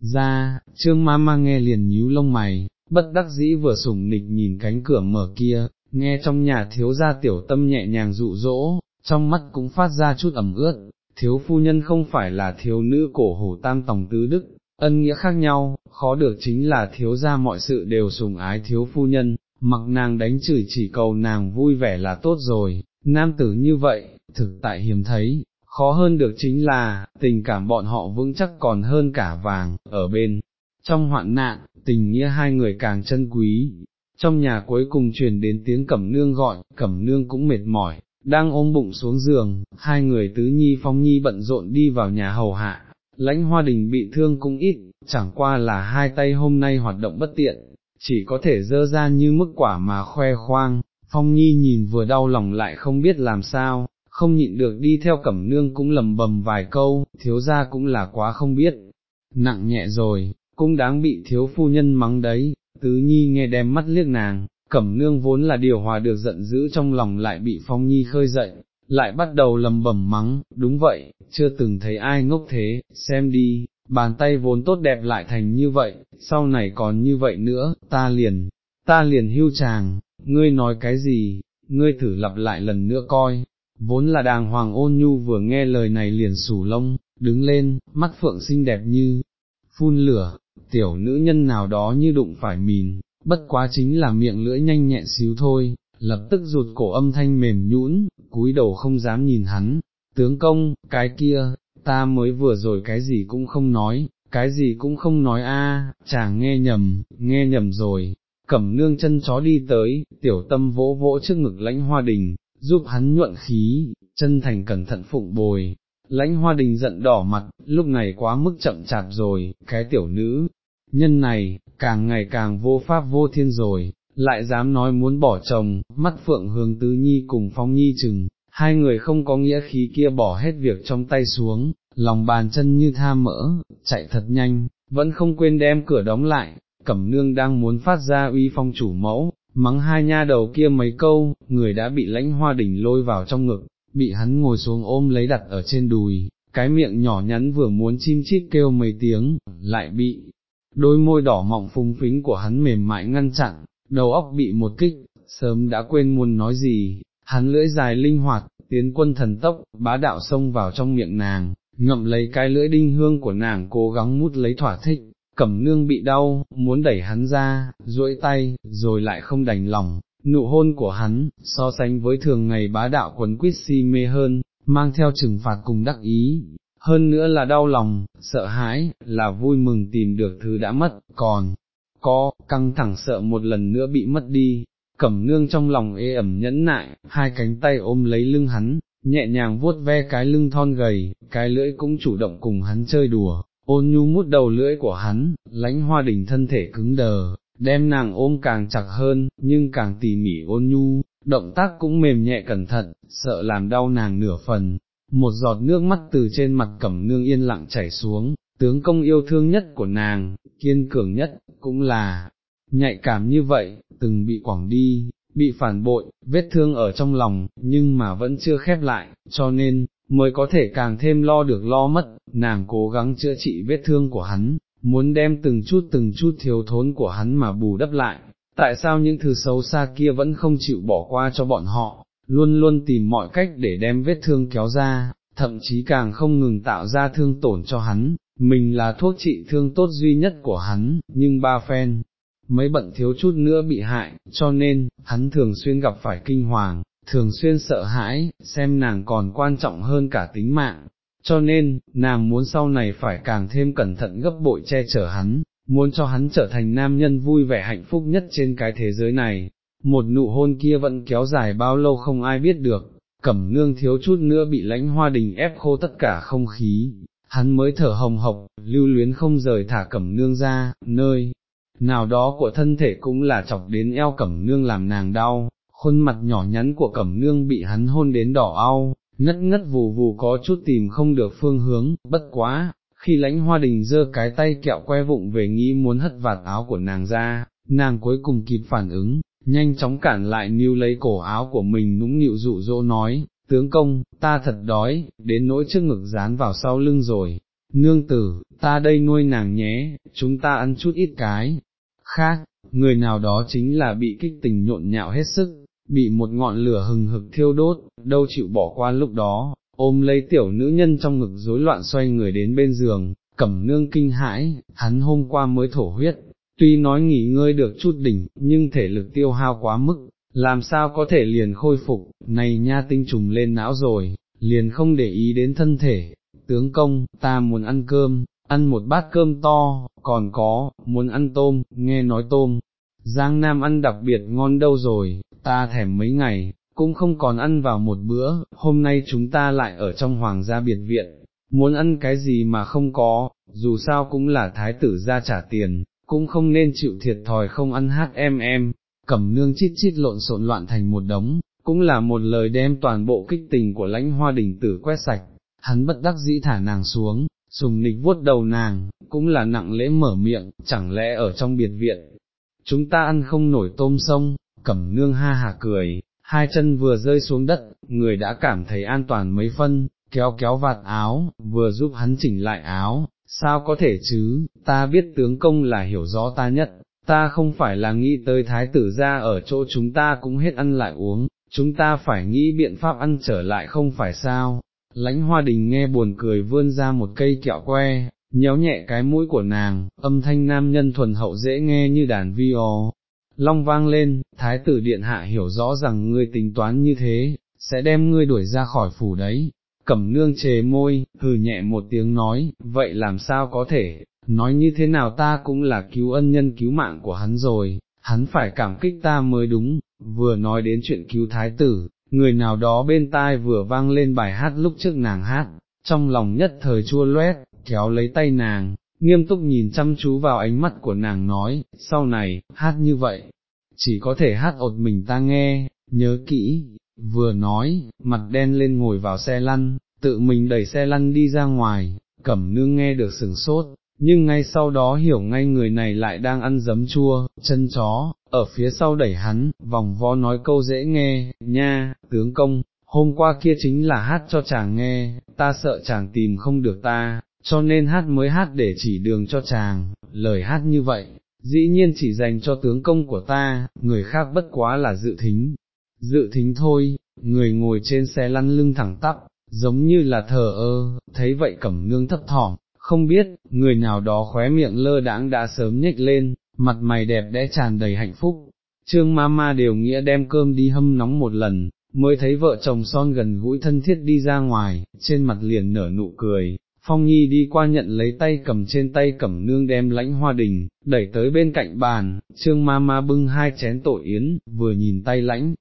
Ra, trương mama nghe liền nhíu lông mày, bất đắc dĩ vừa sủng nịch nhìn cánh cửa mở kia, nghe trong nhà thiếu gia tiểu tâm nhẹ nhàng dụ dỗ, trong mắt cũng phát ra chút ẩm ướt, thiếu phu nhân không phải là thiếu nữ cổ hổ tam tòng tứ đức, ân nghĩa khác nhau, khó được chính là thiếu gia mọi sự đều sùng ái thiếu phu nhân, mặc nàng đánh chửi chỉ cầu nàng vui vẻ là tốt rồi, nam tử như vậy, thực tại hiếm thấy, khó hơn được chính là, tình cảm bọn họ vững chắc còn hơn cả vàng, ở bên, trong hoạn nạn, tình nghĩa hai người càng chân quý. Trong nhà cuối cùng truyền đến tiếng cẩm nương gọi, cẩm nương cũng mệt mỏi, đang ôm bụng xuống giường, hai người tứ nhi phong nhi bận rộn đi vào nhà hầu hạ, lãnh hoa đình bị thương cũng ít, chẳng qua là hai tay hôm nay hoạt động bất tiện, chỉ có thể dơ ra như mức quả mà khoe khoang, Phong Nhi nhìn vừa đau lòng lại không biết làm sao, không nhịn được đi theo cẩm nương cũng lầm bầm vài câu, thiếu ra cũng là quá không biết, nặng nhẹ rồi, cũng đáng bị thiếu phu nhân mắng đấy, tứ nhi nghe đem mắt liếc nàng, cẩm nương vốn là điều hòa được giận dữ trong lòng lại bị phong nhi khơi dậy, lại bắt đầu lầm bẩm mắng, đúng vậy, chưa từng thấy ai ngốc thế, xem đi, bàn tay vốn tốt đẹp lại thành như vậy, sau này còn như vậy nữa, ta liền, ta liền hưu chàng, ngươi nói cái gì, ngươi thử lặp lại lần nữa coi, vốn là đàng hoàng ôn nhu vừa nghe lời này liền sủ lông, đứng lên, mắt phượng xinh đẹp như, phun lửa, tiểu nữ nhân nào đó như đụng phải mìn, bất quá chính là miệng lưỡi nhanh nhẹn xíu thôi, lập tức rụt cổ âm thanh mềm nhũn, cúi đầu không dám nhìn hắn, tướng công, cái kia, ta mới vừa rồi cái gì cũng không nói, cái gì cũng không nói a, chàng nghe nhầm, nghe nhầm rồi, cẩm nương chân chó đi tới, tiểu tâm vỗ vỗ trước ngực lãnh hoa đình, giúp hắn nhuận khí, chân thành cẩn thận phụng bồi. Lãnh hoa đình giận đỏ mặt, lúc này quá mức chậm chạp rồi, cái tiểu nữ, nhân này, càng ngày càng vô pháp vô thiên rồi, lại dám nói muốn bỏ chồng, mắt phượng hướng tứ nhi cùng phong nhi chừng, hai người không có nghĩa khí kia bỏ hết việc trong tay xuống, lòng bàn chân như tha mỡ, chạy thật nhanh, vẫn không quên đem cửa đóng lại, cẩm nương đang muốn phát ra uy phong chủ mẫu, mắng hai nha đầu kia mấy câu, người đã bị lãnh hoa đỉnh lôi vào trong ngực, bị hắn ngồi xuống ôm lấy đặt ở trên đùi, cái miệng nhỏ nhắn vừa muốn chim chít kêu mấy tiếng, lại bị đôi môi đỏ mọng phúng phính của hắn mềm mại ngăn chặn, đầu óc bị một kích, sớm đã quên muốn nói gì, hắn lưỡi dài linh hoạt, tiến quân thần tốc, bá đạo xông vào trong miệng nàng, ngậm lấy cái lưỡi đinh hương của nàng cố gắng mút lấy thỏa thích, cẩm nương bị đau, muốn đẩy hắn ra, duỗi tay, rồi lại không đành lòng, nụ hôn của hắn, so sánh với thường ngày bá đạo quấn quýt si mê hơn, mang theo trừng phạt cùng đắc ý, hơn nữa là đau lòng, sợ hãi, là vui mừng tìm được thứ đã mất, còn, có, căng thẳng sợ một lần nữa bị mất đi, cẩm nương trong lòng ê ẩm nhẫn nại, hai cánh tay ôm lấy lưng hắn, nhẹ nhàng vuốt ve cái lưng thon gầy, cái lưỡi cũng chủ động cùng hắn chơi đùa, ôn nhu mút đầu lưỡi của hắn, lánh hoa đỉnh thân thể cứng đờ, đem nàng ôm càng chặt hơn, nhưng càng tỉ mỉ ôn nhu, động tác cũng mềm nhẹ cẩn thận, sợ làm đau nàng nửa phần. Một giọt nước mắt từ trên mặt cẩm nương yên lặng chảy xuống, tướng công yêu thương nhất của nàng, kiên cường nhất, cũng là, nhạy cảm như vậy, từng bị quảng đi, bị phản bội, vết thương ở trong lòng, nhưng mà vẫn chưa khép lại, cho nên, mới có thể càng thêm lo được lo mất, nàng cố gắng chữa trị vết thương của hắn, muốn đem từng chút từng chút thiếu thốn của hắn mà bù đắp lại, tại sao những thứ xấu xa kia vẫn không chịu bỏ qua cho bọn họ, luôn luôn tìm mọi cách để đem vết thương kéo ra, thậm chí càng không ngừng tạo ra thương tổn cho hắn, mình là thuốc trị thương tốt duy nhất của hắn, nhưng ba phen, mấy bận thiếu chút nữa bị hại, cho nên, hắn thường xuyên gặp phải kinh hoàng, thường xuyên sợ hãi, xem nàng còn quan trọng hơn cả tính mạng, cho nên, nàng muốn sau này phải càng thêm cẩn thận gấp bội che chở hắn, muốn cho hắn trở thành nam nhân vui vẻ hạnh phúc nhất trên cái thế giới này. Một nụ hôn kia vẫn kéo dài bao lâu không ai biết được, cẩm nương thiếu chút nữa bị lãnh hoa đình ép khô tất cả không khí, hắn mới thở hồng hộc, lưu luyến không rời thả cẩm nương ra, nơi nào đó của thân thể cũng là chọc đến eo cẩm nương làm nàng đau, khuôn mặt nhỏ nhắn của cẩm nương bị hắn hôn đến đỏ au, ngất ngất vù vù có chút tìm không được phương hướng, bất quá, khi lãnh hoa đình giơ cái tay kẹo que vụng về nghĩ muốn hất vạt áo của nàng ra, nàng cuối cùng kịp phản ứng, nhanh chóng cản lại níu lấy cổ áo của mình nũng nịu dụ dỗ nói, tướng công, ta thật đói, đến nỗi trước ngực dán vào sau lưng rồi, nương tử, ta đây nuôi nàng nhé, chúng ta ăn chút ít cái, khác, người nào đó chính là bị kích tình nhộn nhạo hết sức, bị một ngọn lửa hừng hực thiêu đốt, đâu chịu bỏ qua lúc đó, ôm lấy tiểu nữ nhân trong ngực rối loạn xoay người đến bên giường, cẩm nương kinh hãi, hắn hôm qua mới thổ huyết, tuy nói nghỉ ngơi được chút đỉnh, nhưng thể lực tiêu hao quá mức, làm sao có thể liền khôi phục, này nha tinh trùng lên não rồi, liền không để ý đến thân thể, tướng công, ta muốn ăn cơm, ăn một bát cơm to, còn có, muốn ăn tôm, nghe nói tôm, Giang Nam ăn đặc biệt ngon đâu rồi, ta thèm mấy ngày, cũng không còn ăn vào một bữa, hôm nay chúng ta lại ở trong hoàng gia biệt viện, muốn ăn cái gì mà không có, dù sao cũng là thái tử ra trả tiền, cũng không nên chịu thiệt thòi không ăn hát em em, cẩm nương chít chít lộn xộn loạn thành một đống, cũng là một lời đem toàn bộ kích tình của lãnh hoa đình tử quét sạch, hắn bất đắc dĩ thả nàng xuống, sùng nịch vuốt đầu nàng, cũng là nặng lễ mở miệng, chẳng lẽ ở trong biệt viện, chúng ta ăn không nổi tôm sông, cẩm nương ha hà cười, hai chân vừa rơi xuống đất, người đã cảm thấy an toàn mấy phân, kéo kéo vạt áo, vừa giúp hắn chỉnh lại áo, sao có thể chứ, ta biết tướng công là hiểu rõ ta nhất, ta không phải là nghĩ tới thái tử ra ở chỗ chúng ta cũng hết ăn lại uống, chúng ta phải nghĩ biện pháp ăn trở lại không phải sao. Lãnh hoa đình nghe buồn cười vươn ra một cây kẹo que, nhéo nhẹ cái mũi của nàng, âm thanh nam nhân thuần hậu dễ nghe như đàn vi o. Long vang lên, thái tử điện hạ hiểu rõ rằng ngươi tính toán như thế, sẽ đem ngươi đuổi ra khỏi phủ đấy. Cẩm nương chề môi, hừ nhẹ một tiếng nói, vậy làm sao có thể, nói như thế nào ta cũng là cứu ân nhân cứu mạng của hắn rồi, hắn phải cảm kích ta mới đúng, vừa nói đến chuyện cứu thái tử, người nào đó bên tai vừa vang lên bài hát lúc trước nàng hát, trong lòng nhất thời chua loét, kéo lấy tay nàng, nghiêm túc nhìn chăm chú vào ánh mắt của nàng nói, sau này, hát như vậy, chỉ có thể hát ột mình ta nghe, nhớ kỹ, vừa nói, mặt đen lên ngồi vào xe lăn, tự mình đẩy xe lăn đi ra ngoài, cẩm nương nghe được sừng sốt, nhưng ngay sau đó hiểu ngay người này lại đang ăn giấm chua, chân chó, ở phía sau đẩy hắn, vòng vo nói câu dễ nghe, nha, tướng công, hôm qua kia chính là hát cho chàng nghe, ta sợ chàng tìm không được ta, cho nên hát mới hát để chỉ đường cho chàng, lời hát như vậy, dĩ nhiên chỉ dành cho tướng công của ta, người khác bất quá là dự thính, dự thính thôi, người ngồi trên xe lăn lưng thẳng tắp, giống như là thờ ơ, thấy vậy cẩm nương thấp thỏm, không biết, người nào đó khóe miệng lơ đãng đã sớm nhếch lên, mặt mày đẹp đẽ tràn đầy hạnh phúc. Trương Mama đều nghĩa đem cơm đi hâm nóng một lần, mới thấy vợ chồng son gần gũi thân thiết đi ra ngoài, trên mặt liền nở nụ cười. Phong Nhi đi qua nhận lấy tay cầm trên tay cẩm nương đem lãnh hoa đình, đẩy tới bên cạnh bàn, trương ma ma bưng hai chén tổ yến, vừa nhìn tay lãnh,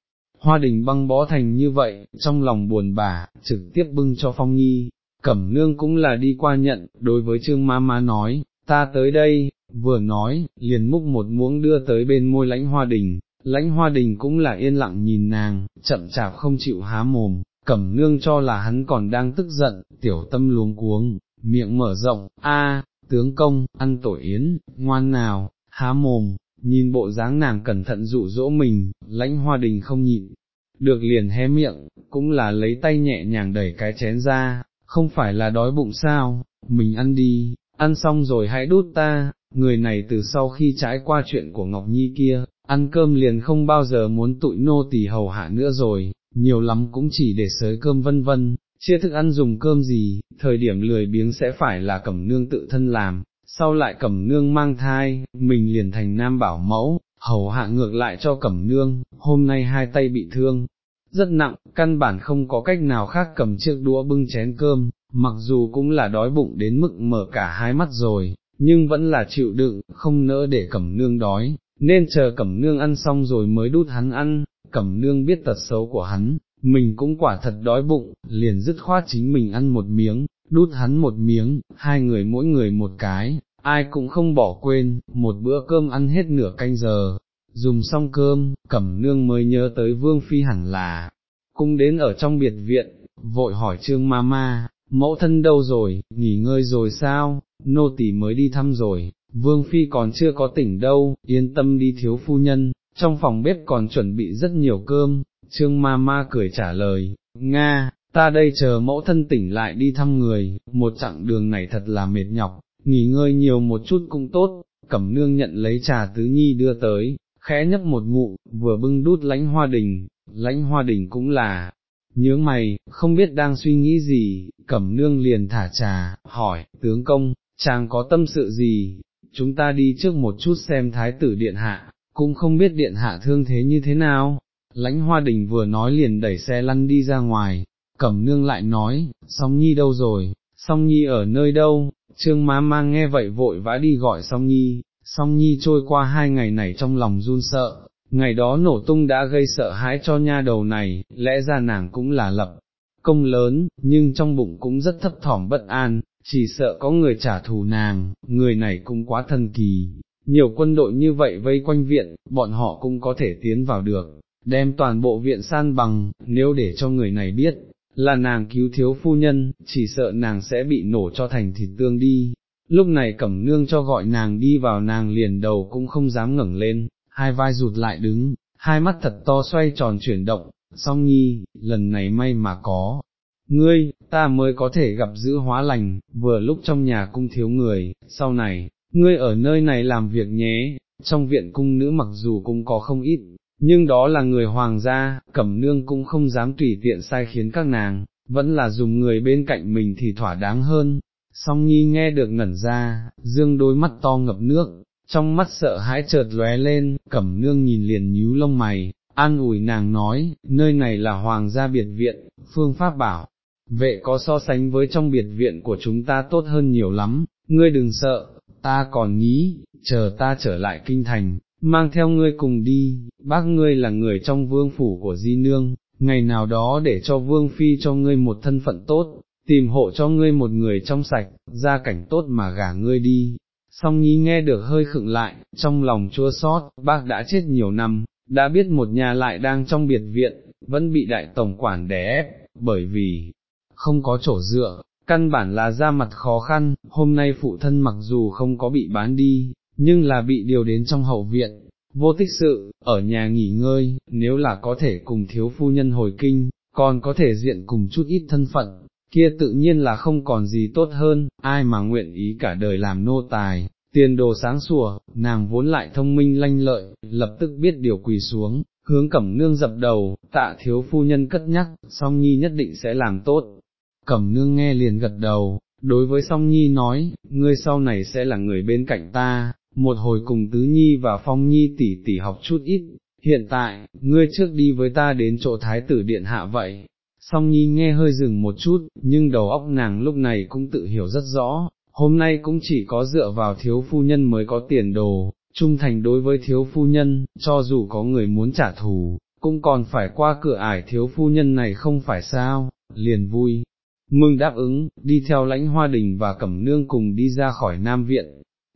hoa đình băng bó thành như vậy, trong lòng buồn bã, trực tiếp bưng cho Phong Nhi, cẩm nương cũng là đi qua nhận, đối với trương ma ma nói, ta tới đây, vừa nói, liền múc một muỗng đưa tới bên môi lãnh hoa đình, lãnh hoa đình cũng là yên lặng nhìn nàng, chậm chạp không chịu há mồm, cẩm nương cho là hắn còn đang tức giận, tiểu tâm luống cuống, miệng mở rộng, a tướng công, ăn tổ yến, ngoan nào, há mồm, nhìn bộ dáng nàng cẩn thận dụ dỗ mình, lãnh hoa đình không nhịn, được liền hé miệng, cũng là lấy tay nhẹ nhàng đẩy cái chén ra, không phải là đói bụng sao, mình ăn đi, ăn xong rồi hãy đút ta, người này từ sau khi trải qua chuyện của Ngọc Nhi kia, ăn cơm liền không bao giờ muốn tụi nô tỳ hầu hạ nữa rồi, nhiều lắm cũng chỉ để sới cơm vân vân, chia thức ăn dùng cơm gì, thời điểm lười biếng sẽ phải là cẩm nương tự thân làm, sau lại cẩm nương mang thai, mình liền thành nam bảo mẫu, hầu hạ ngược lại cho cẩm nương, hôm nay hai tay bị thương, rất nặng, căn bản không có cách nào khác cầm chiếc đũa bưng chén cơm, mặc dù cũng là đói bụng đến mức mở cả hai mắt rồi, nhưng vẫn là chịu đựng, không nỡ để cẩm nương đói, nên chờ cẩm nương ăn xong rồi mới đút hắn ăn, cẩm nương biết tật xấu của hắn, mình cũng quả thật đói bụng, liền dứt khoát chính mình ăn một miếng, đút hắn một miếng, hai người mỗi người một cái, ai cũng không bỏ quên, một bữa cơm ăn hết nửa canh giờ, dùng xong cơm, cẩm nương mới nhớ tới vương phi hẳn là, cũng đến ở trong biệt viện, vội hỏi trương ma ma, mẫu thân đâu rồi, nghỉ ngơi rồi sao, nô tỳ mới đi thăm rồi, vương phi còn chưa có tỉnh đâu, yên tâm đi thiếu phu nhân, trong phòng bếp còn chuẩn bị rất nhiều cơm, trương ma ma cười trả lời, Nga, ta đây chờ mẫu thân tỉnh lại đi thăm người, một chặng đường này thật là mệt nhọc, nghỉ ngơi nhiều một chút cũng tốt, cẩm nương nhận lấy trà tứ nhi đưa tới, khẽ nhấp một ngụ, vừa bưng đút lãnh hoa đình, lãnh hoa đình cũng là, nhớ mày, không biết đang suy nghĩ gì, cẩm nương liền thả trà, hỏi, tướng công, chàng có tâm sự gì, chúng ta đi trước một chút xem thái tử điện hạ, cũng không biết điện hạ thương thế như thế nào. Lãnh hoa đình vừa nói liền đẩy xe lăn đi ra ngoài, cẩm nương lại nói, song nhi đâu rồi, song nhi ở nơi đâu, trương má mang nghe vậy vội vã đi gọi song nhi, song nhi trôi qua hai ngày này trong lòng run sợ, ngày đó nổ tung đã gây sợ hãi cho nha đầu này, lẽ ra nàng cũng là lập công lớn, nhưng trong bụng cũng rất thấp thỏm bất an, chỉ sợ có người trả thù nàng, người này cũng quá thần kỳ, nhiều quân đội như vậy vây quanh viện, bọn họ cũng có thể tiến vào được, đem toàn bộ viện san bằng, nếu để cho người này biết, là nàng cứu thiếu phu nhân, chỉ sợ nàng sẽ bị nổ cho thành thịt tương đi. Lúc này cẩm nương cho gọi nàng đi vào nàng liền đầu cũng không dám ngẩng lên, hai vai rụt lại đứng, hai mắt thật to xoay tròn chuyển động, song nhi, lần này may mà có. Ngươi, ta mới có thể gặp giữ hóa lành, vừa lúc trong nhà cung thiếu người, sau này, ngươi ở nơi này làm việc nhé, trong viện cung nữ mặc dù cũng có không ít, nhưng đó là người hoàng gia, cẩm nương cũng không dám tùy tiện sai khiến các nàng, vẫn là dùng người bên cạnh mình thì thỏa đáng hơn. Song Nhi nghe được ngẩn ra, dương đôi mắt to ngập nước, trong mắt sợ hãi chợt lóe lên, cẩm nương nhìn liền nhíu lông mày, an ủi nàng nói, nơi này là hoàng gia biệt viện, phương pháp bảo, vệ có so sánh với trong biệt viện của chúng ta tốt hơn nhiều lắm, ngươi đừng sợ, ta còn nghĩ, chờ ta trở lại kinh thành, mang theo ngươi cùng đi, bác ngươi là người trong vương phủ của di nương, ngày nào đó để cho vương phi cho ngươi một thân phận tốt, tìm hộ cho ngươi một người trong sạch, gia cảnh tốt mà gả ngươi đi. Song Nhi nghe được hơi khựng lại, trong lòng chua xót, bác đã chết nhiều năm, đã biết một nhà lại đang trong biệt viện, vẫn bị đại tổng quản đè ép, bởi vì không có chỗ dựa, căn bản là ra mặt khó khăn, hôm nay phụ thân mặc dù không có bị bán đi, nhưng là bị điều đến trong hậu viện, vô tích sự, ở nhà nghỉ ngơi, nếu là có thể cùng thiếu phu nhân hồi kinh, còn có thể diện cùng chút ít thân phận, kia tự nhiên là không còn gì tốt hơn, ai mà nguyện ý cả đời làm nô tài, tiền đồ sáng sủa, nàng vốn lại thông minh lanh lợi, lập tức biết điều quỳ xuống, hướng cẩm nương dập đầu, tạ thiếu phu nhân cất nhắc, song nhi nhất định sẽ làm tốt. Cẩm nương nghe liền gật đầu, đối với song nhi nói, ngươi sau này sẽ là người bên cạnh ta, một hồi cùng tứ nhi và phong nhi tỉ tỉ học chút ít, hiện tại, ngươi trước đi với ta đến chỗ thái tử điện hạ vậy. Song Nhi nghe hơi dừng một chút, nhưng đầu óc nàng lúc này cũng tự hiểu rất rõ, hôm nay cũng chỉ có dựa vào thiếu phu nhân mới có tiền đồ, trung thành đối với thiếu phu nhân, cho dù có người muốn trả thù, cũng còn phải qua cửa ải thiếu phu nhân này không phải sao, liền vui. Mừng đáp ứng, đi theo lãnh hoa đình và cẩm nương cùng đi ra khỏi Nam Viện,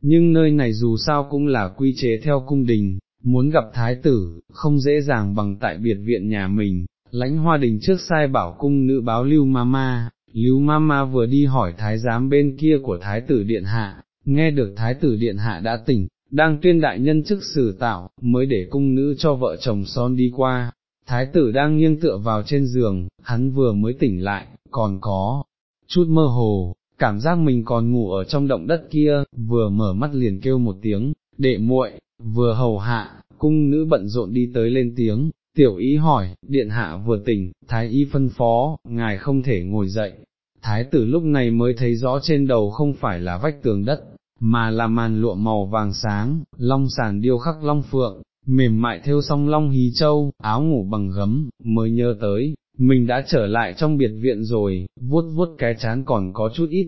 nhưng nơi này dù sao cũng là quy chế theo cung đình, muốn gặp thái tử, không dễ dàng bằng tại biệt viện nhà mình, lãnh hoa đình trước sai bảo cung nữ báo lưu mama, lưu mama vừa đi hỏi thái giám bên kia của thái tử điện hạ, nghe được thái tử điện hạ đã tỉnh, đang tuyên đại nhân chức xử tạo, mới để cung nữ cho vợ chồng son đi qua. Thái tử đang nghiêng tựa vào trên giường, hắn vừa mới tỉnh lại, còn có chút mơ hồ, cảm giác mình còn ngủ ở trong động đất kia, vừa mở mắt liền kêu một tiếng, đệ muội, vừa hầu hạ, cung nữ bận rộn đi tới lên tiếng, tiểu ý hỏi, điện hạ vừa tỉnh, thái y phân phó, ngài không thể ngồi dậy. Thái tử lúc này mới thấy rõ trên đầu không phải là vách tường đất, mà là màn lụa màu vàng sáng, long sàn điêu khắc long phượng, mềm mại theo song long hí châu, áo ngủ bằng gấm, mới nhớ tới, mình đã trở lại trong biệt viện rồi, vuốt vuốt cái chán còn có chút ít,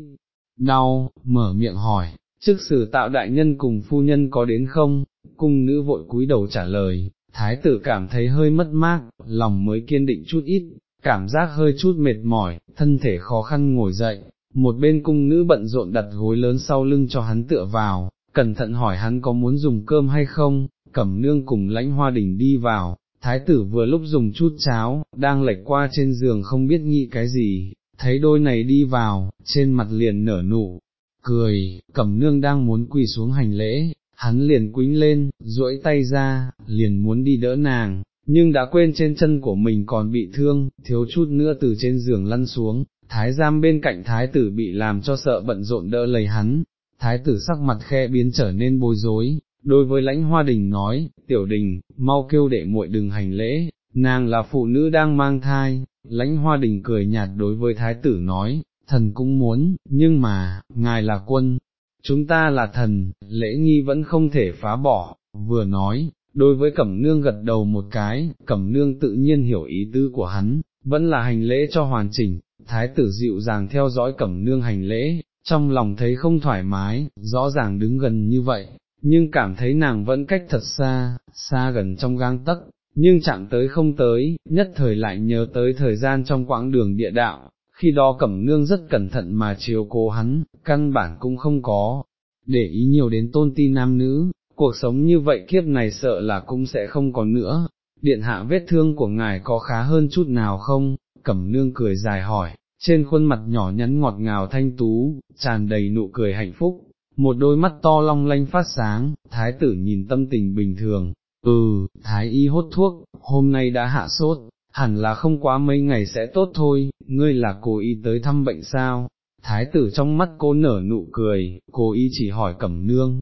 đau, mở miệng hỏi, trước sử tạo đại nhân cùng phu nhân có đến không, cung nữ vội cúi đầu trả lời, thái tử cảm thấy hơi mất mát, lòng mới kiên định chút ít, cảm giác hơi chút mệt mỏi, thân thể khó khăn ngồi dậy, một bên cung nữ bận rộn đặt gối lớn sau lưng cho hắn tựa vào, cẩn thận hỏi hắn có muốn dùng cơm hay không, cẩm nương cùng lãnh hoa đình đi vào, thái tử vừa lúc dùng chút cháo, đang lệch qua trên giường không biết nghĩ cái gì, thấy đôi này đi vào, trên mặt liền nở nụ, cười, cẩm nương đang muốn quỳ xuống hành lễ, hắn liền quính lên, duỗi tay ra, liền muốn đi đỡ nàng, nhưng đã quên trên chân của mình còn bị thương, thiếu chút nữa từ trên giường lăn xuống, thái giam bên cạnh thái tử bị làm cho sợ bận rộn đỡ lấy hắn, thái tử sắc mặt khe biến trở nên bối rối, đối với lãnh hoa đình nói, tiểu đình, mau kêu đệ muội đừng hành lễ, nàng là phụ nữ đang mang thai, lãnh hoa đình cười nhạt đối với thái tử nói, thần cũng muốn, nhưng mà, ngài là quân, chúng ta là thần, lễ nghi vẫn không thể phá bỏ, vừa nói, đối với cẩm nương gật đầu một cái, cẩm nương tự nhiên hiểu ý tư của hắn, vẫn là hành lễ cho hoàn chỉnh, thái tử dịu dàng theo dõi cẩm nương hành lễ, trong lòng thấy không thoải mái, rõ ràng đứng gần như vậy, nhưng cảm thấy nàng vẫn cách thật xa, xa gần trong gang tấc, nhưng chạm tới không tới, nhất thời lại nhớ tới thời gian trong quãng đường địa đạo, khi đó cẩm nương rất cẩn thận mà chiều cố hắn, căn bản cũng không có, để ý nhiều đến tôn ti nam nữ, cuộc sống như vậy kiếp này sợ là cũng sẽ không còn nữa, điện hạ vết thương của ngài có khá hơn chút nào không, cẩm nương cười dài hỏi, trên khuôn mặt nhỏ nhắn ngọt ngào thanh tú, tràn đầy nụ cười hạnh phúc, một đôi mắt to long lanh phát sáng, thái tử nhìn tâm tình bình thường, ừ, thái y hốt thuốc, hôm nay đã hạ sốt, hẳn là không quá mấy ngày sẽ tốt thôi, ngươi là cố ý tới thăm bệnh sao, thái tử trong mắt cô nở nụ cười, cố ý chỉ hỏi cẩm nương,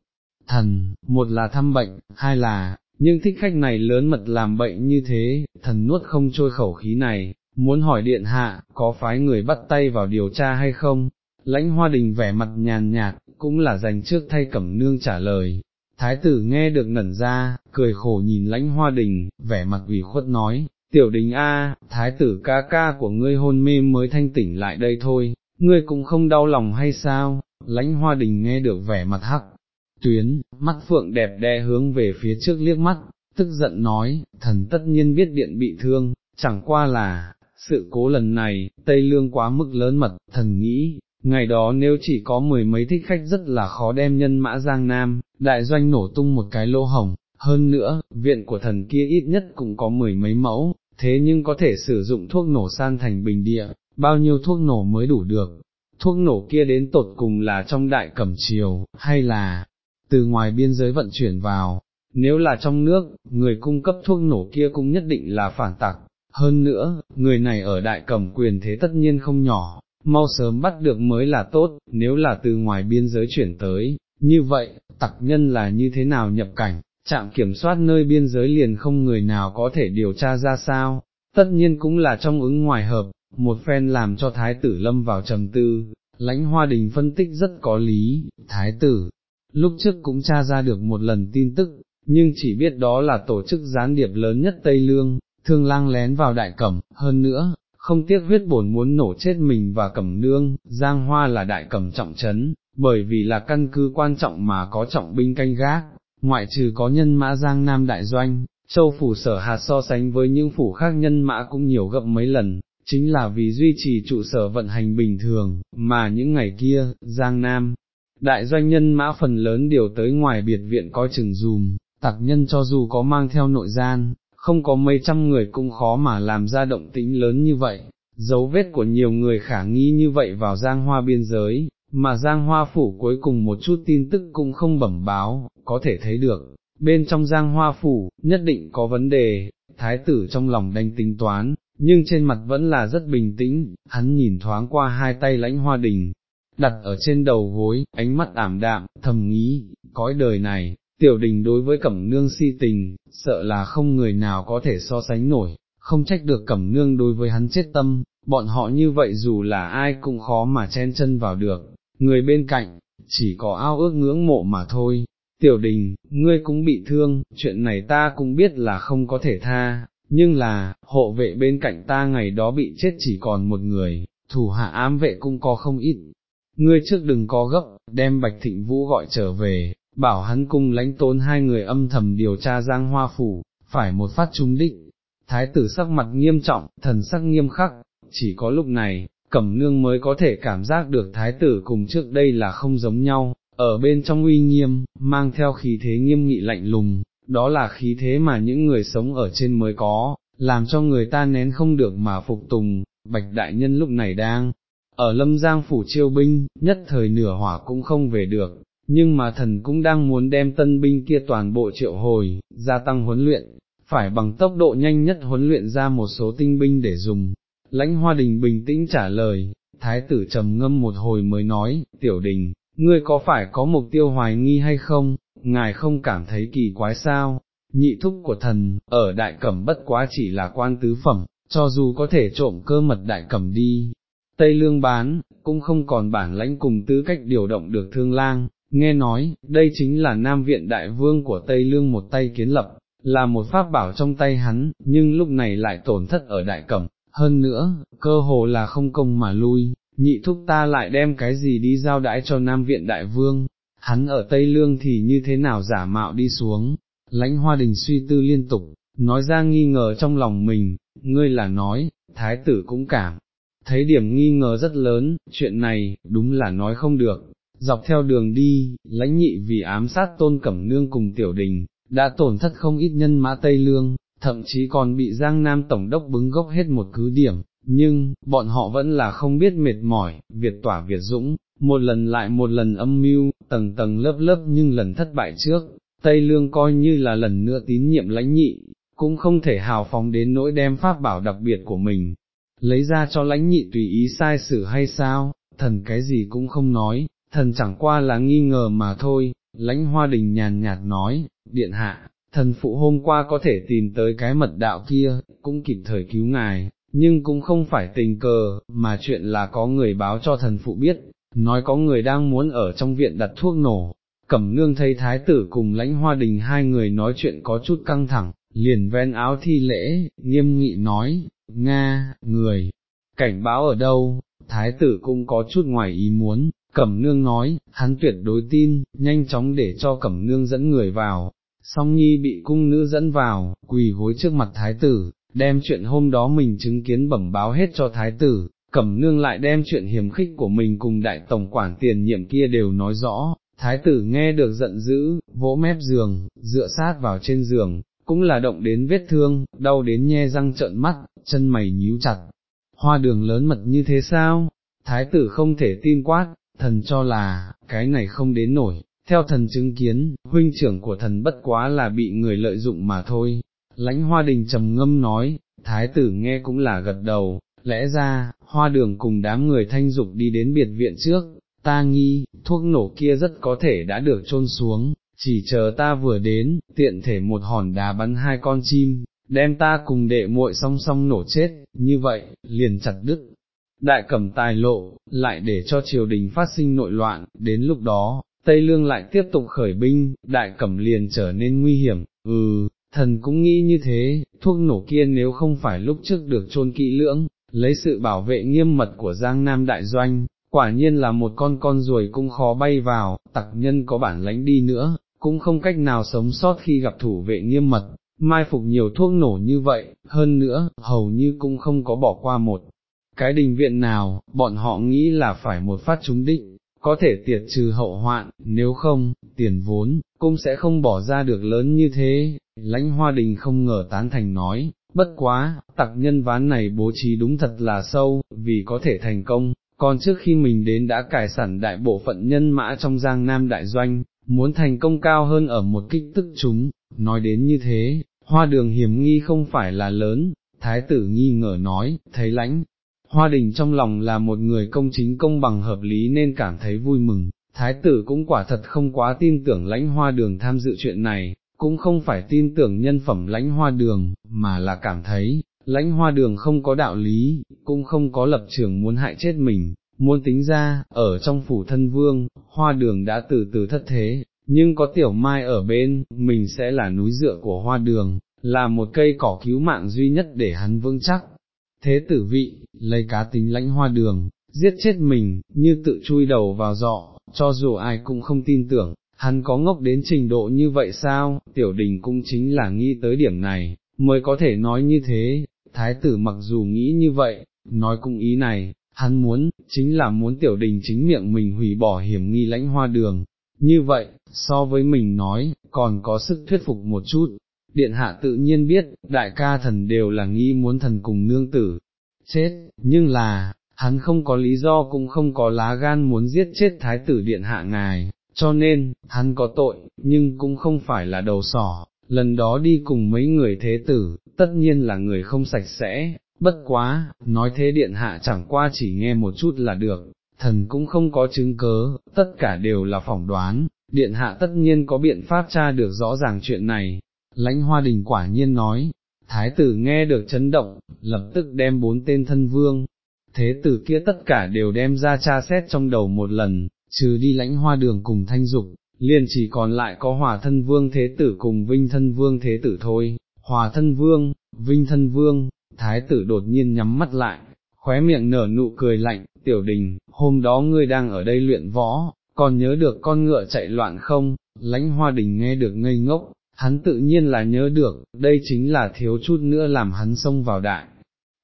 thần, một là thăm bệnh, hai là, nhưng thích khách này lớn mật làm bệnh như thế, thần nuốt không trôi khẩu khí này, muốn hỏi điện hạ, có phái người bắt tay vào điều tra hay không? Lãnh hoa đình vẻ mặt nhàn nhạt, cũng là dành trước thay cẩm nương trả lời. Thái tử nghe được ngẩn ra, cười khổ nhìn lãnh hoa đình, vẻ mặt ủy khuất nói, tiểu đình a, thái tử ca ca của ngươi hôn mê mới thanh tỉnh lại đây thôi, ngươi cũng không đau lòng hay sao, lãnh hoa đình nghe được vẻ mặt hắc, tuyến, mắt phượng đẹp đe hướng về phía trước liếc mắt, tức giận nói, thần tất nhiên biết điện bị thương, chẳng qua là, sự cố lần này, Tây Lương quá mức lớn mật, thần nghĩ, ngày đó nếu chỉ có mười mấy thích khách rất là khó đem nhân mã Giang Nam, đại doanh nổ tung một cái lỗ hồng, hơn nữa, viện của thần kia ít nhất cũng có mười mấy mẫu, thế nhưng có thể sử dụng thuốc nổ san thành bình địa, bao nhiêu thuốc nổ mới đủ được, thuốc nổ kia đến tột cùng là trong đại cẩm triều, hay là, từ ngoài biên giới vận chuyển vào, nếu là trong nước, người cung cấp thuốc nổ kia cũng nhất định là phản tặc, hơn nữa, người này ở đại cẩm quyền thế tất nhiên không nhỏ, mau sớm bắt được mới là tốt, nếu là từ ngoài biên giới chuyển tới, như vậy, tặc nhân là như thế nào nhập cảnh, trạm kiểm soát nơi biên giới liền không người nào có thể điều tra ra sao, tất nhiên cũng là trong ứng ngoài hợp, một phen làm cho thái tử lâm vào trầm tư, lãnh hoa đình phân tích rất có lý, thái tử, lúc trước cũng tra ra được một lần tin tức, nhưng chỉ biết đó là tổ chức gián điệp lớn nhất Tây Lương, thương lang lén vào đại cẩm, hơn nữa, không tiếc huyết bổn muốn nổ chết mình và cẩm nương, giang hoa là đại cẩm trọng trấn, bởi vì là căn cứ quan trọng mà có trọng binh canh gác, ngoại trừ có nhân mã giang nam đại doanh, châu phủ sở hạt so sánh với những phủ khác nhân mã cũng nhiều gấp mấy lần, chính là vì duy trì trụ sở vận hành bình thường, mà những ngày kia, giang nam. Đại doanh nhân mã phần lớn đều tới ngoài biệt viện coi chừng dùm, tặc nhân cho dù có mang theo nội gian, không có mấy trăm người cũng khó mà làm ra động tĩnh lớn như vậy, dấu vết của nhiều người khả nghi như vậy vào giang hoa biên giới, mà giang hoa phủ cuối cùng một chút tin tức cũng không bẩm báo, có thể thấy được, bên trong giang hoa phủ, nhất định có vấn đề, thái tử trong lòng đanh tính toán, nhưng trên mặt vẫn là rất bình tĩnh, hắn nhìn thoáng qua hai tay lãnh hoa đình, đặt ở trên đầu gối, ánh mắt ảm đạm, thầm nghĩ, cõi đời này, tiểu đình đối với cẩm nương si tình, sợ là không người nào có thể so sánh nổi, không trách được cẩm nương đối với hắn chết tâm, bọn họ như vậy dù là ai cũng khó mà chen chân vào được, người bên cạnh, chỉ có ao ước ngưỡng mộ mà thôi. Tiểu đình, ngươi cũng bị thương, chuyện này ta cũng biết là không có thể tha, nhưng là, hộ vệ bên cạnh ta ngày đó bị chết chỉ còn một người, thủ hạ ám vệ cũng có không ít. Ngươi trước đừng có gấp, đem Bạch Thịnh Vũ gọi trở về, bảo hắn cung lãnh tốn hai người âm thầm điều tra giang hoa phủ, phải một phát trúng định. Thái tử sắc mặt nghiêm trọng, thần sắc nghiêm khắc, chỉ có lúc này, cẩm nương mới có thể cảm giác được thái tử cùng trước đây là không giống nhau, ở bên trong uy nghiêm, mang theo khí thế nghiêm nghị lạnh lùng, đó là khí thế mà những người sống ở trên mới có, làm cho người ta nén không được mà phục tùng, bạch đại nhân lúc này đang, ở lâm giang phủ chiêu binh, nhất thời nửa hỏa cũng không về được, nhưng mà thần cũng đang muốn đem tân binh kia toàn bộ triệu hồi, gia tăng huấn luyện, phải bằng tốc độ nhanh nhất huấn luyện ra một số tinh binh để dùng. Lãnh hoa đình bình tĩnh trả lời, thái tử trầm ngâm một hồi mới nói, tiểu đình, ngươi có phải có mục tiêu hoài nghi hay không, ngài không cảm thấy kỳ quái sao, nhị thúc của thần, ở đại cẩm bất quá chỉ là quan tứ phẩm, cho dù có thể trộm cơ mật đại cẩm đi, Tây Lương bán, cũng không còn bản lãnh cùng tư cách điều động được thương lang, nghe nói, đây chính là Nam Viện Đại Vương của Tây Lương một tay kiến lập, là một pháp bảo trong tay hắn, nhưng lúc này lại tổn thất ở Đại Cẩm, hơn nữa, cơ hồ là không công mà lui, nhị thúc ta lại đem cái gì đi giao đãi cho Nam Viện Đại Vương, hắn ở Tây Lương thì như thế nào giả mạo đi xuống, lãnh hoa đình suy tư liên tục, nói ra nghi ngờ trong lòng mình, ngươi là nói, thái tử cũng cảm, thấy điểm nghi ngờ rất lớn, chuyện này, đúng là nói không được, Dọc theo đường đi, lãnh nhị vì ám sát tôn cẩm nương cùng tiểu đình, đã tổn thất không ít nhân mã Tây Lương, thậm chí còn bị Giang Nam Tổng đốc bứng gốc hết một cứ điểm, nhưng, bọn họ vẫn là không biết mệt mỏi, Việt tỏa Việt dũng, một lần lại một lần âm mưu, tầng tầng lớp lớp nhưng lần thất bại trước, Tây Lương coi như là lần nữa tín nhiệm lãnh nhị, cũng không thể hào phóng đến nỗi đem pháp bảo đặc biệt của mình, lấy ra cho lãnh nhị tùy ý sai xử hay sao, thần cái gì cũng không nói, thần chẳng qua là nghi ngờ mà thôi, lãnh hoa đình nhàn nhạt nói, điện hạ, thần phụ hôm qua có thể tìm tới cái mật đạo kia, cũng kịp thời cứu ngài, nhưng cũng không phải tình cờ, mà chuyện là có người báo cho thần phụ biết, nói có người đang muốn ở trong viện đặt thuốc nổ. Cẩm nương thấy thái tử cùng lãnh hoa đình hai người nói chuyện có chút căng thẳng, liền ven áo thi lễ, nghiêm nghị nói, Nga, người, cảnh báo ở đâu, thái tử cũng có chút ngoài ý muốn, Cẩm nương nói, hắn tuyệt đối tin, nhanh chóng để cho Cẩm nương dẫn người vào, song nhi bị cung nữ dẫn vào, quỳ gối trước mặt thái tử, đem chuyện hôm đó mình chứng kiến bẩm báo hết cho thái tử, Cẩm nương lại đem chuyện hiểm khích của mình cùng đại tổng quản tiền nhiệm kia đều nói rõ, thái tử nghe được giận dữ, vỗ mép giường, dựa sát vào trên giường, cũng là động đến vết thương, đau đến nhe răng trợn mắt, chân mày nhíu chặt. Hoa đường lớn mật như thế sao? Thái tử không thể tin quát, thần cho là, cái này không đến nổi, theo thần chứng kiến, huynh trưởng của thần bất quá là bị người lợi dụng mà thôi. Lãnh hoa đình trầm ngâm nói, thái tử nghe cũng là gật đầu, lẽ ra, hoa đường cùng đám người thanh dục đi đến biệt viện trước, ta nghi, thuốc nổ kia rất có thể đã được trôn xuống, chỉ chờ ta vừa đến, tiện thể một hòn đá bắn hai con chim, đem ta cùng đệ muội song song nổ chết, như vậy, liền chặt đứt. Đại cẩm tài lộ, lại để cho triều đình phát sinh nội loạn, đến lúc đó, Tây Lương lại tiếp tục khởi binh, đại cẩm liền trở nên nguy hiểm, ừ, thần cũng nghĩ như thế, thuốc nổ kia nếu không phải lúc trước được trôn kỹ lưỡng, lấy sự bảo vệ nghiêm mật của Giang Nam Đại Doanh, quả nhiên là một con con ruồi cũng khó bay vào, tặc nhân có bản lãnh đi nữa, cũng không cách nào sống sót khi gặp thủ vệ nghiêm mật, mai phục nhiều thuốc nổ như vậy, hơn nữa, hầu như cũng không có bỏ qua một cái đình viện nào, bọn họ nghĩ là phải một phát trúng định, có thể tiệt trừ hậu hoạn, nếu không, tiền vốn, cũng sẽ không bỏ ra được lớn như thế, lãnh hoa đình không ngờ tán thành nói, bất quá, tặc nhân ván này bố trí đúng thật là sâu, vì có thể thành công, còn trước khi mình đến đã cải sản đại bộ phận nhân mã trong giang nam đại doanh, muốn thành công cao hơn ở một kích tức chúng, nói đến như thế, hoa đường hiểm nghi không phải là lớn, thái tử nghi ngờ nói, thấy lãnh. Hoa đình trong lòng là một người công chính công bằng hợp lý nên cảm thấy vui mừng, thái tử cũng quả thật không quá tin tưởng lãnh hoa đường tham dự chuyện này, cũng không phải tin tưởng nhân phẩm lãnh hoa đường, mà là cảm thấy, lãnh hoa đường không có đạo lý, cũng không có lập trường muốn hại chết mình, muốn tính ra, ở trong phủ thân vương, hoa đường đã từ từ thất thế, nhưng có tiểu mai ở bên, mình sẽ là núi dựa của hoa đường, là một cây cỏ cứu mạng duy nhất để hắn vững chắc. Thế tử vị, lấy cá tính lãnh hoa đường, giết chết mình, như tự chui đầu vào dọ, cho dù ai cũng không tin tưởng, hắn có ngốc đến trình độ như vậy sao, tiểu đình cũng chính là nghĩ tới điểm này, mới có thể nói như thế, thái tử mặc dù nghĩ như vậy, nói cũng ý này, hắn muốn, chính là muốn tiểu đình chính miệng mình hủy bỏ hiểm nghi lãnh hoa đường, như vậy, so với mình nói, còn có sức thuyết phục một chút, điện hạ tự nhiên biết, đại ca thần đều là nghi muốn thần cùng nương tử, chết, nhưng là, hắn không có lý do cũng không có lá gan muốn giết chết thái tử điện hạ ngài, cho nên, hắn có tội, nhưng cũng không phải là đầu sỏ, lần đó đi cùng mấy người thế tử, tất nhiên là người không sạch sẽ, bất quá, nói thế điện hạ chẳng qua chỉ nghe một chút là được, thần cũng không có chứng cớ, tất cả đều là phỏng đoán, điện hạ tất nhiên có biện pháp tra được rõ ràng chuyện này, lãnh hoa đình quả nhiên nói, thái tử nghe được chấn động, lập tức đem bốn tên thân vương, thế tử kia tất cả đều đem ra tra xét trong đầu một lần, trừ đi lãnh hoa đường cùng thanh dục, liền chỉ còn lại có hòa thân vương thế tử cùng vinh thân vương thế tử thôi, hòa thân vương, vinh thân vương, thái tử đột nhiên nhắm mắt lại, khóe miệng nở nụ cười lạnh, tiểu đình, hôm đó ngươi đang ở đây luyện võ, còn nhớ được con ngựa chạy loạn không, lãnh hoa đình nghe được ngây ngốc, hắn tự nhiên là nhớ được, đây chính là thiếu chút nữa làm hắn xông vào đại.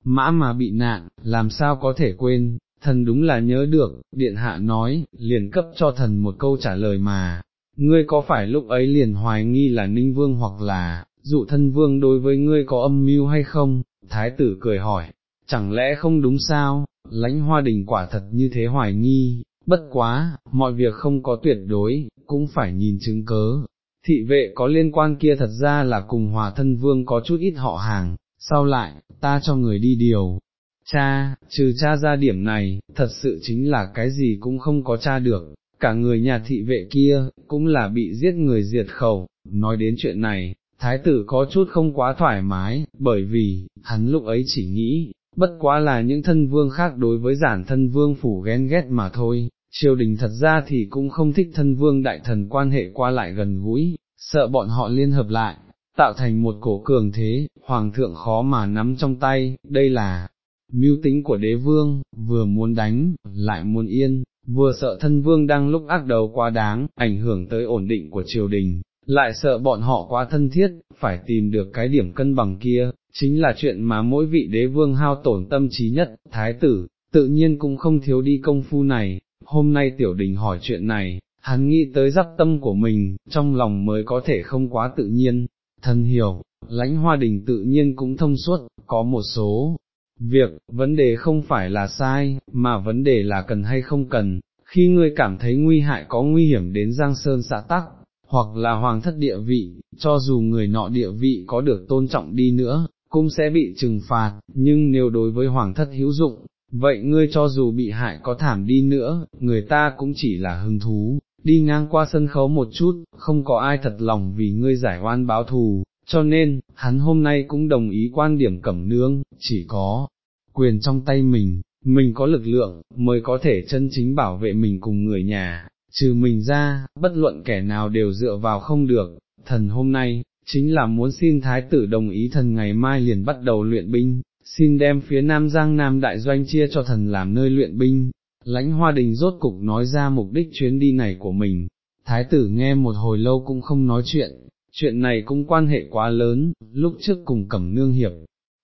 Mã mà bị nạn, làm sao có thể quên, thần đúng là nhớ được, điện hạ nói, liền cấp cho thần một câu trả lời mà, ngươi có phải lúc ấy liền hoài nghi là ninh vương hoặc là, dụ thân vương đối với ngươi có âm mưu hay không, thái tử cười hỏi, chẳng lẽ không đúng sao, lãnh hoa đình quả thật như thế hoài nghi, bất quá, mọi việc không có tuyệt đối, cũng phải nhìn chứng cớ. Thị vệ có liên quan kia thật ra là cùng hòa thân vương có chút ít họ hàng, sau lại, ta cho người đi điều. Cha, trừ cha ra điểm này, thật sự chính là cái gì cũng không có cha được, cả người nhà thị vệ kia, cũng là bị giết người diệt khẩu, nói đến chuyện này, thái tử có chút không quá thoải mái, bởi vì, hắn lúc ấy chỉ nghĩ, bất quá là những thân vương khác đối với giản thân vương phủ ghen ghét mà thôi, triều đình thật ra thì cũng không thích thân vương đại thần quan hệ qua lại gần gũi, sợ bọn họ liên hợp lại, tạo thành một cổ cường thế, hoàng thượng khó mà nắm trong tay, đây là mưu tính của đế vương, vừa muốn đánh, lại muốn yên, vừa sợ thân vương đang lúc ác đầu quá đáng, ảnh hưởng tới ổn định của triều đình, lại sợ bọn họ quá thân thiết, phải tìm được cái điểm cân bằng kia, chính là chuyện mà mỗi vị đế vương hao tổn tâm trí nhất, thái tử, tự nhiên cũng không thiếu đi công phu này, hôm nay tiểu đình hỏi chuyện này, hắn nghĩ tới giáp tâm của mình, trong lòng mới có thể không quá tự nhiên, thân hiểu, lãnh hoa đình tự nhiên cũng thông suốt, có một số việc, vấn đề không phải là sai, mà vấn đề là cần hay không cần, khi ngươi cảm thấy nguy hại có nguy hiểm đến Giang Sơn xã tắc, hoặc là hoàng thất địa vị, cho dù người nọ địa vị có được tôn trọng đi nữa, cũng sẽ bị trừng phạt, nhưng nếu đối với hoàng thất hữu dụng, vậy ngươi cho dù bị hại có thảm đi nữa, người ta cũng chỉ là hứng thú, đi ngang qua sân khấu một chút, không có ai thật lòng vì ngươi giải oan báo thù, cho nên, hắn hôm nay cũng đồng ý quan điểm cẩm nương, chỉ có quyền trong tay mình, mình có lực lượng, mới có thể chân chính bảo vệ mình cùng người nhà, trừ mình ra, bất luận kẻ nào đều dựa vào không được, thần hôm nay, chính là muốn xin thái tử đồng ý thần ngày mai liền bắt đầu luyện binh, xin đem phía Nam Giang Nam Đại Doanh chia cho thần làm nơi luyện binh. Lãnh hoa đình rốt cục nói ra mục đích chuyến đi này của mình, thái tử nghe một hồi lâu cũng không nói chuyện, chuyện này cũng quan hệ quá lớn, lúc trước cùng cẩm nương hiệp,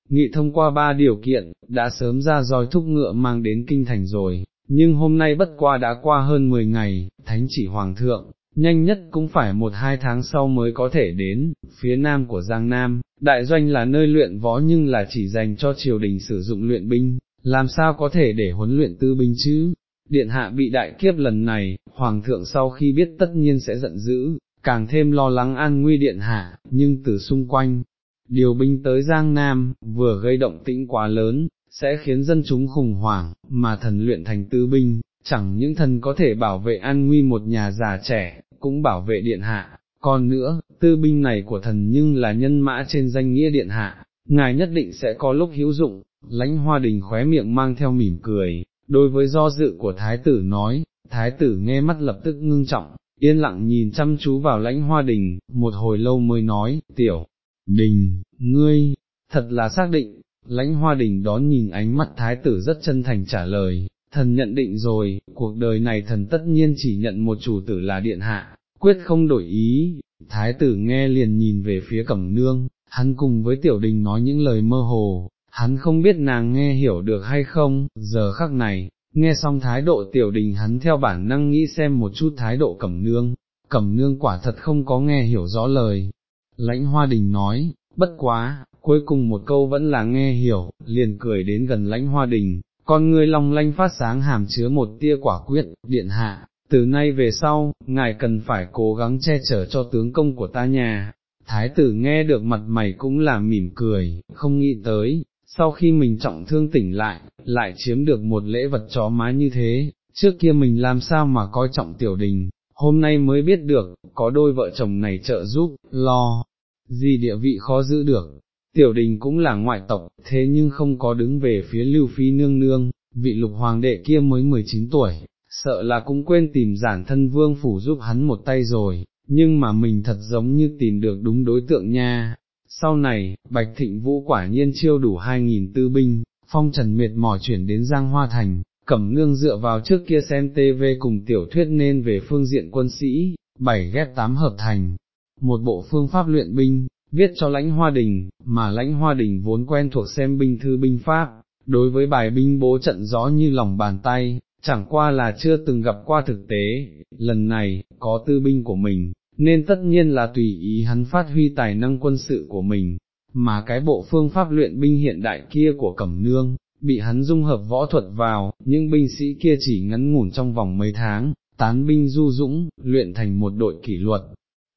nghị thông qua ba điều kiện, đã sớm ra roi thúc ngựa mang đến kinh thành rồi, nhưng hôm nay bất qua đã qua hơn 10 ngày, thánh chỉ hoàng thượng, nhanh nhất cũng phải một hai tháng sau mới có thể đến, phía nam của Giang Nam, đại doanh là nơi luyện võ nhưng là chỉ dành cho triều đình sử dụng luyện binh, làm sao có thể để huấn luyện tư binh chứ? Điện hạ bị đại kiếp lần này, hoàng thượng sau khi biết tất nhiên sẽ giận dữ, càng thêm lo lắng an nguy điện hạ, nhưng từ xung quanh, điều binh tới Giang Nam, vừa gây động tĩnh quá lớn, sẽ khiến dân chúng khủng hoảng, mà thần luyện thành tư binh, chẳng những thần có thể bảo vệ an nguy một nhà già trẻ, cũng bảo vệ điện hạ, còn nữa, tư binh này của thần nhưng là nhân mã trên danh nghĩa điện hạ, ngài nhất định sẽ có lúc hữu dụng, lãnh hoa đình khóe miệng mang theo mỉm cười, đối với do dự của thái tử nói, thái tử nghe mắt lập tức ngưng trọng, yên lặng nhìn chăm chú vào lãnh hoa đình, một hồi lâu mới nói, tiểu, đình, ngươi, thật là xác định, lãnh hoa đình đón nhìn ánh mắt thái tử rất chân thành trả lời, thần nhận định rồi, cuộc đời này thần tất nhiên chỉ nhận một chủ tử là điện hạ, quyết không đổi ý, thái tử nghe liền nhìn về phía cẩm nương, hắn cùng với tiểu đình nói những lời mơ hồ, hắn không biết nàng nghe hiểu được hay không, giờ khắc này, nghe xong thái độ tiểu đình hắn theo bản năng nghĩ xem một chút thái độ cẩm nương, cẩm nương quả thật không có nghe hiểu rõ lời, lãnh hoa đình nói, bất quá, cuối cùng một câu vẫn là nghe hiểu, liền cười đến gần lãnh hoa đình, con người long lanh phát sáng hàm chứa một tia quả quyết, điện hạ, từ nay về sau, ngài cần phải cố gắng che chở cho tướng công của ta nhà. Thái tử nghe được mặt mày cũng là mỉm cười, không nghĩ tới, sau khi mình trọng thương tỉnh lại, lại chiếm được một lễ vật chó má như thế, trước kia mình làm sao mà coi trọng tiểu đình, hôm nay mới biết được, có đôi vợ chồng này trợ giúp, lo, gì địa vị khó giữ được, tiểu đình cũng là ngoại tộc, thế nhưng không có đứng về phía lưu phi nương nương, vị lục hoàng đệ kia mới 19 tuổi, sợ là cũng quên tìm giản thân vương phủ giúp hắn một tay rồi, nhưng mà mình thật giống như tìm được đúng đối tượng nha. Sau này, Bạch Thịnh Vũ quả nhiên chiêu đủ 2.000 tư binh, phong trần mệt mỏi chuyển đến Giang Hoa Thành, cẩm nương dựa vào trước kia xem TV cùng tiểu thuyết nên về phương diện quân sĩ, bảy ghép tám hợp thành, một bộ phương pháp luyện binh, viết cho lãnh hoa đình, mà lãnh hoa đình vốn quen thuộc xem binh thư binh pháp, đối với bài binh bố trận gió như lòng bàn tay, chẳng qua là chưa từng gặp qua thực tế, lần này, có tư binh của mình, nên tất nhiên là tùy ý hắn phát huy tài năng quân sự của mình, mà cái bộ phương pháp luyện binh hiện đại kia của Cẩm Nương, bị hắn dung hợp võ thuật vào, những binh sĩ kia chỉ ngắn ngủn trong vòng mấy tháng, tán binh du dũng, luyện thành một đội kỷ luật.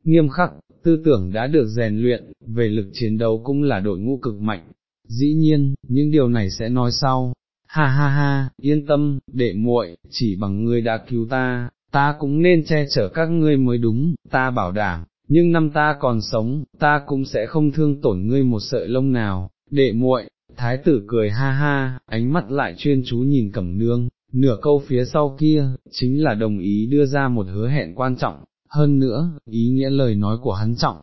Nghiêm khắc, tư tưởng đã được rèn luyện, về lực chiến đấu cũng là đội ngũ cực mạnh. Dĩ nhiên, những điều này sẽ nói sau. Ha ha ha, yên tâm, đệ muội, chỉ bằng ngươi đã cứu ta, ta cũng nên che chở các ngươi mới đúng, ta bảo đảm, nhưng năm ta còn sống, ta cũng sẽ không thương tổn ngươi một sợi lông nào, đệ muội, thái tử cười ha ha, ánh mắt lại chuyên chú nhìn cẩm nương, nửa câu phía sau kia, chính là đồng ý đưa ra một hứa hẹn quan trọng, hơn nữa, ý nghĩa lời nói của hắn trọng,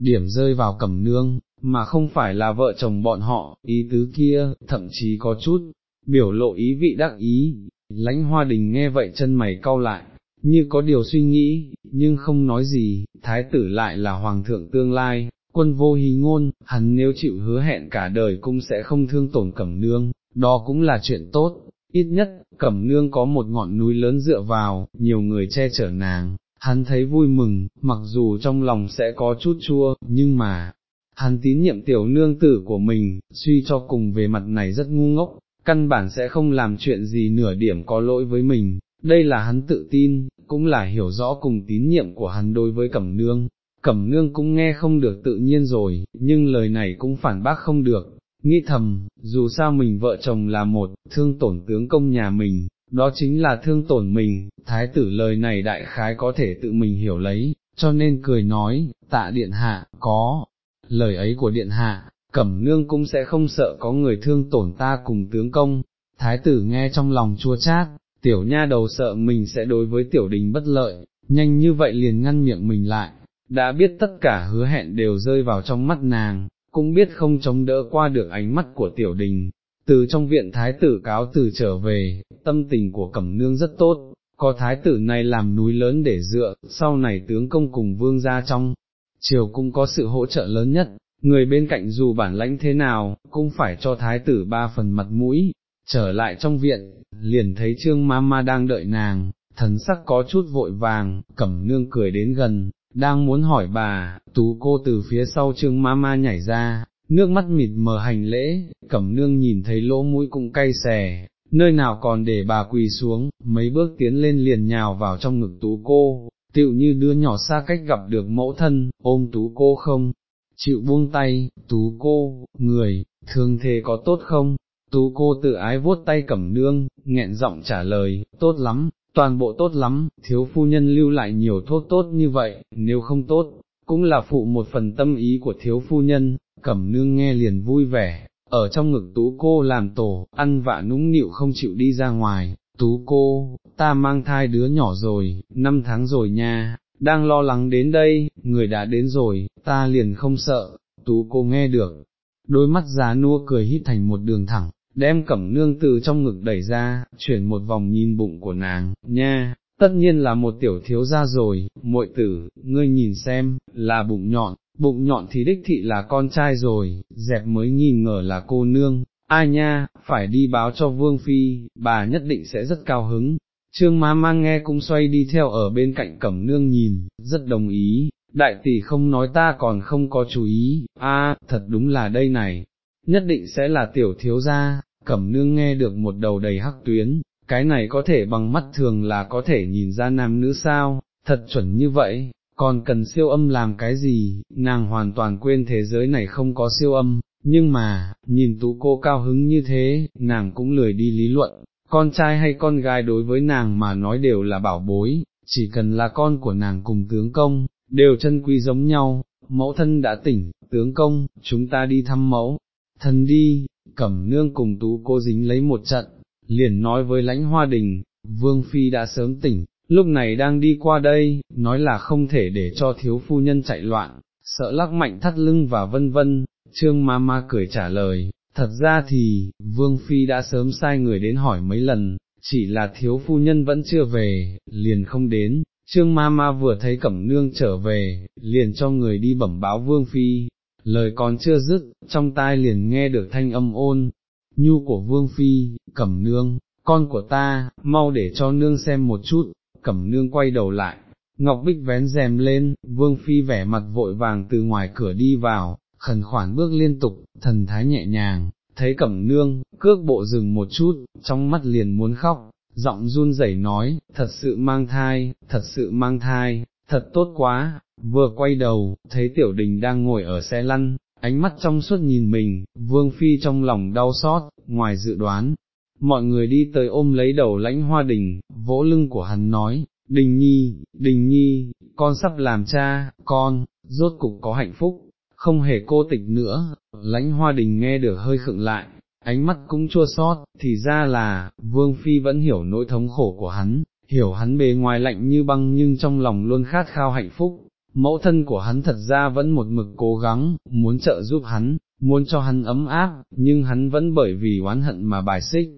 điểm rơi vào cẩm nương, mà không phải là vợ chồng bọn họ, ý tứ kia, thậm chí có chút, biểu lộ ý vị đắc ý, lãnh hoa đình nghe vậy chân mày cau lại, như có điều suy nghĩ, nhưng không nói gì, thái tử lại là hoàng thượng tương lai, quân vô hí ngôn, hắn nếu chịu hứa hẹn cả đời cũng sẽ không thương tổn cẩm nương, đó cũng là chuyện tốt, ít nhất, cẩm nương có một ngọn núi lớn dựa vào, nhiều người che chở nàng, hắn thấy vui mừng, mặc dù trong lòng sẽ có chút chua, nhưng mà, hắn tín nhiệm tiểu nương tử của mình, suy cho cùng về mặt này rất ngu ngốc, căn bản sẽ không làm chuyện gì nửa điểm có lỗi với mình, đây là hắn tự tin, cũng là hiểu rõ cùng tín nhiệm của hắn đối với cẩm nương. Cẩm nương cũng nghe không được tự nhiên rồi, nhưng lời này cũng phản bác không được, nghĩ thầm, dù sao mình vợ chồng là một, thương tổn tướng công nhà mình, đó chính là thương tổn mình, thái tử lời này đại khái có thể tự mình hiểu lấy, cho nên cười nói, tạ điện hạ, có, lời ấy của điện hạ, cẩm nương cũng sẽ không sợ có người thương tổn ta cùng tướng công, thái tử nghe trong lòng chua chát, tiểu nha đầu sợ mình sẽ đối với tiểu đình bất lợi, nhanh như vậy liền ngăn miệng mình lại, đã biết tất cả hứa hẹn đều rơi vào trong mắt nàng, cũng biết không chống đỡ qua được ánh mắt của tiểu đình. Từ trong viện thái tử cáo từ trở về, tâm tình của cẩm nương rất tốt, có thái tử này làm núi lớn để dựa, sau này tướng công cùng vương gia trong, triều cũng có sự hỗ trợ lớn nhất, người bên cạnh dù bản lãnh thế nào, cũng phải cho thái tử ba phần mặt mũi, trở lại trong viện, liền thấy trương ma ma đang đợi nàng, thần sắc có chút vội vàng, cẩm nương cười đến gần, đang muốn hỏi bà, tú cô từ phía sau trương ma ma nhảy ra, nước mắt mịt mờ hành lễ, cẩm nương nhìn thấy lỗ mũi cũng cay xè, nơi nào còn để bà quỳ xuống, mấy bước tiến lên liền nhào vào trong ngực tú cô, tựu như đứa nhỏ xa cách gặp được mẫu thân, ôm tú cô không, chịu buông tay, tú cô, người, thương thế có tốt không? Tú cô tự ái vuốt tay cẩm nương, nghẹn giọng trả lời, tốt lắm, toàn bộ tốt lắm, thiếu phu nhân lưu lại nhiều thuốc tốt như vậy, nếu không tốt, cũng là phụ một phần tâm ý của thiếu phu nhân, cẩm nương nghe liền vui vẻ, ở trong ngực tú cô làm tổ, ăn vạ nũng nịu không chịu đi ra ngoài, tú cô, ta mang thai đứa nhỏ rồi, năm tháng rồi nha, đang lo lắng đến đây, người đã đến rồi, ta liền không sợ, tú cô nghe được, đôi mắt giá nua cười hít thành một đường thẳng, đem cẩm nương từ trong ngực đẩy ra, chuyển một vòng nhìn bụng của nàng, nha, tất nhiên là một tiểu thiếu gia rồi, muội tử, ngươi nhìn xem, là bụng nhọn, bụng nhọn thì đích thị là con trai rồi, dẹp mới nhìn ngờ là cô nương, ai nha, phải đi báo cho vương phi, bà nhất định sẽ rất cao hứng. Trương má mang nghe cũng xoay đi theo ở bên cạnh cẩm nương nhìn, rất đồng ý, đại tỷ không nói ta còn không có chú ý, a thật đúng là đây này, nhất định sẽ là tiểu thiếu gia, cẩm nương nghe được một đầu đầy hắc tuyến, cái này có thể bằng mắt thường là có thể nhìn ra nam nữ sao, thật chuẩn như vậy, còn cần siêu âm làm cái gì, nàng hoàn toàn quên thế giới này không có siêu âm, nhưng mà, nhìn tú cô cao hứng như thế, nàng cũng lười đi lý luận, con trai hay con gái đối với nàng mà nói đều là bảo bối, chỉ cần là con của nàng cùng tướng công, đều chân quý giống nhau, mẫu thân đã tỉnh, tướng công, chúng ta đi thăm mẫu, thân đi, cẩm nương cùng tú cô dính lấy một trận, liền nói với lãnh hoa đình, vương phi đã sớm tỉnh, lúc này đang đi qua đây, nói là không thể để cho thiếu phu nhân chạy loạn, sợ lắc mạnh thắt lưng và vân vân, trương ma ma cười trả lời, thật ra thì, vương phi đã sớm sai người đến hỏi mấy lần, chỉ là thiếu phu nhân vẫn chưa về, liền không đến. Trương ma ma vừa thấy cẩm nương trở về, liền cho người đi bẩm báo vương phi, lời còn chưa dứt, trong tai liền nghe được thanh âm ôn, nhu của vương phi, cẩm nương, con của ta, mau để cho nương xem một chút, cẩm nương quay đầu lại, Ngọc Bích vén rèm lên, vương phi vẻ mặt vội vàng từ ngoài cửa đi vào, khẩn khoản bước liên tục, thần thái nhẹ nhàng, thấy cẩm nương, cước bộ dừng một chút, trong mắt liền muốn khóc, giọng run rẩy nói, thật sự mang thai, thật sự mang thai, thật tốt quá, vừa quay đầu, thấy tiểu đình đang ngồi ở xe lăn, ánh mắt trong suốt nhìn mình, vương phi trong lòng đau xót, ngoài dự đoán, mọi người đi tới ôm lấy đầu lãnh hoa đình, vỗ lưng của hắn nói, đình nhi, đình nhi, con sắp làm cha, con, rốt cục có hạnh phúc, không hề cô tịch nữa, lãnh hoa đình nghe được hơi khựng lại, ánh mắt cũng chua xót, thì ra là, vương phi vẫn hiểu nỗi thống khổ của hắn, hiểu hắn bề ngoài lạnh như băng nhưng trong lòng luôn khát khao hạnh phúc, mẫu thân của hắn thật ra vẫn một mực cố gắng, muốn trợ giúp hắn, muốn cho hắn ấm áp, nhưng hắn vẫn bởi vì oán hận mà bài xích.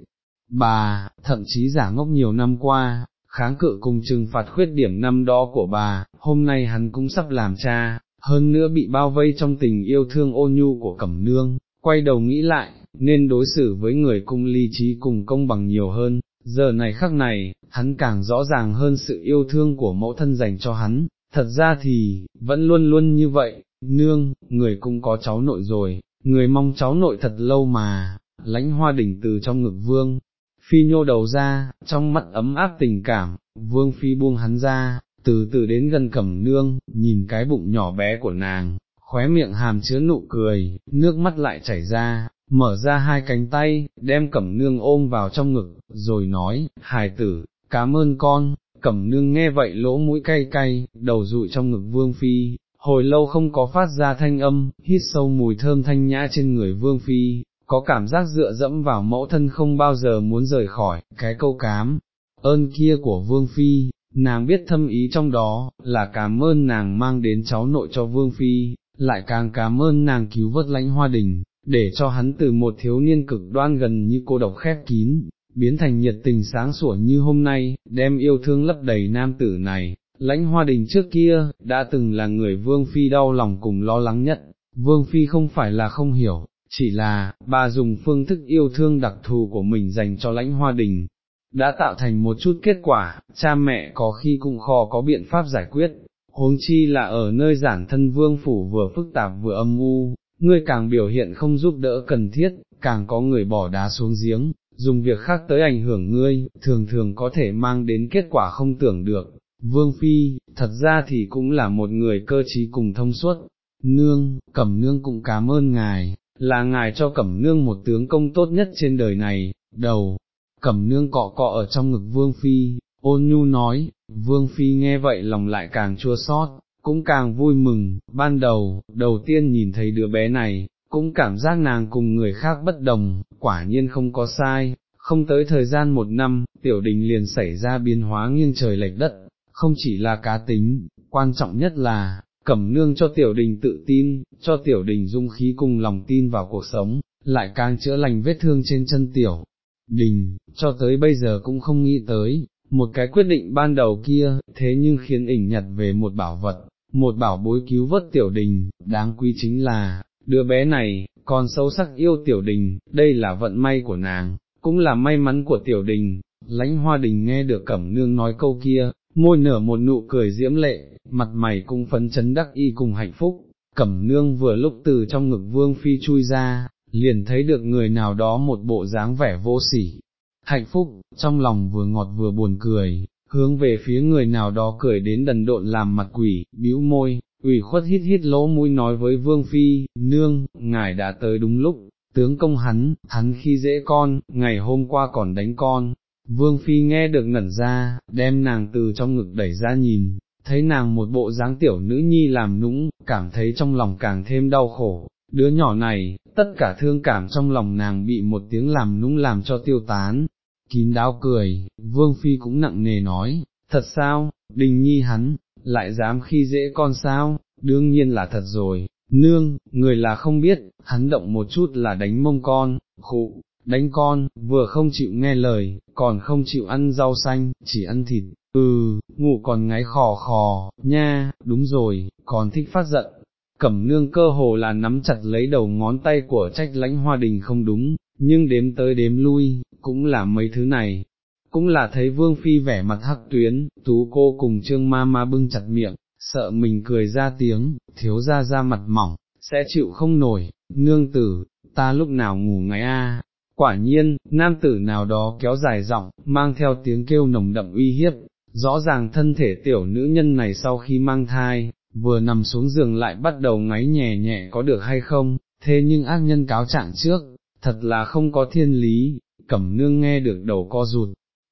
Bà, thậm chí giả ngốc nhiều năm qua, kháng cự cùng trừng phạt khuyết điểm năm đó của bà, hôm nay hắn cũng sắp làm cha, hơn nữa bị bao vây trong tình yêu thương ô nhu của Cẩm Nương, quay đầu nghĩ lại, nên đối xử với người cung ly trí cùng công bằng nhiều hơn, giờ này khắc này, hắn càng rõ ràng hơn sự yêu thương của mẫu thân dành cho hắn, thật ra thì, vẫn luôn luôn như vậy, nương, người cũng có cháu nội rồi, người mong cháu nội thật lâu mà, lãnh hoa đỉnh từ trong ngực vương, phi nhô đầu ra, trong mắt ấm áp tình cảm, vương phi buông hắn ra, từ từ đến gần cẩm nương, nhìn cái bụng nhỏ bé của nàng, khóe miệng hàm chứa nụ cười, nước mắt lại chảy ra, mở ra hai cánh tay, đem cẩm nương ôm vào trong ngực, rồi nói, hài tử, cảm ơn con, cẩm nương nghe vậy lỗ mũi cay cay, đầu rụi trong ngực vương phi, hồi lâu không có phát ra thanh âm, hít sâu mùi thơm thanh nhã trên người vương phi, có cảm giác dựa dẫm vào mẫu thân không bao giờ muốn rời khỏi, cái câu cám, ơn kia của vương phi, nàng biết thâm ý trong đó, là cảm ơn nàng mang đến cháu nội cho vương phi, lại càng cảm ơn nàng cứu vớt lãnh hoa đình, để cho hắn từ một thiếu niên cực đoan gần như cô độc khép kín, biến thành nhiệt tình sáng sủa như hôm nay, đem yêu thương lấp đầy nam tử này. Lãnh hoa đình trước kia, đã từng là người vương phi đau lòng cùng lo lắng nhất, vương phi không phải là không hiểu, chỉ là, bà dùng phương thức yêu thương đặc thù của mình dành cho lãnh hoa đình, đã tạo thành một chút kết quả, cha mẹ có khi cũng khó có biện pháp giải quyết, huống chi là ở nơi giản thân vương phủ vừa phức tạp vừa âm u, ngươi càng biểu hiện không giúp đỡ cần thiết, càng có người bỏ đá xuống giếng, dùng việc khác tới ảnh hưởng ngươi, thường thường có thể mang đến kết quả không tưởng được. Vương Phi, thật ra thì cũng là một người cơ trí cùng thông suốt, nương, cẩm nương cũng cảm ơn ngài, là ngài cho cẩm nương một tướng công tốt nhất trên đời này, đầu, cẩm nương cọ cọ ở trong ngực Vương Phi, ôn nhu nói, Vương Phi nghe vậy lòng lại càng chua xót, cũng càng vui mừng, ban đầu, đầu tiên nhìn thấy đứa bé này, cũng cảm giác nàng cùng người khác bất đồng, quả nhiên không có sai, không tới thời gian một năm, tiểu đình liền xảy ra biến hóa nghiêng trời lệch đất, không chỉ là cá tính, quan trọng nhất là, cẩm nương cho tiểu đình tự tin, cho tiểu đình dung khí cùng lòng tin vào cuộc sống, lại càng chữa lành vết thương trên chân tiểu. Đình, cho tới bây giờ cũng không nghĩ tới, một cái quyết định ban đầu kia, thế nhưng khiến ỉnh nhặt về một bảo vật, một bảo bối cứu vớt tiểu đình, đáng quý chính là, đứa bé này, còn sâu sắc yêu tiểu đình, đây là vận may của nàng, cũng là may mắn của tiểu đình, lãnh hoa đình nghe được cẩm nương nói câu kia, môi nở một nụ cười diễm lệ, mặt mày cũng phấn chấn đắc y cùng hạnh phúc, cẩm nương vừa lúc từ trong ngực vương phi chui ra, liền thấy được người nào đó một bộ dáng vẻ vô sỉ, hạnh phúc, trong lòng vừa ngọt vừa buồn cười, hướng về phía người nào đó cười đến đần độn làm mặt quỷ, bĩu môi, ủy khuất hít hít lỗ mũi nói với vương phi, nương, ngài đã tới đúng lúc, tướng công hắn, hắn khi dễ con, ngày hôm qua còn đánh con, Vương Phi nghe được ngẩn ra, đem nàng từ trong ngực đẩy ra nhìn, thấy nàng một bộ dáng tiểu nữ nhi làm nũng, cảm thấy trong lòng càng thêm đau khổ. Đứa nhỏ này, tất cả thương cảm trong lòng nàng bị một tiếng làm nũng làm cho tiêu tán, kín đáo cười, Vương Phi cũng nặng nề nói, thật sao, đình nhi hắn, lại dám khi dễ con sao, đương nhiên là thật rồi, nương, người là không biết, hắn động một chút là đánh mông con, khụ, đánh con, vừa không chịu nghe lời, còn không chịu ăn rau xanh, chỉ ăn thịt, ừ, ngủ còn ngáy khò khò, nha, đúng rồi, còn thích phát giận. Cẩm nương cơ hồ là nắm chặt lấy đầu ngón tay của trách lãnh hoa đình không đúng, nhưng đếm tới đếm lui, cũng là mấy thứ này. Cũng là thấy vương phi vẻ mặt hắc tuyến, tú cô cùng trương ma ma bưng chặt miệng, sợ mình cười ra tiếng, thiếu ra ra mặt mỏng, sẽ chịu không nổi, nương tử, ta lúc nào ngủ ngày a. Quả nhiên, nam tử nào đó kéo dài giọng, mang theo tiếng kêu nồng đậm uy hiếp, rõ ràng thân thể tiểu nữ nhân này sau khi mang thai, vừa nằm xuống giường lại bắt đầu ngáy nhẹ nhẹ có được hay không, thế nhưng ác nhân cáo trạng trước, thật là không có thiên lý, cẩm nương nghe được đầu co rụt,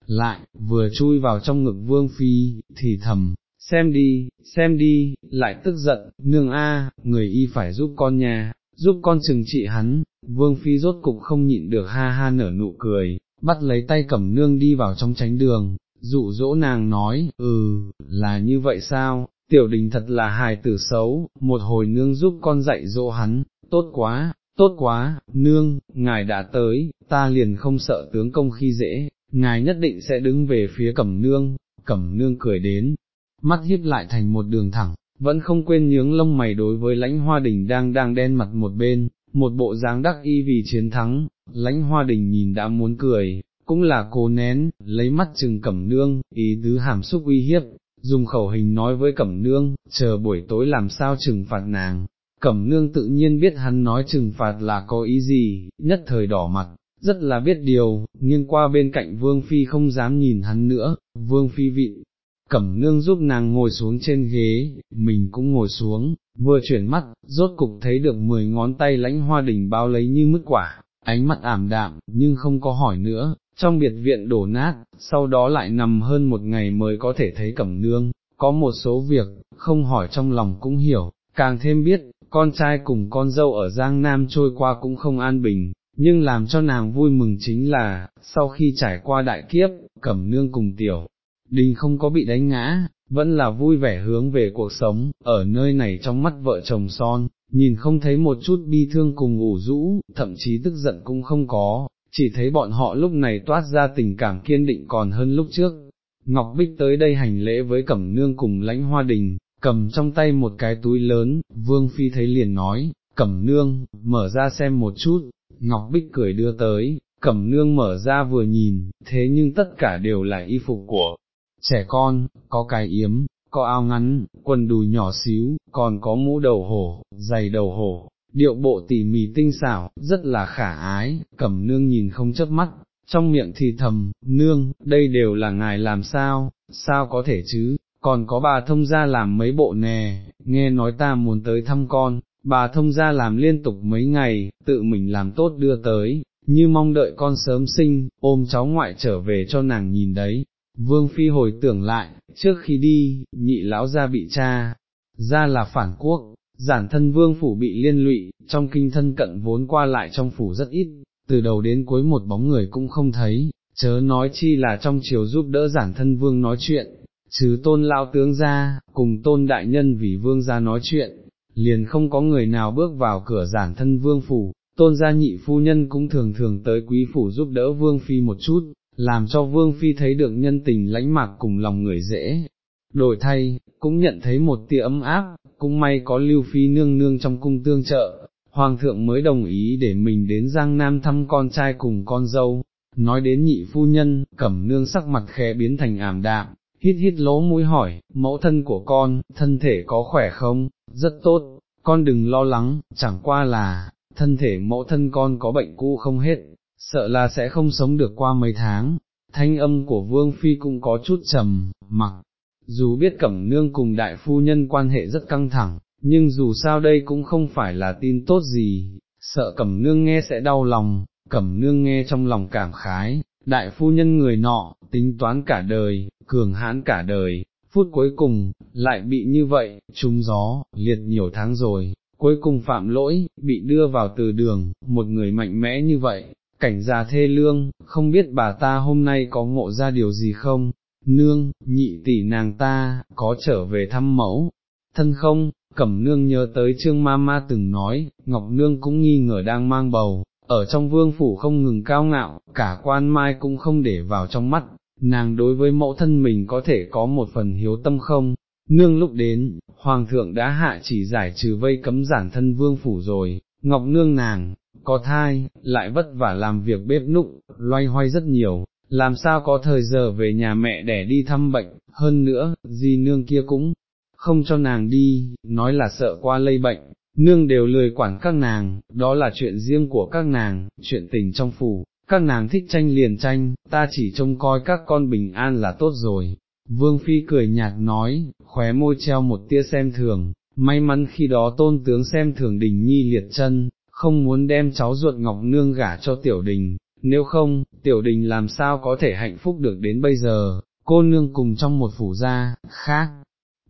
lại, vừa chui vào trong ngực vương phi, thì thầm, xem đi, xem đi, lại tức giận, nương a, người y phải giúp con nhà, giúp con chừng trị hắn, vương phi rốt cục không nhịn được ha ha nở nụ cười, bắt lấy tay cẩm nương đi vào trong tránh đường, dụ dỗ nàng nói, ừ, là như vậy sao, tiểu đình thật là hài tử xấu, một hồi nương giúp con dạy dỗ hắn, tốt quá, tốt quá, nương, ngài đã tới, ta liền không sợ tướng công khi dễ, ngài nhất định sẽ đứng về phía cẩm nương, cẩm nương cười đến, mắt hiếp lại thành một đường thẳng, vẫn không quên nhướng lông mày đối với lãnh hoa đình đang đang đen mặt một bên, một bộ dáng đắc y vì chiến thắng, lãnh hoa đình nhìn đã muốn cười, cũng là cố nén, lấy mắt chừng cẩm nương, ý tứ hàm xúc uy hiếp, dùng khẩu hình nói với cẩm nương, chờ buổi tối làm sao trừng phạt nàng. Cẩm nương tự nhiên biết hắn nói trừng phạt là có ý gì, nhất thời đỏ mặt, rất là biết điều, nghiêng qua bên cạnh vương phi không dám nhìn hắn nữa, vương phi vị, cẩm nương giúp nàng ngồi xuống trên ghế, mình cũng ngồi xuống, vừa chuyển mắt, rốt cục thấy được mười ngón tay lãnh hoa đỉnh bao lấy như mứt quả, ánh mắt ảm đạm, nhưng không có hỏi nữa, trong biệt viện đổ nát, sau đó lại nằm hơn một ngày mới có thể thấy cẩm nương, có một số việc, không hỏi trong lòng cũng hiểu, càng thêm biết, con trai cùng con dâu ở Giang Nam trôi qua cũng không an bình, nhưng làm cho nàng vui mừng chính là, sau khi trải qua đại kiếp, cẩm nương cùng tiểu, đình không có bị đánh ngã, vẫn là vui vẻ hướng về cuộc sống, ở nơi này trong mắt vợ chồng son, nhìn không thấy một chút bi thương cùng ủ rũ, thậm chí tức giận cũng không có, chỉ thấy bọn họ lúc này toát ra tình cảm kiên định còn hơn lúc trước. Ngọc Bích tới đây hành lễ với Cẩm Nương cùng lãnh hoa đình, cầm trong tay một cái túi lớn, Vương Phi thấy liền nói, Cẩm Nương, mở ra xem một chút, Ngọc Bích cười đưa tới, Cẩm Nương mở ra vừa nhìn, thế nhưng tất cả đều là y phục của trẻ con, có cái yếm, có áo ngắn, quần đùi nhỏ xíu, còn có mũ đầu hổ, giày đầu hổ, điệu bộ tỉ mỉ tinh xảo, rất là khả ái, cẩm nương nhìn không chớp mắt, trong miệng thì thầm, nương, đây đều là ngài làm sao, sao có thể chứ, còn có bà thông gia làm mấy bộ nè, nghe nói ta muốn tới thăm con, bà thông gia làm liên tục mấy ngày, tự mình làm tốt đưa tới, như mong đợi con sớm sinh, ôm cháu ngoại trở về cho nàng nhìn đấy. Vương Phi hồi tưởng lại, trước khi đi, nhị lão gia bị cha, ra là phản quốc, giản thân vương phủ bị liên lụy, trong kinh thân cận vốn qua lại trong phủ rất ít, từ đầu đến cuối một bóng người cũng không thấy, chớ nói chi là trong chiều giúp đỡ giản thân vương nói chuyện, chứ tôn lao tướng ra, cùng tôn đại nhân vì vương ra nói chuyện, liền không có người nào bước vào cửa giản thân vương phủ, tôn gia nhị phu nhân cũng thường thường tới quý phủ giúp đỡ vương phi một chút, làm cho vương phi thấy được nhân tình lãnh mạc cùng lòng người dễ. Đổi thay, cũng nhận thấy một tia ấm áp, cũng may có lưu phi nương nương trong cung tương trợ, hoàng thượng mới đồng ý để mình đến Giang Nam thăm con trai cùng con dâu, nói đến nhị phu nhân, cẩm nương sắc mặt khẽ biến thành ảm đạm, hít hít lỗ mũi hỏi, mẫu thân của con, thân thể có khỏe không, rất tốt, con đừng lo lắng, chẳng qua là, thân thể mẫu thân con có bệnh cũ không hết, sợ là sẽ không sống được qua mấy tháng, thanh âm của vương phi cũng có chút trầm, mặc, dù biết cẩm nương cùng đại phu nhân quan hệ rất căng thẳng, nhưng dù sao đây cũng không phải là tin tốt gì, sợ cẩm nương nghe sẽ đau lòng, cẩm nương nghe trong lòng cảm khái, đại phu nhân người nọ, tính toán cả đời, cường hãn cả đời, phút cuối cùng, lại bị như vậy, trúng gió, liệt nhiều tháng rồi, cuối cùng phạm lỗi, bị đưa vào từ đường, một người mạnh mẽ như vậy, cảnh già thê lương, không biết bà ta hôm nay có ngộ ra điều gì không, nương, nhị tỷ nàng ta, có trở về thăm mẫu, thân không, cẩm nương nhớ tới trương ma ma từng nói, ngọc nương cũng nghi ngờ đang mang bầu, ở trong vương phủ không ngừng cao ngạo, cả quan mai cũng không để vào trong mắt, nàng đối với mẫu thân mình có thể có một phần hiếu tâm không, nương lúc đến, hoàng thượng đã hạ chỉ giải trừ vây cấm giản thân vương phủ rồi, ngọc nương nàng, có thai, lại vất vả làm việc bếp nụng, loay hoay rất nhiều, làm sao có thời giờ về nhà mẹ để đi thăm bệnh, hơn nữa, di nương kia cũng không cho nàng đi, nói là sợ qua lây bệnh, nương đều lười quản các nàng, đó là chuyện riêng của các nàng, chuyện tình trong phủ, các nàng thích tranh liền tranh, ta chỉ trông coi các con bình an là tốt rồi. Vương Phi cười nhạt nói, khóe môi treo một tia xem thường, may mắn khi đó tôn tướng xem thường đình nhi liệt chân, không muốn đem cháu ruột Ngọc Nương gả cho tiểu đình, nếu không, tiểu đình làm sao có thể hạnh phúc được đến bây giờ, cô nương cùng trong một phủ gia, khác,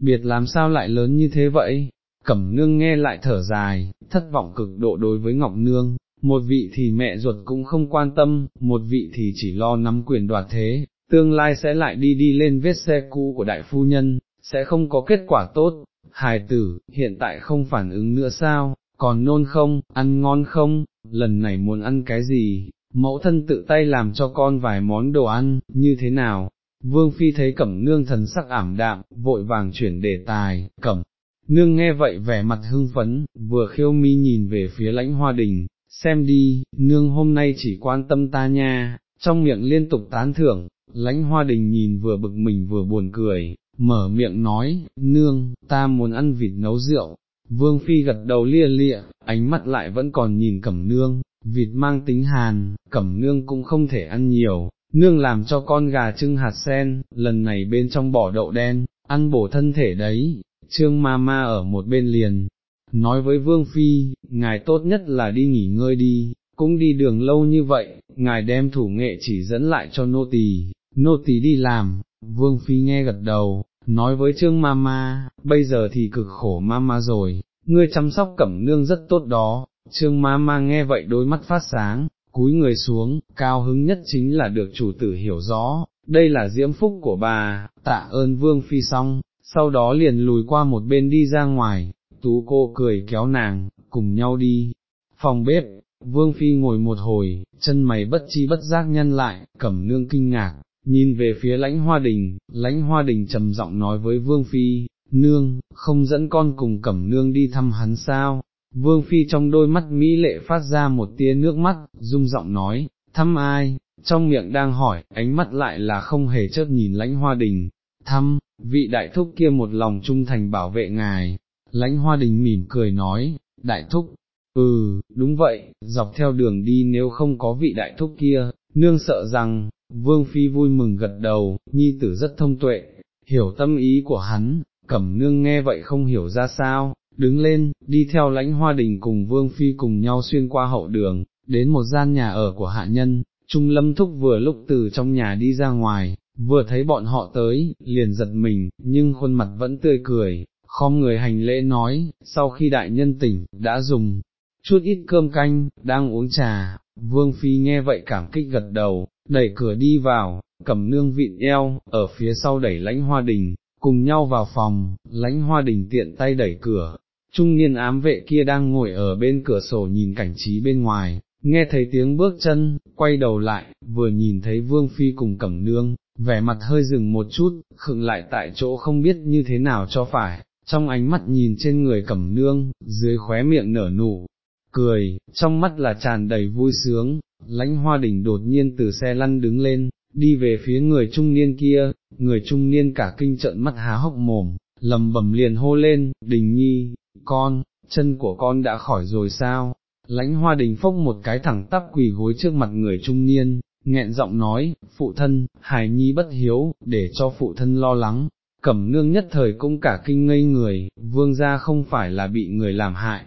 biệt làm sao lại lớn như thế vậy, cẩm nương nghe lại thở dài, thất vọng cực độ đối với Ngọc Nương, một vị thì mẹ ruột cũng không quan tâm, một vị thì chỉ lo nắm quyền đoạt thế, tương lai sẽ lại đi đi lên vết xe cũ của đại phu nhân, sẽ không có kết quả tốt, hài tử, hiện tại không phản ứng nữa sao, còn nôn không, ăn ngon không, lần này muốn ăn cái gì, mẫu thân tự tay làm cho con vài món đồ ăn, như thế nào, vương phi thấy cẩm nương thần sắc ảm đạm, vội vàng chuyển đề tài, cẩm. Nương nghe vậy vẻ mặt hưng phấn, vừa khiêu mi nhìn về phía lãnh hoa đình, xem đi, nương hôm nay chỉ quan tâm ta nha, trong miệng liên tục tán thưởng, lãnh hoa đình nhìn vừa bực mình vừa buồn cười, mở miệng nói, nương, ta muốn ăn vịt nấu rượu, vương phi gật đầu lia lịa, ánh mắt lại vẫn còn nhìn cẩm nương, vịt mang tính hàn, cẩm nương cũng không thể ăn nhiều, nương làm cho con gà trưng hạt sen, lần này bên trong bỏ đậu đen, ăn bổ thân thể đấy, trương ma ma ở một bên liền, nói với vương phi, ngài tốt nhất là đi nghỉ ngơi đi, cũng đi đường lâu như vậy, ngài đem thủ nghệ chỉ dẫn lại cho nô tỳ, nô tỳ đi làm, vương phi nghe gật đầu, nói với trương mama, bây giờ thì cực khổ mama rồi, ngươi chăm sóc cẩm nương rất tốt đó, trương mama nghe vậy đôi mắt phát sáng, cúi người xuống, cao hứng nhất chính là được chủ tử hiểu rõ, đây là diễm phúc của bà, tạ ơn vương phi xong, sau đó liền lùi qua một bên đi ra ngoài, tú cô cười kéo nàng, cùng nhau đi, phòng bếp, vương phi ngồi một hồi, chân mày bất chi bất giác nhân lại, cẩm nương kinh ngạc, nhìn về phía lãnh hoa đình, lãnh hoa đình trầm giọng nói với vương phi, nương, không dẫn con cùng cẩm nương đi thăm hắn sao, vương phi trong đôi mắt mỹ lệ phát ra một tia nước mắt, rung giọng nói, thăm ai, trong miệng đang hỏi, ánh mắt lại là không hề chớp nhìn lãnh hoa đình, thăm, vị đại thúc kia một lòng trung thành bảo vệ ngài, lãnh hoa đình mỉm cười nói, đại thúc, ừ, đúng vậy, dọc theo đường đi nếu không có vị đại thúc kia, nương sợ rằng, vương phi vui mừng gật đầu, nhi tử rất thông tuệ, hiểu tâm ý của hắn, cẩm nương nghe vậy không hiểu ra sao, đứng lên, đi theo lãnh hoa đình cùng vương phi cùng nhau xuyên qua hậu đường, đến một gian nhà ở của hạ nhân, Trung Lâm Thúc vừa lúc từ trong nhà đi ra ngoài, vừa thấy bọn họ tới, liền giật mình, nhưng khuôn mặt vẫn tươi cười, khom người hành lễ nói, sau khi đại nhân tỉnh, đã dùng chút ít cơm canh, đang uống trà, Vương Phi nghe vậy cảm kích gật đầu, đẩy cửa đi vào, cầm nương vịn eo, ở phía sau đẩy lãnh hoa đình, cùng nhau vào phòng, lãnh hoa đình tiện tay đẩy cửa, trung niên ám vệ kia đang ngồi ở bên cửa sổ nhìn cảnh trí bên ngoài, nghe thấy tiếng bước chân, quay đầu lại, vừa nhìn thấy Vương Phi cùng cẩm nương, vẻ mặt hơi dừng một chút, khựng lại tại chỗ không biết như thế nào cho phải, trong ánh mắt nhìn trên người cẩm nương, dưới khóe miệng nở nụ, cười, trong mắt là tràn đầy vui sướng, lãnh hoa đỉnh đột nhiên từ xe lăn đứng lên, đi về phía người trung niên kia, người trung niên cả kinh trợn mắt há hốc mồm, lầm bầm liền hô lên, đình nhi, con, chân của con đã khỏi rồi sao, lãnh hoa đình phốc một cái thẳng tắp quỳ gối trước mặt người trung niên, nghẹn giọng nói, phụ thân, hài nhi bất hiếu, để cho phụ thân lo lắng, cẩm nương nhất thời cũng cả kinh ngây người, vương gia không phải là bị người làm hại,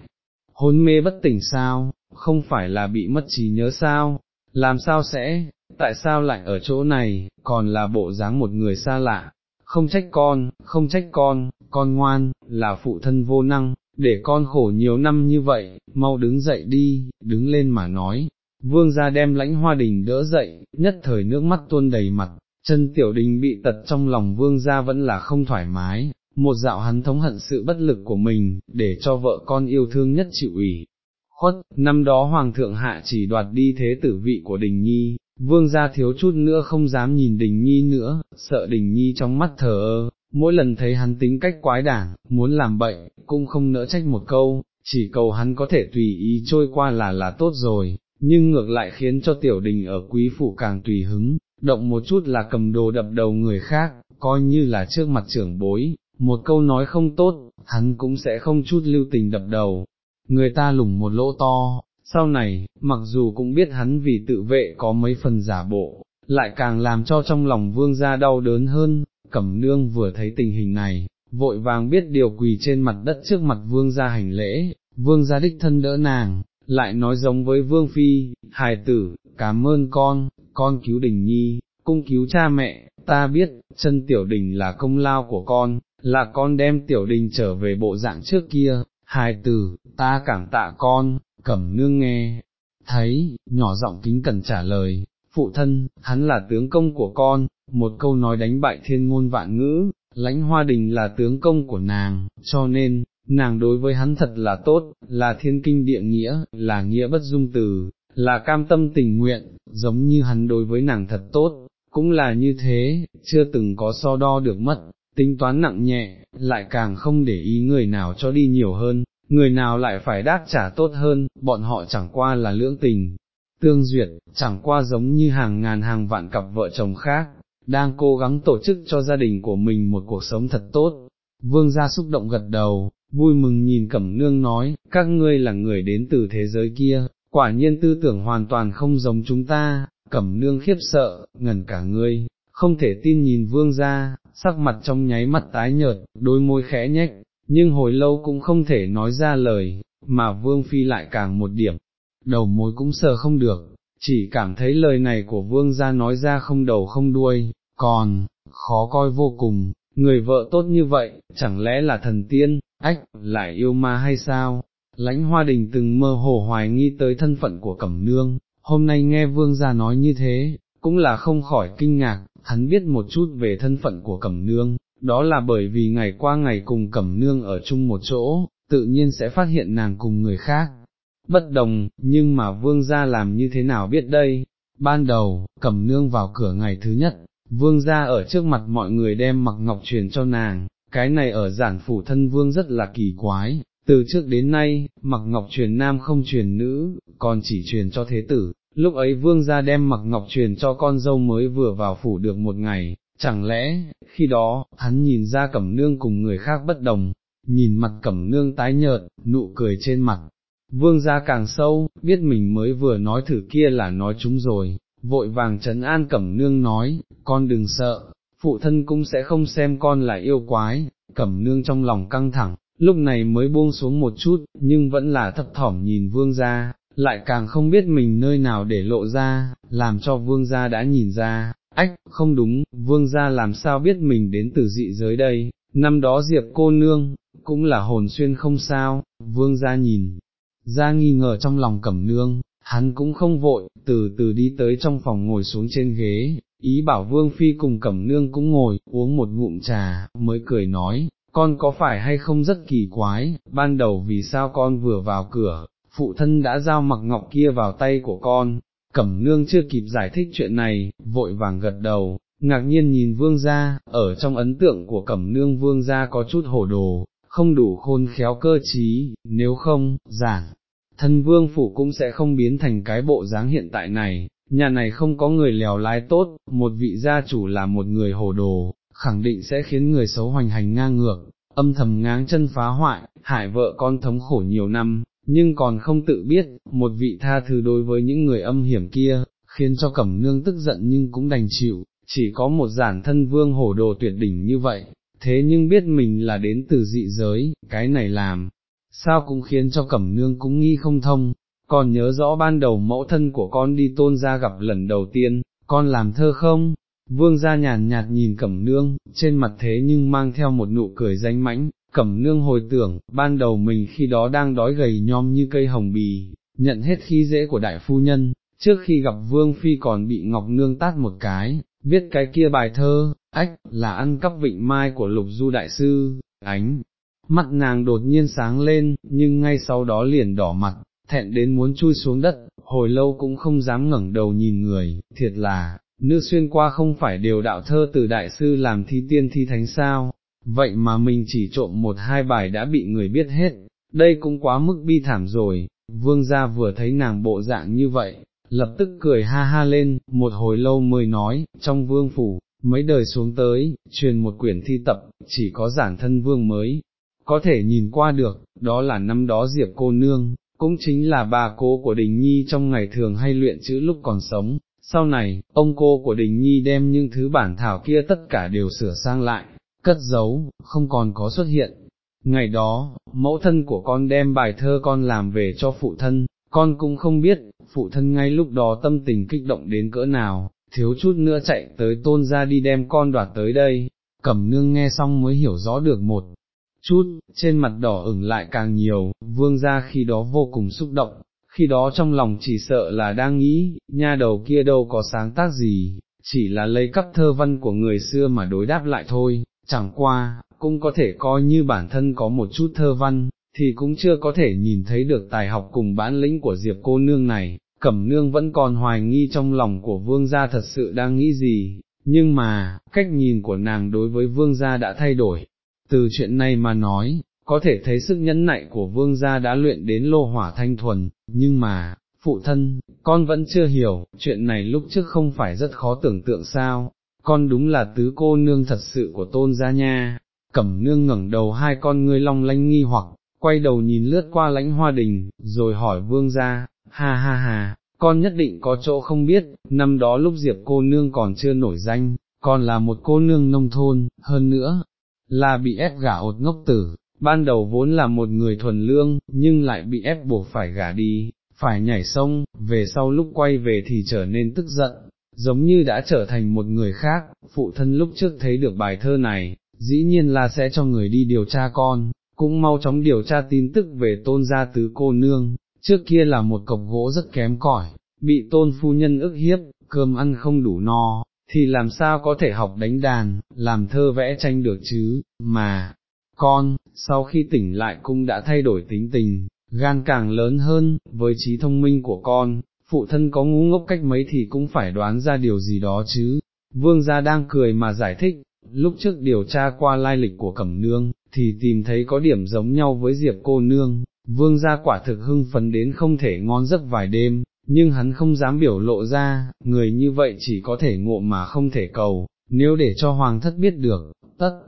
hôn mê bất tỉnh sao, không phải là bị mất trí nhớ sao, làm sao sẽ, tại sao lại ở chỗ này, còn là bộ dáng một người xa lạ, không trách con, không trách con, con ngoan, là phụ thân vô năng, để con khổ nhiều năm như vậy, mau đứng dậy đi, đứng lên mà nói. Vương gia đem lãnh hoa đình đỡ dậy, nhất thời nước mắt tuôn đầy mặt, chân tiểu đình bị tật trong lòng vương gia vẫn là không thoải mái, một dạo hắn thống hận sự bất lực của mình, để cho vợ con yêu thương nhất chịu ủy. Khuất, năm đó Hoàng thượng hạ chỉ đoạt đi thế tử vị của Đình Nhi, vương gia thiếu chút nữa không dám nhìn Đình Nhi nữa, sợ Đình Nhi trong mắt thờ ơ, mỗi lần thấy hắn tính cách quái đản, muốn làm bậy, cũng không nỡ trách một câu, chỉ cầu hắn có thể tùy ý trôi qua là là tốt rồi, nhưng ngược lại khiến cho tiểu đình ở quý phủ càng tùy hứng, động một chút là cầm đồ đập đầu người khác, coi như là trước mặt trưởng bối, một câu nói không tốt, hắn cũng sẽ không chút lưu tình đập đầu, người ta lủng một lỗ to, sau này, mặc dù cũng biết hắn vì tự vệ có mấy phần giả bộ, lại càng làm cho trong lòng vương gia đau đớn hơn, cẩm nương vừa thấy tình hình này, vội vàng biết điều quỳ trên mặt đất trước mặt vương gia hành lễ, vương gia đích thân đỡ nàng, lại nói giống với vương phi, hài tử, cảm ơn con, con cứu đình nhi, cung cứu cha mẹ, ta biết, chân tiểu đình là công lao của con, là con đem tiểu đình trở về bộ dạng trước kia, hài tử, ta cảm tạ con, cẩm nương nghe, thấy, nhỏ giọng kính cẩn trả lời, phụ thân, hắn là tướng công của con, một câu nói đánh bại thiên ngôn vạn ngữ, lãnh hoa đình là tướng công của nàng, cho nên, nàng đối với hắn thật là tốt, là thiên kinh địa nghĩa, là nghĩa bất dung từ, là cam tâm tình nguyện, giống như hắn đối với nàng thật tốt, cũng là như thế, chưa từng có so đo được mất, tính toán nặng nhẹ, lại càng không để ý người nào cho đi nhiều hơn, người nào lại phải đáp trả tốt hơn, bọn họ chẳng qua là lưỡng tình, tương duyệt, chẳng qua giống như hàng ngàn hàng vạn cặp vợ chồng khác, đang cố gắng tổ chức cho gia đình của mình một cuộc sống thật tốt. Vương gia xúc động gật đầu, vui mừng nhìn Cẩm Nương nói, các ngươi là người đến từ thế giới kia, quả nhiên tư tưởng hoàn toàn không giống chúng ta, Cẩm Nương khiếp sợ, ngẩn cả ngươi, không thể tin nhìn Vương gia, sắc mặt trong nháy mắt tái nhợt, đôi môi khẽ nhếch, nhưng hồi lâu cũng không thể nói ra lời, mà Vương Phi lại càng một điểm, đầu mối cũng sờ không được, chỉ cảm thấy lời này của Vương gia nói ra không đầu không đuôi, còn, khó coi vô cùng, người vợ tốt như vậy, chẳng lẽ là thần tiên, ách, lại yêu ma hay sao? Lãnh hoa đình từng mơ hồ hoài nghi tới thân phận của Cẩm Nương, hôm nay nghe vương gia nói như thế, cũng là không khỏi kinh ngạc, hắn biết một chút về thân phận của Cẩm Nương, đó là bởi vì ngày qua ngày cùng Cẩm Nương ở chung một chỗ, tự nhiên sẽ phát hiện nàng cùng người khác. Bất đồng, nhưng mà vương gia làm như thế nào biết đây? Ban đầu, Cẩm Nương vào cửa ngày thứ nhất, vương gia ở trước mặt mọi người đem mặc ngọc truyền cho nàng, cái này ở giản phủ thân vương rất là kỳ quái, từ trước đến nay, mặc ngọc truyền nam không truyền nữ, còn chỉ truyền cho thế tử, lúc ấy vương gia đem mặc ngọc truyền cho con dâu mới vừa vào phủ được một ngày, chẳng lẽ, khi đó, hắn nhìn ra cẩm nương cùng người khác bất đồng, nhìn mặt cẩm nương tái nhợt, nụ cười trên mặt. Vương gia càng sâu, biết mình mới vừa nói thử kia là nói chúng rồi, vội vàng trấn an cẩm nương nói, con đừng sợ, phụ thân cũng sẽ không xem con là yêu quái, cẩm nương trong lòng căng thẳng, lúc này mới buông xuống một chút, nhưng vẫn là thấp thỏm nhìn vương gia, lại càng không biết mình nơi nào để lộ ra, làm cho vương gia đã nhìn ra, ách, không đúng, vương gia làm sao biết mình đến từ dị giới đây, năm đó diệp cô nương, cũng là hồn xuyên không sao, vương gia nhìn, ra nghi ngờ trong lòng cẩm nương, hắn cũng không vội, từ từ đi tới trong phòng ngồi xuống trên ghế, ý bảo Vương Phi cùng Cẩm Nương cũng ngồi, uống một ngụm trà, mới cười nói, con có phải hay không rất kỳ quái, ban đầu vì sao con vừa vào cửa, phụ thân đã giao mặc ngọc kia vào tay của con, Cẩm Nương chưa kịp giải thích chuyện này, vội vàng gật đầu, ngạc nhiên nhìn Vương gia, ở trong ấn tượng của Cẩm Nương Vương gia có chút hổ đồ, không đủ khôn khéo cơ trí, nếu không, giảng thân vương phủ cũng sẽ không biến thành cái bộ dáng hiện tại này, nhà này không có người lèo lái tốt, một vị gia chủ là một người hồ đồ, khẳng định sẽ khiến người xấu hoành hành ngang ngược, âm thầm ngáng chân phá hoại, hại vợ con thống khổ nhiều năm, nhưng còn không tự biết, một vị tha thứ đối với những người âm hiểm kia, khiến cho cẩm nương tức giận nhưng cũng đành chịu, chỉ có một giản thân vương hổ đồ tuyệt đỉnh như vậy, thế nhưng biết mình là đến từ dị giới, cái này làm, sao cũng khiến cho cẩm nương cũng nghi không thông, còn nhớ rõ ban đầu mẫu thân của con đi tôn ra gặp lần đầu tiên, con làm thơ không? Vương gia nhàn nhạt nhìn cẩm nương, trên mặt thế nhưng mang theo một nụ cười danh mãnh, cẩm nương hồi tưởng, ban đầu mình khi đó đang đói gầy nhom như cây hồng bì, nhận hết khí dễ của đại phu nhân, trước khi gặp vương phi còn bị ngọc nương tát một cái, viết cái kia bài thơ, ách, là ăn cắp vịnh mai của lục du đại sư, ánh, mắt nàng đột nhiên sáng lên, nhưng ngay sau đó liền đỏ mặt, thẹn đến muốn chui xuống đất, hồi lâu cũng không dám ngẩng đầu nhìn người, thiệt là, nữ xuyên qua không phải đều đạo thơ từ đại sư làm thi tiên thi thánh sao, vậy mà mình chỉ trộm một hai bài đã bị người biết hết, đây cũng quá mức bi thảm rồi, vương gia vừa thấy nàng bộ dạng như vậy, lập tức cười ha ha lên, một hồi lâu mới nói, trong vương phủ, mấy đời xuống tới, truyền một quyển thi tập, chỉ có giản thân vương mới, có thể nhìn qua được, đó là năm đó Diệp cô nương, cũng chính là bà cô của Đình Nhi trong ngày thường hay luyện chữ lúc còn sống. Sau này, ông cô của Đình Nhi đem những thứ bản thảo kia tất cả đều sửa sang lại, cất giấu, không còn có xuất hiện. Ngày đó, mẫu thân của con đem bài thơ con làm về cho phụ thân, con cũng không biết, phụ thân ngay lúc đó tâm tình kích động đến cỡ nào, thiếu chút nữa chạy tới tôn ra đi đem con đoạt tới đây, cẩm nương nghe xong mới hiểu rõ được một chút, trên mặt đỏ ửng lại càng nhiều, vương ra khi đó vô cùng xúc động, khi đó trong lòng chỉ sợ là đang nghĩ, nha đầu kia đâu có sáng tác gì, chỉ là lấy cắp thơ văn của người xưa mà đối đáp lại thôi, chẳng qua, cũng có thể coi như bản thân có một chút thơ văn, thì cũng chưa có thể nhìn thấy được tài học cùng bản lĩnh của Diệp cô nương này, Cẩm nương vẫn còn hoài nghi trong lòng của vương gia thật sự đang nghĩ gì, nhưng mà, cách nhìn của nàng đối với vương gia đã thay đổi, từ chuyện này mà nói, có thể thấy sức nhẫn nại của vương gia đã luyện đến lô hỏa thanh thuần, nhưng mà, phụ thân, con vẫn chưa hiểu, chuyện này lúc trước không phải rất khó tưởng tượng sao, con đúng là tứ cô nương thật sự của tôn gia nha, cẩm nương ngẩng đầu hai con ngươi long lanh nghi hoặc, quay đầu nhìn lướt qua lãnh hoa đình, rồi hỏi vương gia, ha ha ha, con nhất định có chỗ không biết, năm đó lúc Diệp cô nương còn chưa nổi danh, còn là một cô nương nông thôn, hơn nữa, là bị ép gả ột ngốc tử, ban đầu vốn là một người thuần lương, nhưng lại bị ép buộc phải gả đi, phải nhảy sông, về sau lúc quay về thì trở nên tức giận, giống như đã trở thành một người khác, phụ thân lúc trước thấy được bài thơ này, dĩ nhiên là sẽ cho người đi điều tra con, cũng mau chóng điều tra tin tức về tôn gia tứ cô nương, trước kia là một cọc gỗ rất kém cỏi, bị tôn phu nhân ức hiếp, cơm ăn không đủ no, thì làm sao có thể học đánh đàn, làm thơ vẽ tranh được chứ, mà, con, sau khi tỉnh lại cũng đã thay đổi tính tình, gan càng lớn hơn, với trí thông minh của con, phụ thân có ngu ngốc cách mấy thì cũng phải đoán ra điều gì đó chứ. Vương gia đang cười mà giải thích, lúc trước điều tra qua lai lịch của Cẩm Nương, thì tìm thấy có điểm giống nhau với Diệp cô nương, vương gia quả thực hưng phấn đến không thể ngon giấc vài đêm, nhưng hắn không dám biểu lộ ra, người như vậy chỉ có thể ngộ mà không thể cầu, nếu để cho hoàng thất biết được, tất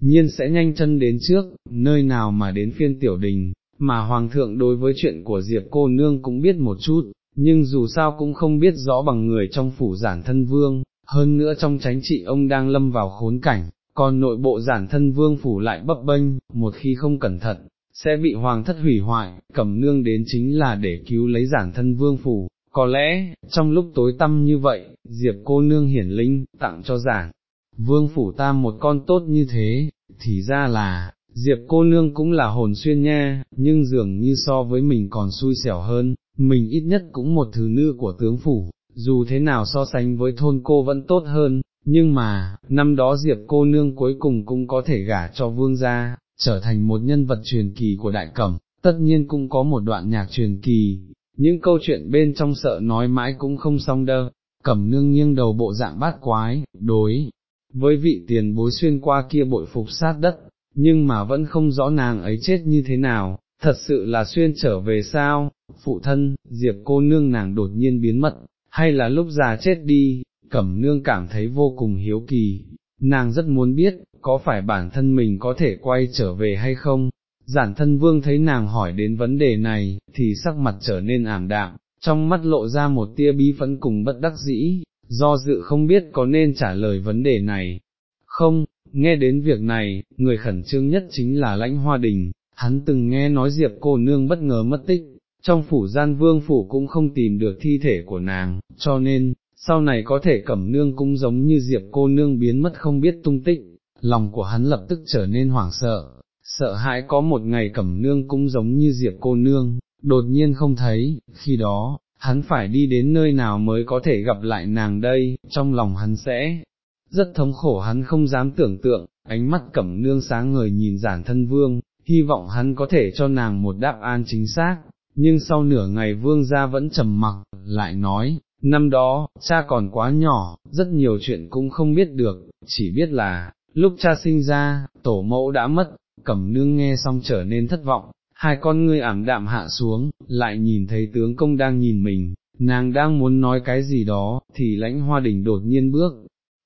nhiên sẽ nhanh chân đến trước, nơi nào mà đến phiên tiểu đình, mà hoàng thượng đối với chuyện của Diệp cô nương cũng biết một chút, nhưng dù sao cũng không biết rõ bằng người trong phủ giản thân vương, hơn nữa trong tránh trị ông đang lâm vào khốn cảnh, còn nội bộ giản thân vương phủ lại bấp bênh, một khi không cẩn thận, sẽ bị hoàng thất hủy hoại, cầm nương đến chính là để cứu lấy giản thân vương phủ. Có lẽ, trong lúc tối tăm như vậy, Diệp cô nương hiển linh, tặng cho giản, vương phủ ta một con tốt như thế, thì ra là, Diệp cô nương cũng là hồn xuyên nha, nhưng dường như so với mình còn xui xẻo hơn, mình ít nhất cũng một thứ nữ của tướng phủ, dù thế nào so sánh với thôn cô vẫn tốt hơn, nhưng mà, năm đó Diệp cô nương cuối cùng cũng có thể gả cho vương gia, trở thành một nhân vật truyền kỳ của đại cẩm, tất nhiên cũng có một đoạn nhạc truyền kỳ, những câu chuyện bên trong sợ nói mãi cũng không xong đâu, cẩm nương nghiêng đầu bộ dạng bát quái, đối, với vị tiền bối xuyên qua kia bội phục sát đất, nhưng mà vẫn không rõ nàng ấy chết như thế nào, thật sự là xuyên trở về sao, phụ thân, diệp cô nương nàng đột nhiên biến mất, hay là lúc già chết đi, cẩm nương cảm thấy vô cùng hiếu kỳ, nàng rất muốn biết, có phải bản thân mình có thể quay trở về hay không? Giản thân vương thấy nàng hỏi đến vấn đề này, thì sắc mặt trở nên ảm đạm, trong mắt lộ ra một tia bí phẫn cùng bất đắc dĩ, do dự không biết có nên trả lời vấn đề này. Không, nghe đến việc này, người khẩn trương nhất chính là lãnh hoa đình, hắn từng nghe nói Diệp cô nương bất ngờ mất tích, trong phủ gian vương phủ cũng không tìm được thi thể của nàng, cho nên, sau này có thể cẩm nương cũng giống như Diệp cô nương biến mất không biết tung tích, lòng của hắn lập tức trở nên hoảng sợ, sợ hãi có một ngày cẩm nương cũng giống như Diệp cô nương, đột nhiên không thấy, khi đó, hắn phải đi đến nơi nào mới có thể gặp lại nàng đây, trong lòng hắn sẽ rất thống khổ hắn không dám tưởng tượng, ánh mắt cẩm nương sáng ngời nhìn giản thân vương, hy vọng hắn có thể cho nàng một đáp án chính xác, nhưng sau nửa ngày vương gia vẫn trầm mặc, lại nói, năm đó, cha còn quá nhỏ, rất nhiều chuyện cũng không biết được, chỉ biết là, lúc cha sinh ra, tổ mẫu đã mất, cẩm nương nghe xong trở nên thất vọng, hai con ngươi ảm đạm hạ xuống, lại nhìn thấy tướng công đang nhìn mình, nàng đang muốn nói cái gì đó, thì lãnh hoa đình đột nhiên bước,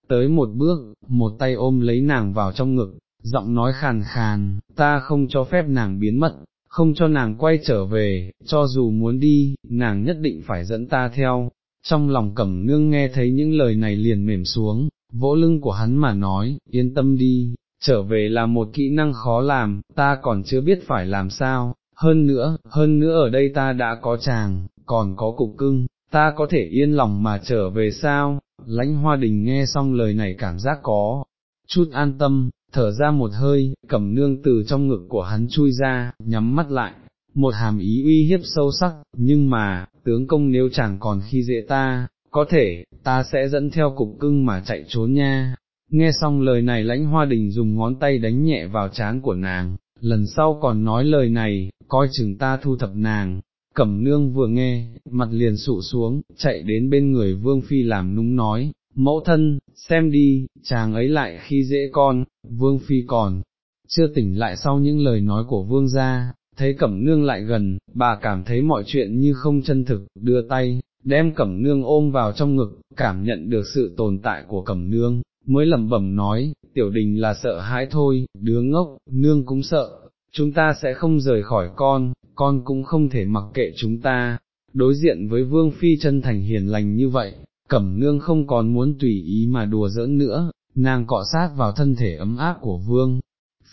tới một bước, một tay ôm lấy nàng vào trong ngực, giọng nói khàn khàn, ta không cho phép nàng biến mất, không cho nàng quay trở về, cho dù muốn đi, nàng nhất định phải dẫn ta theo. Trong lòng cẩm nương nghe thấy những lời này liền mềm xuống, vỗ lưng của hắn mà nói, yên tâm đi, trở về là một kỹ năng khó làm, ta còn chưa biết phải làm sao, hơn nữa, hơn nữa ở đây ta đã có chàng, còn có cục cưng, ta có thể yên lòng mà trở về sao, lãnh hoa đình nghe xong lời này cảm giác có, chút an tâm, thở ra một hơi, cầm nương từ trong ngực của hắn chui ra, nhắm mắt lại, một hàm ý uy hiếp sâu sắc, nhưng mà, tướng công nếu chẳng còn khi dễ ta, có thể, ta sẽ dẫn theo cục cưng mà chạy trốn nha. Nghe xong lời này lãnh hoa đình dùng ngón tay đánh nhẹ vào trán của nàng, lần sau còn nói lời này, coi chừng ta thu thập nàng. Cẩm nương vừa nghe, mặt liền sụ xuống, chạy đến bên người vương phi làm núng nói, mẫu thân, xem đi, chàng ấy lại khi dễ con, vương phi còn, chưa tỉnh lại sau những lời nói của vương gia, thấy cẩm nương lại gần, bà cảm thấy mọi chuyện như không chân thực, đưa tay, đem cẩm nương ôm vào trong ngực, cảm nhận được sự tồn tại của cẩm nương, mới lẩm bẩm nói, tiểu đình là sợ hãi thôi, đứa ngốc, nương cũng sợ, chúng ta sẽ không rời khỏi con, con cũng không thể mặc kệ chúng ta, đối diện với vương phi chân thành hiền lành như vậy, cẩm nương không còn muốn tùy ý mà đùa giỡn nữa, nàng cọ sát vào thân thể ấm áp của vương.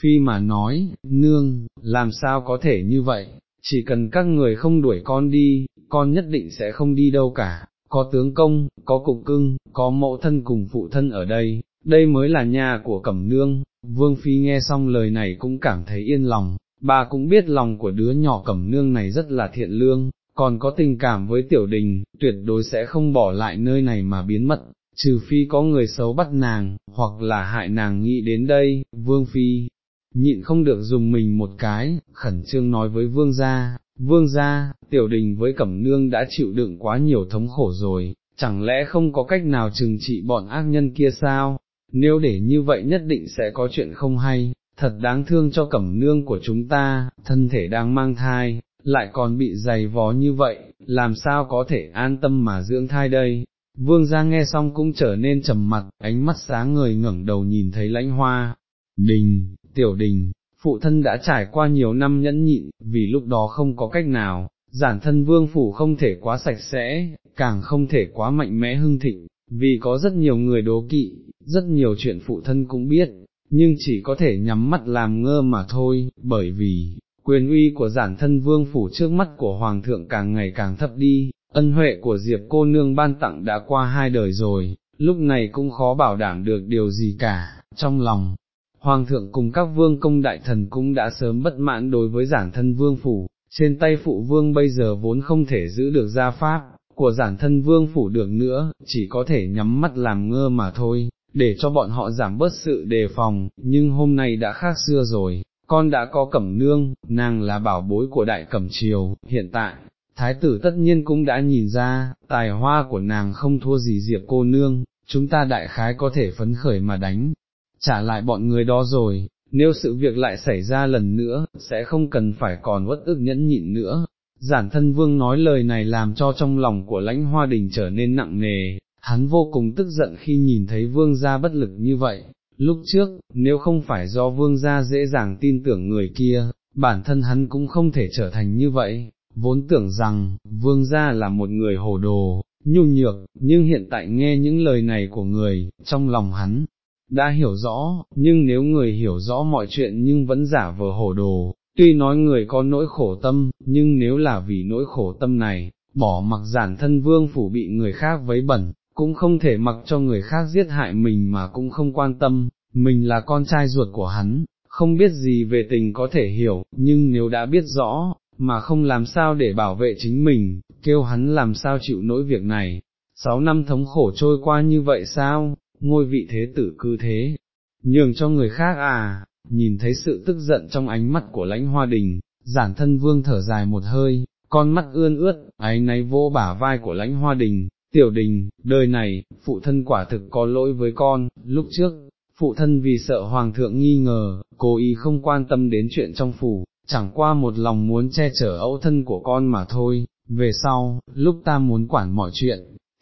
Phi mà nói, nương, làm sao có thể như vậy, chỉ cần các người không đuổi con đi, con nhất định sẽ không đi đâu cả, có tướng công, có cục cưng, có mẫu thân cùng phụ thân ở đây, đây mới là nhà của cẩm nương, vương phi nghe xong lời này cũng cảm thấy yên lòng, bà cũng biết lòng của đứa nhỏ cẩm nương này rất là thiện lương, còn có tình cảm với tiểu đình, tuyệt đối sẽ không bỏ lại nơi này mà biến mất, trừ phi có người xấu bắt nàng, hoặc là hại nàng nghĩ đến đây, vương phi, nhịn không được dùng mình một cái, khẩn trương nói với vương gia, vương gia, tiểu đình với cẩm nương đã chịu đựng quá nhiều thống khổ rồi, chẳng lẽ không có cách nào trừng trị bọn ác nhân kia sao, nếu để như vậy nhất định sẽ có chuyện không hay, thật đáng thương cho cẩm nương của chúng ta, thân thể đang mang thai, lại còn bị dày vó như vậy, làm sao có thể an tâm mà dưỡng thai đây. Vương gia nghe xong cũng trở nên trầm mặt, ánh mắt sáng người ngẩng đầu nhìn thấy lãnh hoa, đình, tiểu đình, phụ thân đã trải qua nhiều năm nhẫn nhịn, vì lúc đó không có cách nào, giản thân vương phủ không thể quá sạch sẽ, càng không thể quá mạnh mẽ hưng thịnh, vì có rất nhiều người đố kỵ, rất nhiều chuyện phụ thân cũng biết, nhưng chỉ có thể nhắm mắt làm ngơ mà thôi, bởi vì, quyền uy của giản thân vương phủ trước mắt của hoàng thượng càng ngày càng thấp đi, ân huệ của diệp cô nương ban tặng đã qua hai đời rồi, lúc này cũng khó bảo đảm được điều gì cả, trong lòng. Hoàng thượng cùng các vương công đại thần cũng đã sớm bất mãn đối với giản thân vương phủ, trên tay phụ vương bây giờ vốn không thể giữ được gia pháp, của giản thân vương phủ được nữa, chỉ có thể nhắm mắt làm ngơ mà thôi, để cho bọn họ giảm bớt sự đề phòng, nhưng hôm nay đã khác xưa rồi, con đã có cẩm nương, nàng là bảo bối của đại cẩm triều, hiện tại, thái tử tất nhiên cũng đã nhìn ra, tài hoa của nàng không thua gì diệp cô nương, chúng ta đại khái có thể phấn khởi mà đánh, trả lại bọn người đó rồi, nếu sự việc lại xảy ra lần nữa, sẽ không cần phải còn uất ức nhẫn nhịn nữa. Giản thân vương nói lời này làm cho trong lòng của lãnh hoa đình trở nên nặng nề, hắn vô cùng tức giận khi nhìn thấy vương gia bất lực như vậy, lúc trước, nếu không phải do vương gia dễ dàng tin tưởng người kia, bản thân hắn cũng không thể trở thành như vậy, vốn tưởng rằng, vương gia là một người hồ đồ, nhu nhược, nhưng hiện tại nghe những lời này của người, trong lòng hắn, đã hiểu rõ, nhưng nếu người hiểu rõ mọi chuyện nhưng vẫn giả vờ hồ đồ, tuy nói người có nỗi khổ tâm, nhưng nếu là vì nỗi khổ tâm này, bỏ mặc giản thân vương phủ bị người khác vấy bẩn, cũng không thể mặc cho người khác giết hại mình mà cũng không quan tâm, mình là con trai ruột của hắn, không biết gì về tình có thể hiểu, nhưng nếu đã biết rõ, mà không làm sao để bảo vệ chính mình, kêu hắn làm sao chịu nỗi việc này. Sáu năm thống khổ trôi qua như vậy sao, ngôi vị thế tử cư thế, nhường cho người khác à, nhìn thấy sự tức giận trong ánh mắt của lãnh hoa đình, giản thân vương thở dài một hơi, con mắt ươn ướt, áy náy vô bả vai của lãnh hoa đình, tiểu đình, đời này, phụ thân quả thực có lỗi với con, lúc trước, phụ thân vì sợ hoàng thượng nghi ngờ, cố ý không quan tâm đến chuyện trong phủ, chẳng qua một lòng muốn che chở ấu thân của con mà thôi, về sau, lúc ta muốn quản mọi chuyện,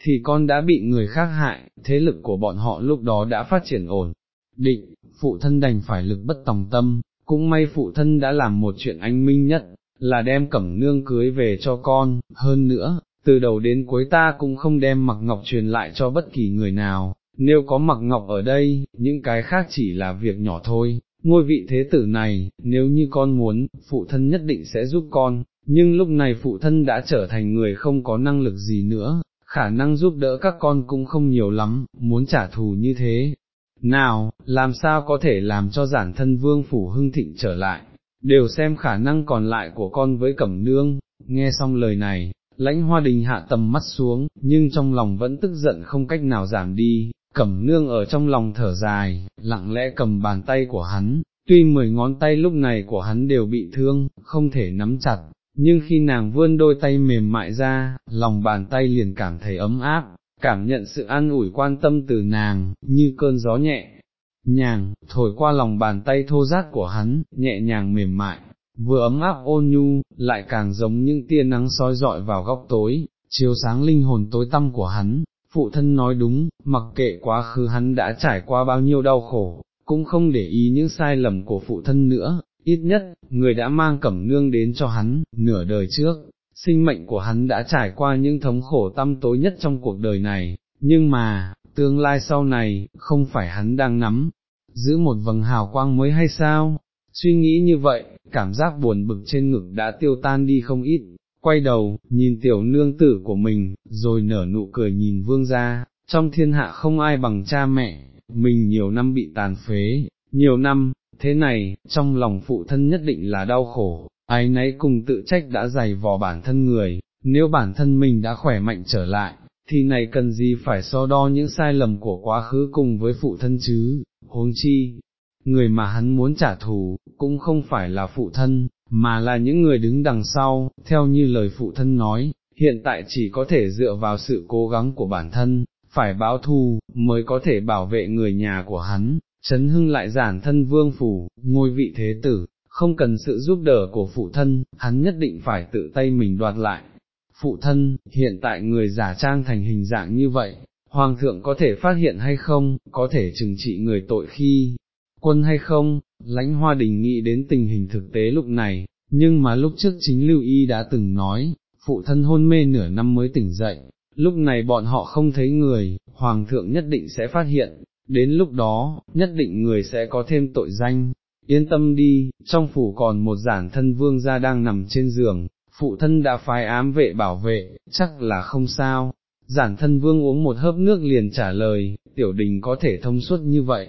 thì con đã bị người khác hại, thế lực của bọn họ lúc đó đã phát triển ổn, định, phụ thân đành phải lực bất tòng tâm, cũng may phụ thân đã làm một chuyện anh minh nhất, là đem cẩm nương cưới về cho con, hơn nữa, từ đầu đến cuối ta cũng không đem mặc ngọc truyền lại cho bất kỳ người nào, nếu có mặc ngọc ở đây, những cái khác chỉ là việc nhỏ thôi, ngôi vị thế tử này, nếu như con muốn, phụ thân nhất định sẽ giúp con, nhưng lúc này phụ thân đã trở thành người không có năng lực gì nữa, khả năng giúp đỡ các con cũng không nhiều lắm, muốn trả thù như thế. Nào, làm sao có thể làm cho giản thân vương phủ hưng thịnh trở lại, đều xem khả năng còn lại của con với cẩm nương, nghe xong lời này, lãnh hoa đình hạ tầm mắt xuống, nhưng trong lòng vẫn tức giận không cách nào giảm đi, cẩm nương ở trong lòng thở dài, lặng lẽ cầm bàn tay của hắn, tuy mười ngón tay lúc này của hắn đều bị thương, không thể nắm chặt, nhưng khi nàng vươn đôi tay mềm mại ra, lòng bàn tay liền cảm thấy ấm áp, cảm nhận sự an ủi quan tâm từ nàng, như cơn gió nhẹ, nhàng, thổi qua lòng bàn tay thô rát của hắn, nhẹ nhàng mềm mại, vừa ấm áp ôn nhu, lại càng giống những tia nắng soi dọi vào góc tối, chiếu sáng linh hồn tối tăm của hắn. Phụ thân nói đúng, mặc kệ quá khứ hắn đã trải qua bao nhiêu đau khổ, cũng không để ý những sai lầm của phụ thân nữa, ít nhất, người đã mang cẩm nương đến cho hắn, nửa đời trước, sinh mệnh của hắn đã trải qua những thống khổ tâm tối nhất trong cuộc đời này, nhưng mà, tương lai sau này, không phải hắn đang nắm, giữ một vầng hào quang mới hay sao? Suy nghĩ như vậy, cảm giác buồn bực trên ngực đã tiêu tan đi không ít, quay đầu, nhìn tiểu nương tử của mình, rồi nở nụ cười nhìn vương ra, trong thiên hạ không ai bằng cha mẹ, mình nhiều năm bị tàn phế, nhiều năm, thế này, trong lòng phụ thân nhất định là đau khổ, ai nấy cùng tự trách đã dày vò bản thân người, nếu bản thân mình đã khỏe mạnh trở lại, thì này cần gì phải so đo những sai lầm của quá khứ cùng với phụ thân chứ, huống chi, người mà hắn muốn trả thù, cũng không phải là phụ thân, mà là những người đứng đằng sau, theo như lời phụ thân nói, hiện tại chỉ có thể dựa vào sự cố gắng của bản thân, phải báo thù, mới có thể bảo vệ người nhà của hắn, chấn hưng lại giản thân vương phủ, ngôi vị thế tử, không cần sự giúp đỡ của phụ thân, hắn nhất định phải tự tay mình đoạt lại. Phụ thân, hiện tại người giả trang thành hình dạng như vậy, Hoàng thượng có thể phát hiện hay không, có thể trừng trị người tội khi, quân hay không, lãnh hoa đình nghĩ đến tình hình thực tế lúc này, nhưng mà lúc trước chính Lưu Y đã từng nói, phụ thân hôn mê nửa năm mới tỉnh dậy, lúc này bọn họ không thấy người, Hoàng thượng nhất định sẽ phát hiện, đến lúc đó, nhất định người sẽ có thêm tội danh. Yên tâm đi, trong phủ còn một giản thân vương gia đang nằm trên giường, phụ thân đã phái ám vệ bảo vệ, chắc là không sao, Giản thân vương uống một hớp nước liền trả lời, tiểu đình có thể thông suốt như vậy,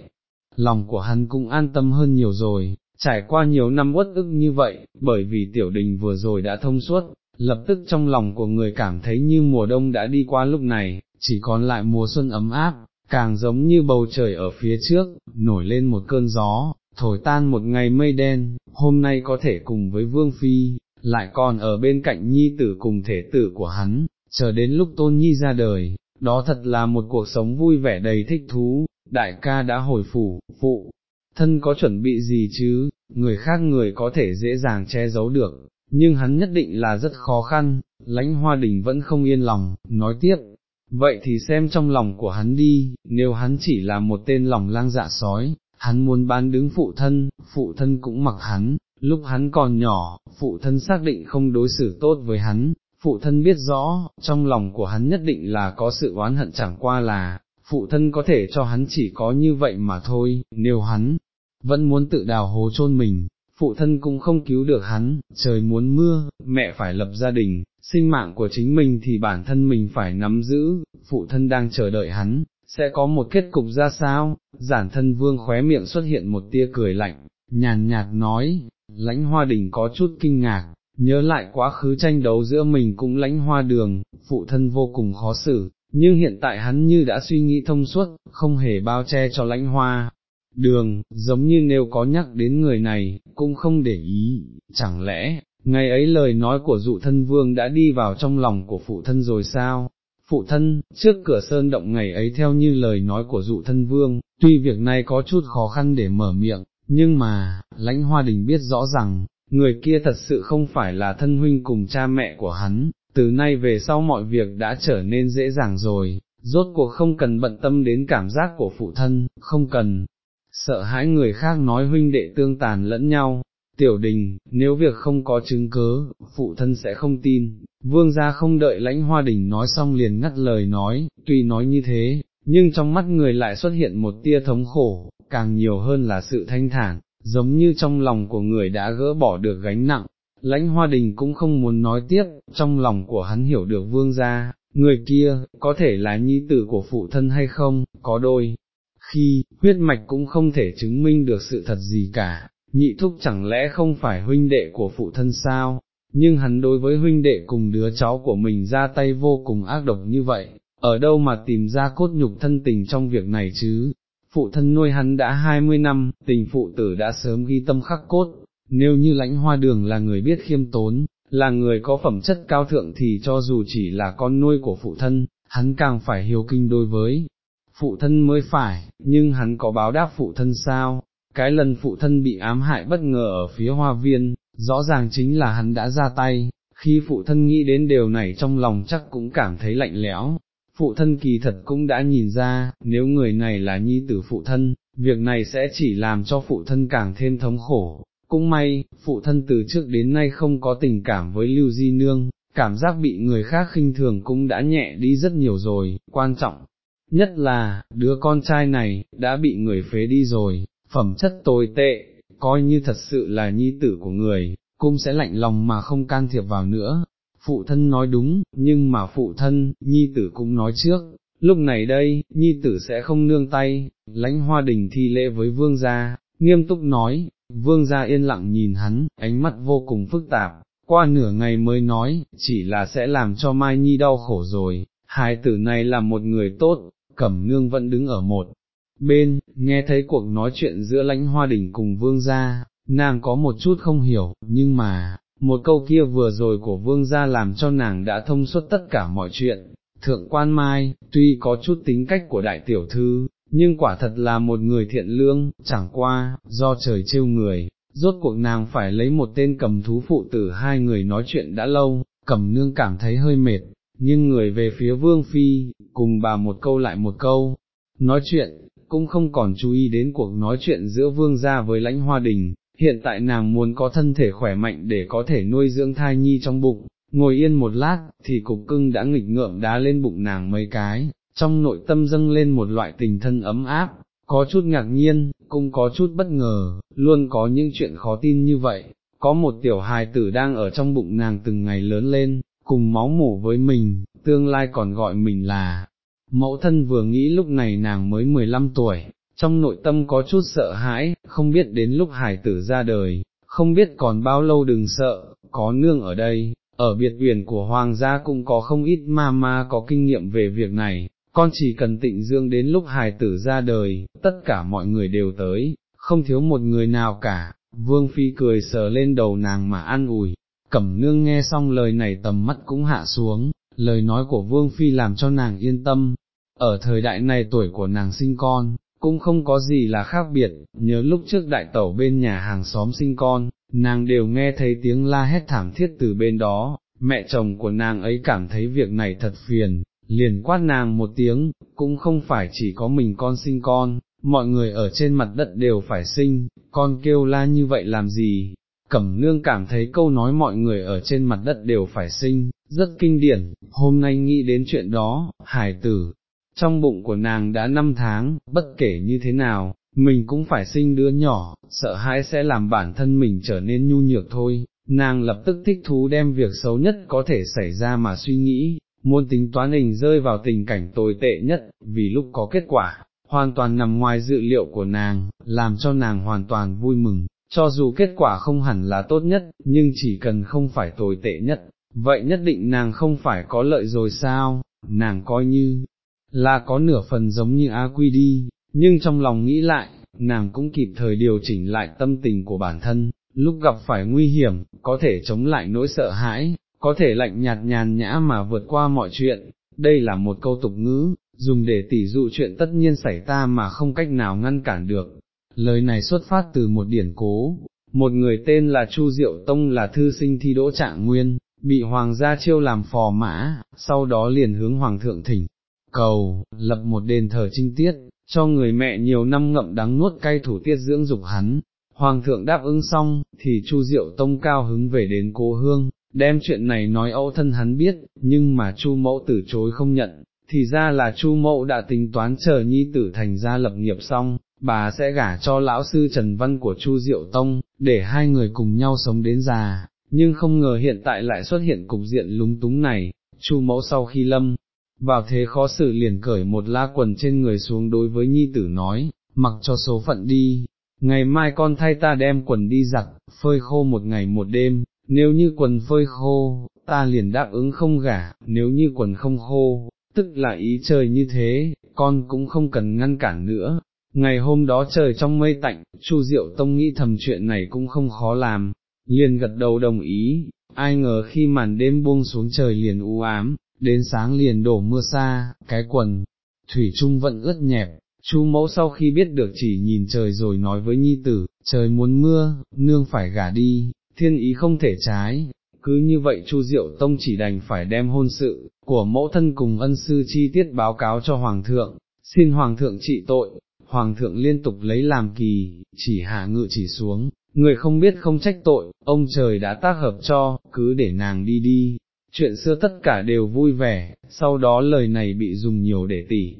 lòng của hắn cũng an tâm hơn nhiều rồi, trải qua nhiều năm uất ức như vậy, bởi vì tiểu đình vừa rồi đã thông suốt, lập tức trong lòng của người cảm thấy như mùa đông đã đi qua lúc này, chỉ còn lại mùa xuân ấm áp, càng giống như bầu trời ở phía trước, nổi lên một cơn gió, thổi tan một ngày mây đen, hôm nay có thể cùng với Vương Phi, lại còn ở bên cạnh nhi tử cùng thể tử của hắn, chờ đến lúc tôn nhi ra đời, đó thật là một cuộc sống vui vẻ đầy thích thú, đại ca đã hồi phủ, phụ, thân có chuẩn bị gì chứ, người khác người có thể dễ dàng che giấu được, nhưng hắn nhất định là rất khó khăn, lãnh hoa đình vẫn không yên lòng, nói tiếp, vậy thì xem trong lòng của hắn đi, nếu hắn chỉ là một tên lòng lang dạ sói, hắn muốn bán đứng phụ thân, phụ thân cũng mặc hắn, lúc hắn còn nhỏ, phụ thân xác định không đối xử tốt với hắn, phụ thân biết rõ, trong lòng của hắn nhất định là có sự oán hận chẳng qua là, phụ thân có thể cho hắn chỉ có như vậy mà thôi, nếu hắn vẫn muốn tự đào hố chôn mình, phụ thân cũng không cứu được hắn, trời muốn mưa, mẹ phải lập gia đình, sinh mạng của chính mình thì bản thân mình phải nắm giữ, phụ thân đang chờ đợi hắn, sẽ có một kết cục ra sao, giản thân vương khóe miệng xuất hiện một tia cười lạnh, nhàn nhạt nói, lãnh hoa đình có chút kinh ngạc, nhớ lại quá khứ tranh đấu giữa mình cũng lãnh hoa đường, phụ thân vô cùng khó xử, nhưng hiện tại hắn như đã suy nghĩ thông suốt, không hề bao che cho lãnh hoa. Đường, giống như nếu có nhắc đến người này, cũng không để ý, chẳng lẽ, ngày ấy lời nói của dụ thân vương đã đi vào trong lòng của phụ thân rồi sao? Phụ thân, trước cửa sơn động ngày ấy theo như lời nói của dụ thân vương, tuy việc này có chút khó khăn để mở miệng, nhưng mà, lãnh hoa đình biết rõ rằng, người kia thật sự không phải là thân huynh cùng cha mẹ của hắn, từ nay về sau mọi việc đã trở nên dễ dàng rồi, rốt cuộc không cần bận tâm đến cảm giác của phụ thân, không cần sợ hãi người khác nói huynh đệ tương tàn lẫn nhau. Tiểu đình, nếu việc không có chứng cớ, phụ thân sẽ không tin, vương gia không đợi lãnh hoa đình nói xong liền ngắt lời nói, tuy nói như thế, nhưng trong mắt người lại xuất hiện một tia thống khổ, càng nhiều hơn là sự thanh thản, giống như trong lòng của người đã gỡ bỏ được gánh nặng. Lãnh hoa đình cũng không muốn nói tiếp, trong lòng của hắn hiểu được vương gia, người kia, có thể là nhi tử của phụ thân hay không, có đôi. Khi, huyết mạch cũng không thể chứng minh được sự thật gì cả, nhị thúc chẳng lẽ không phải huynh đệ của phụ thân sao, nhưng hắn đối với huynh đệ cùng đứa cháu của mình ra tay vô cùng ác độc như vậy, ở đâu mà tìm ra cốt nhục thân tình trong việc này chứ, phụ thân nuôi hắn đã 20 năm, tình phụ tử đã sớm ghi tâm khắc cốt, nếu như lãnh hoa đường là người biết khiêm tốn, là người có phẩm chất cao thượng thì cho dù chỉ là con nuôi của phụ thân, hắn càng phải hiếu kinh đối với phụ thân mới phải, nhưng hắn có báo đáp phụ thân sao, cái lần phụ thân bị ám hại bất ngờ ở phía hoa viên, rõ ràng chính là hắn đã ra tay, khi phụ thân nghĩ đến điều này trong lòng chắc cũng cảm thấy lạnh lẽo, phụ thân kỳ thật cũng đã nhìn ra, nếu người này là nhi tử phụ thân, việc này sẽ chỉ làm cho phụ thân càng thêm thống khổ. Cũng may, phụ thân từ trước đến nay không có tình cảm với Lưu Di Nương, cảm giác bị người khác khinh thường cũng đã nhẹ đi rất nhiều rồi, quan trọng nhất là, đứa con trai này, đã bị người phế đi rồi, phẩm chất tồi tệ, coi như thật sự là nhi tử của người, cũng sẽ lạnh lòng mà không can thiệp vào nữa, phụ thân nói đúng, nhưng mà phụ thân, nhi tử cũng nói trước, lúc này đây, nhi tử sẽ không nương tay, lãnh hoa đình thi lễ với vương gia, nghiêm túc nói, vương gia yên lặng nhìn hắn, ánh mắt vô cùng phức tạp, qua nửa ngày mới nói, chỉ là sẽ làm cho Mai Nhi đau khổ rồi, hài tử này là một người tốt, cẩm nương vẫn đứng ở một bên, nghe thấy cuộc nói chuyện giữa lãnh hoa đình cùng vương gia, nàng có một chút không hiểu, nhưng mà, một câu kia vừa rồi của vương gia làm cho nàng đã thông suốt tất cả mọi chuyện, thượng quan mai, tuy có chút tính cách của đại tiểu thư, nhưng quả thật là một người thiện lương, chẳng qua, do trời trêu người, rốt cuộc nàng phải lấy một tên cầm thú phụ tử hai người nói chuyện đã lâu, cầm nương cảm thấy hơi mệt, nhưng người về phía vương phi, cùng bà một câu lại một câu, nói chuyện, cũng không còn chú ý đến cuộc nói chuyện giữa vương gia với lãnh hoa đình, hiện tại nàng muốn có thân thể khỏe mạnh để có thể nuôi dưỡng thai nhi trong bụng, ngồi yên một lát, thì cục cưng đã nghịch ngợm đá lên bụng nàng mấy cái, trong nội tâm dâng lên một loại tình thân ấm áp, có chút ngạc nhiên, cũng có chút bất ngờ, luôn có những chuyện khó tin như vậy, có một tiểu hài tử đang ở trong bụng nàng từng ngày lớn lên, cùng máu mủ với mình, tương lai còn gọi mình là, mẫu thân. Vừa nghĩ lúc này nàng mới 15 tuổi, trong nội tâm có chút sợ hãi, không biết đến lúc hải tử ra đời, không biết còn bao lâu đừng sợ, có nương ở đây, ở biệt uyển của hoàng gia cũng có không ít ma ma có kinh nghiệm về việc này, con chỉ cần tịnh dương đến lúc hài tử ra đời, tất cả mọi người đều tới, không thiếu một người nào cả, vương phi cười sờ lên đầu nàng mà an ủi, cẩm nương nghe xong lời này tầm mắt cũng hạ xuống, lời nói của vương phi làm cho nàng yên tâm, ở thời đại này tuổi của nàng sinh con, cũng không có gì là khác biệt, nhớ lúc trước đại tẩu bên nhà hàng xóm sinh con, nàng đều nghe thấy tiếng la hét thảm thiết từ bên đó, mẹ chồng của nàng ấy cảm thấy việc này thật phiền, liền quát nàng một tiếng, cũng không phải chỉ có mình con sinh con, mọi người ở trên mặt đất đều phải sinh, con kêu la như vậy làm gì, Cẩm nương cảm thấy câu nói mọi người ở trên mặt đất đều phải sinh, rất kinh điển, hôm nay nghĩ đến chuyện đó, hài tử, trong bụng của nàng đã năm tháng, bất kể như thế nào, mình cũng phải sinh đứa nhỏ, sợ hãi sẽ làm bản thân mình trở nên nhu nhược thôi, nàng lập tức thích thú đem việc xấu nhất có thể xảy ra mà suy nghĩ, muốn tính toán hình rơi vào tình cảnh tồi tệ nhất, vì lúc có kết quả, hoàn toàn nằm ngoài dự liệu của nàng, làm cho nàng hoàn toàn vui mừng, cho dù kết quả không hẳn là tốt nhất, nhưng chỉ cần không phải tồi tệ nhất, vậy nhất định nàng không phải có lợi rồi sao, nàng coi như là có nửa phần giống như A Quy đi, nhưng trong lòng nghĩ lại, nàng cũng kịp thời điều chỉnh lại tâm tình của bản thân, lúc gặp phải nguy hiểm, có thể chống lại nỗi sợ hãi, có thể lạnh nhạt nhàn nhã mà vượt qua mọi chuyện, đây là một câu tục ngữ, dùng để tỉ dụ chuyện tất nhiên xảy ra mà không cách nào ngăn cản được. Lời này xuất phát từ một điển cố, một người tên là Chu Diệu Tông là thư sinh thi đỗ trạng nguyên, bị hoàng gia chiêu làm phò mã, sau đó liền hướng hoàng thượng thỉnh, cầu, lập một đền thờ trinh tiết, cho người mẹ nhiều năm ngậm đắng nuốt cay thủ tiết dưỡng dục hắn. Hoàng thượng đáp ứng xong, thì Chu Diệu Tông cao hứng về đến cố hương, đem chuyện này nói âu thân hắn biết, nhưng mà Chu mẫu từ chối không nhận, thì ra là Chu mẫu đã tính toán chờ nhi tử thành ra lập nghiệp xong, bà sẽ gả cho lão sư Trần Văn của Chu Diệu Tông, để hai người cùng nhau sống đến già, nhưng không ngờ hiện tại lại xuất hiện cục diện lúng túng này, Chu mẫu sau khi lâm, vào thế khó xử liền cởi một la quần trên người xuống đối với nhi tử nói, mặc cho số phận đi, ngày mai con thay ta đem quần đi giặt, phơi khô một ngày một đêm, nếu như quần phơi khô, ta liền đáp ứng không gả, nếu như quần không khô, tức là ý trời như thế, con cũng không cần ngăn cản nữa. Ngày hôm đó trời trong mây tạnh, Chu Diệu Tông nghĩ thầm chuyện này cũng không khó làm, liền gật đầu đồng ý, ai ngờ khi màn đêm buông xuống trời liền u ám, đến sáng liền đổ mưa xa, cái quần, thủy trung vẫn ướt nhẹp, chu mẫu sau khi biết được chỉ nhìn trời rồi nói với nhi tử, trời muốn mưa, nương phải gả đi, thiên ý không thể trái, cứ như vậy chu diệu tông chỉ đành phải đem hôn sự, của mẫu thân cùng ân sư chi tiết báo cáo cho hoàng thượng, xin hoàng thượng trị tội, hoàng thượng liên tục lấy làm kỳ, chỉ hạ ngự chỉ xuống, người không biết không trách tội, ông trời đã tác hợp cho, cứ để nàng đi đi, chuyện xưa tất cả đều vui vẻ, sau đó lời này bị dùng nhiều để tỉ,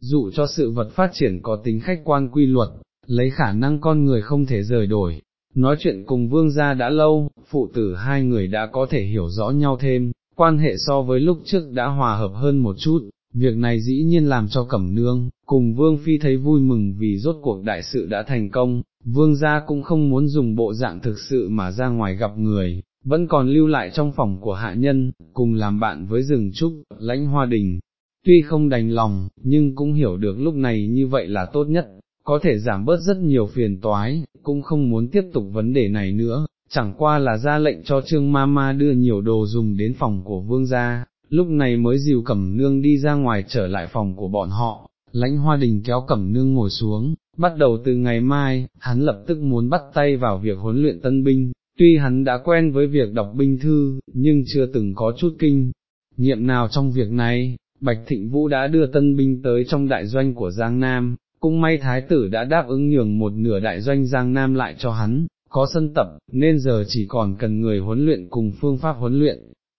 dụ cho sự vật phát triển có tính khách quan quy luật, lấy khả năng con người không thể rời đổi. Nói chuyện cùng vương gia đã lâu, phụ tử hai người đã có thể hiểu rõ nhau thêm, quan hệ so với lúc trước đã hòa hợp hơn một chút, việc này dĩ nhiên làm cho Cẩm Nương, cùng Vương Phi thấy vui mừng vì rốt cuộc đại sự đã thành công, Vương gia cũng không muốn dùng bộ dạng thực sự mà ra ngoài gặp người, vẫn còn lưu lại trong phòng của hạ nhân, cùng làm bạn với rừng trúc, lãnh hoa đình. Tuy không đành lòng, nhưng cũng hiểu được lúc này như vậy là tốt nhất, có thể giảm bớt rất nhiều phiền toái, cũng không muốn tiếp tục vấn đề này nữa, chẳng qua là ra lệnh cho Trương Mama đưa nhiều đồ dùng đến phòng của vương gia, lúc này mới dìu Cẩm Nương đi ra ngoài trở lại phòng của bọn họ, lãnh hoa đình kéo Cẩm Nương ngồi xuống, bắt đầu từ ngày mai, hắn lập tức muốn bắt tay vào việc huấn luyện tân binh, tuy hắn đã quen với việc đọc binh thư, nhưng chưa từng có chút kinh. Nghiệm nào trong việc này, Bạch Thịnh Vũ đã đưa tân binh tới trong đại doanh của Giang Nam, cũng may thái tử đã đáp ứng nhường một nửa đại doanh Giang Nam lại cho hắn, có sân tập, nên giờ chỉ còn cần người huấn luyện cùng phương pháp huấn luyện.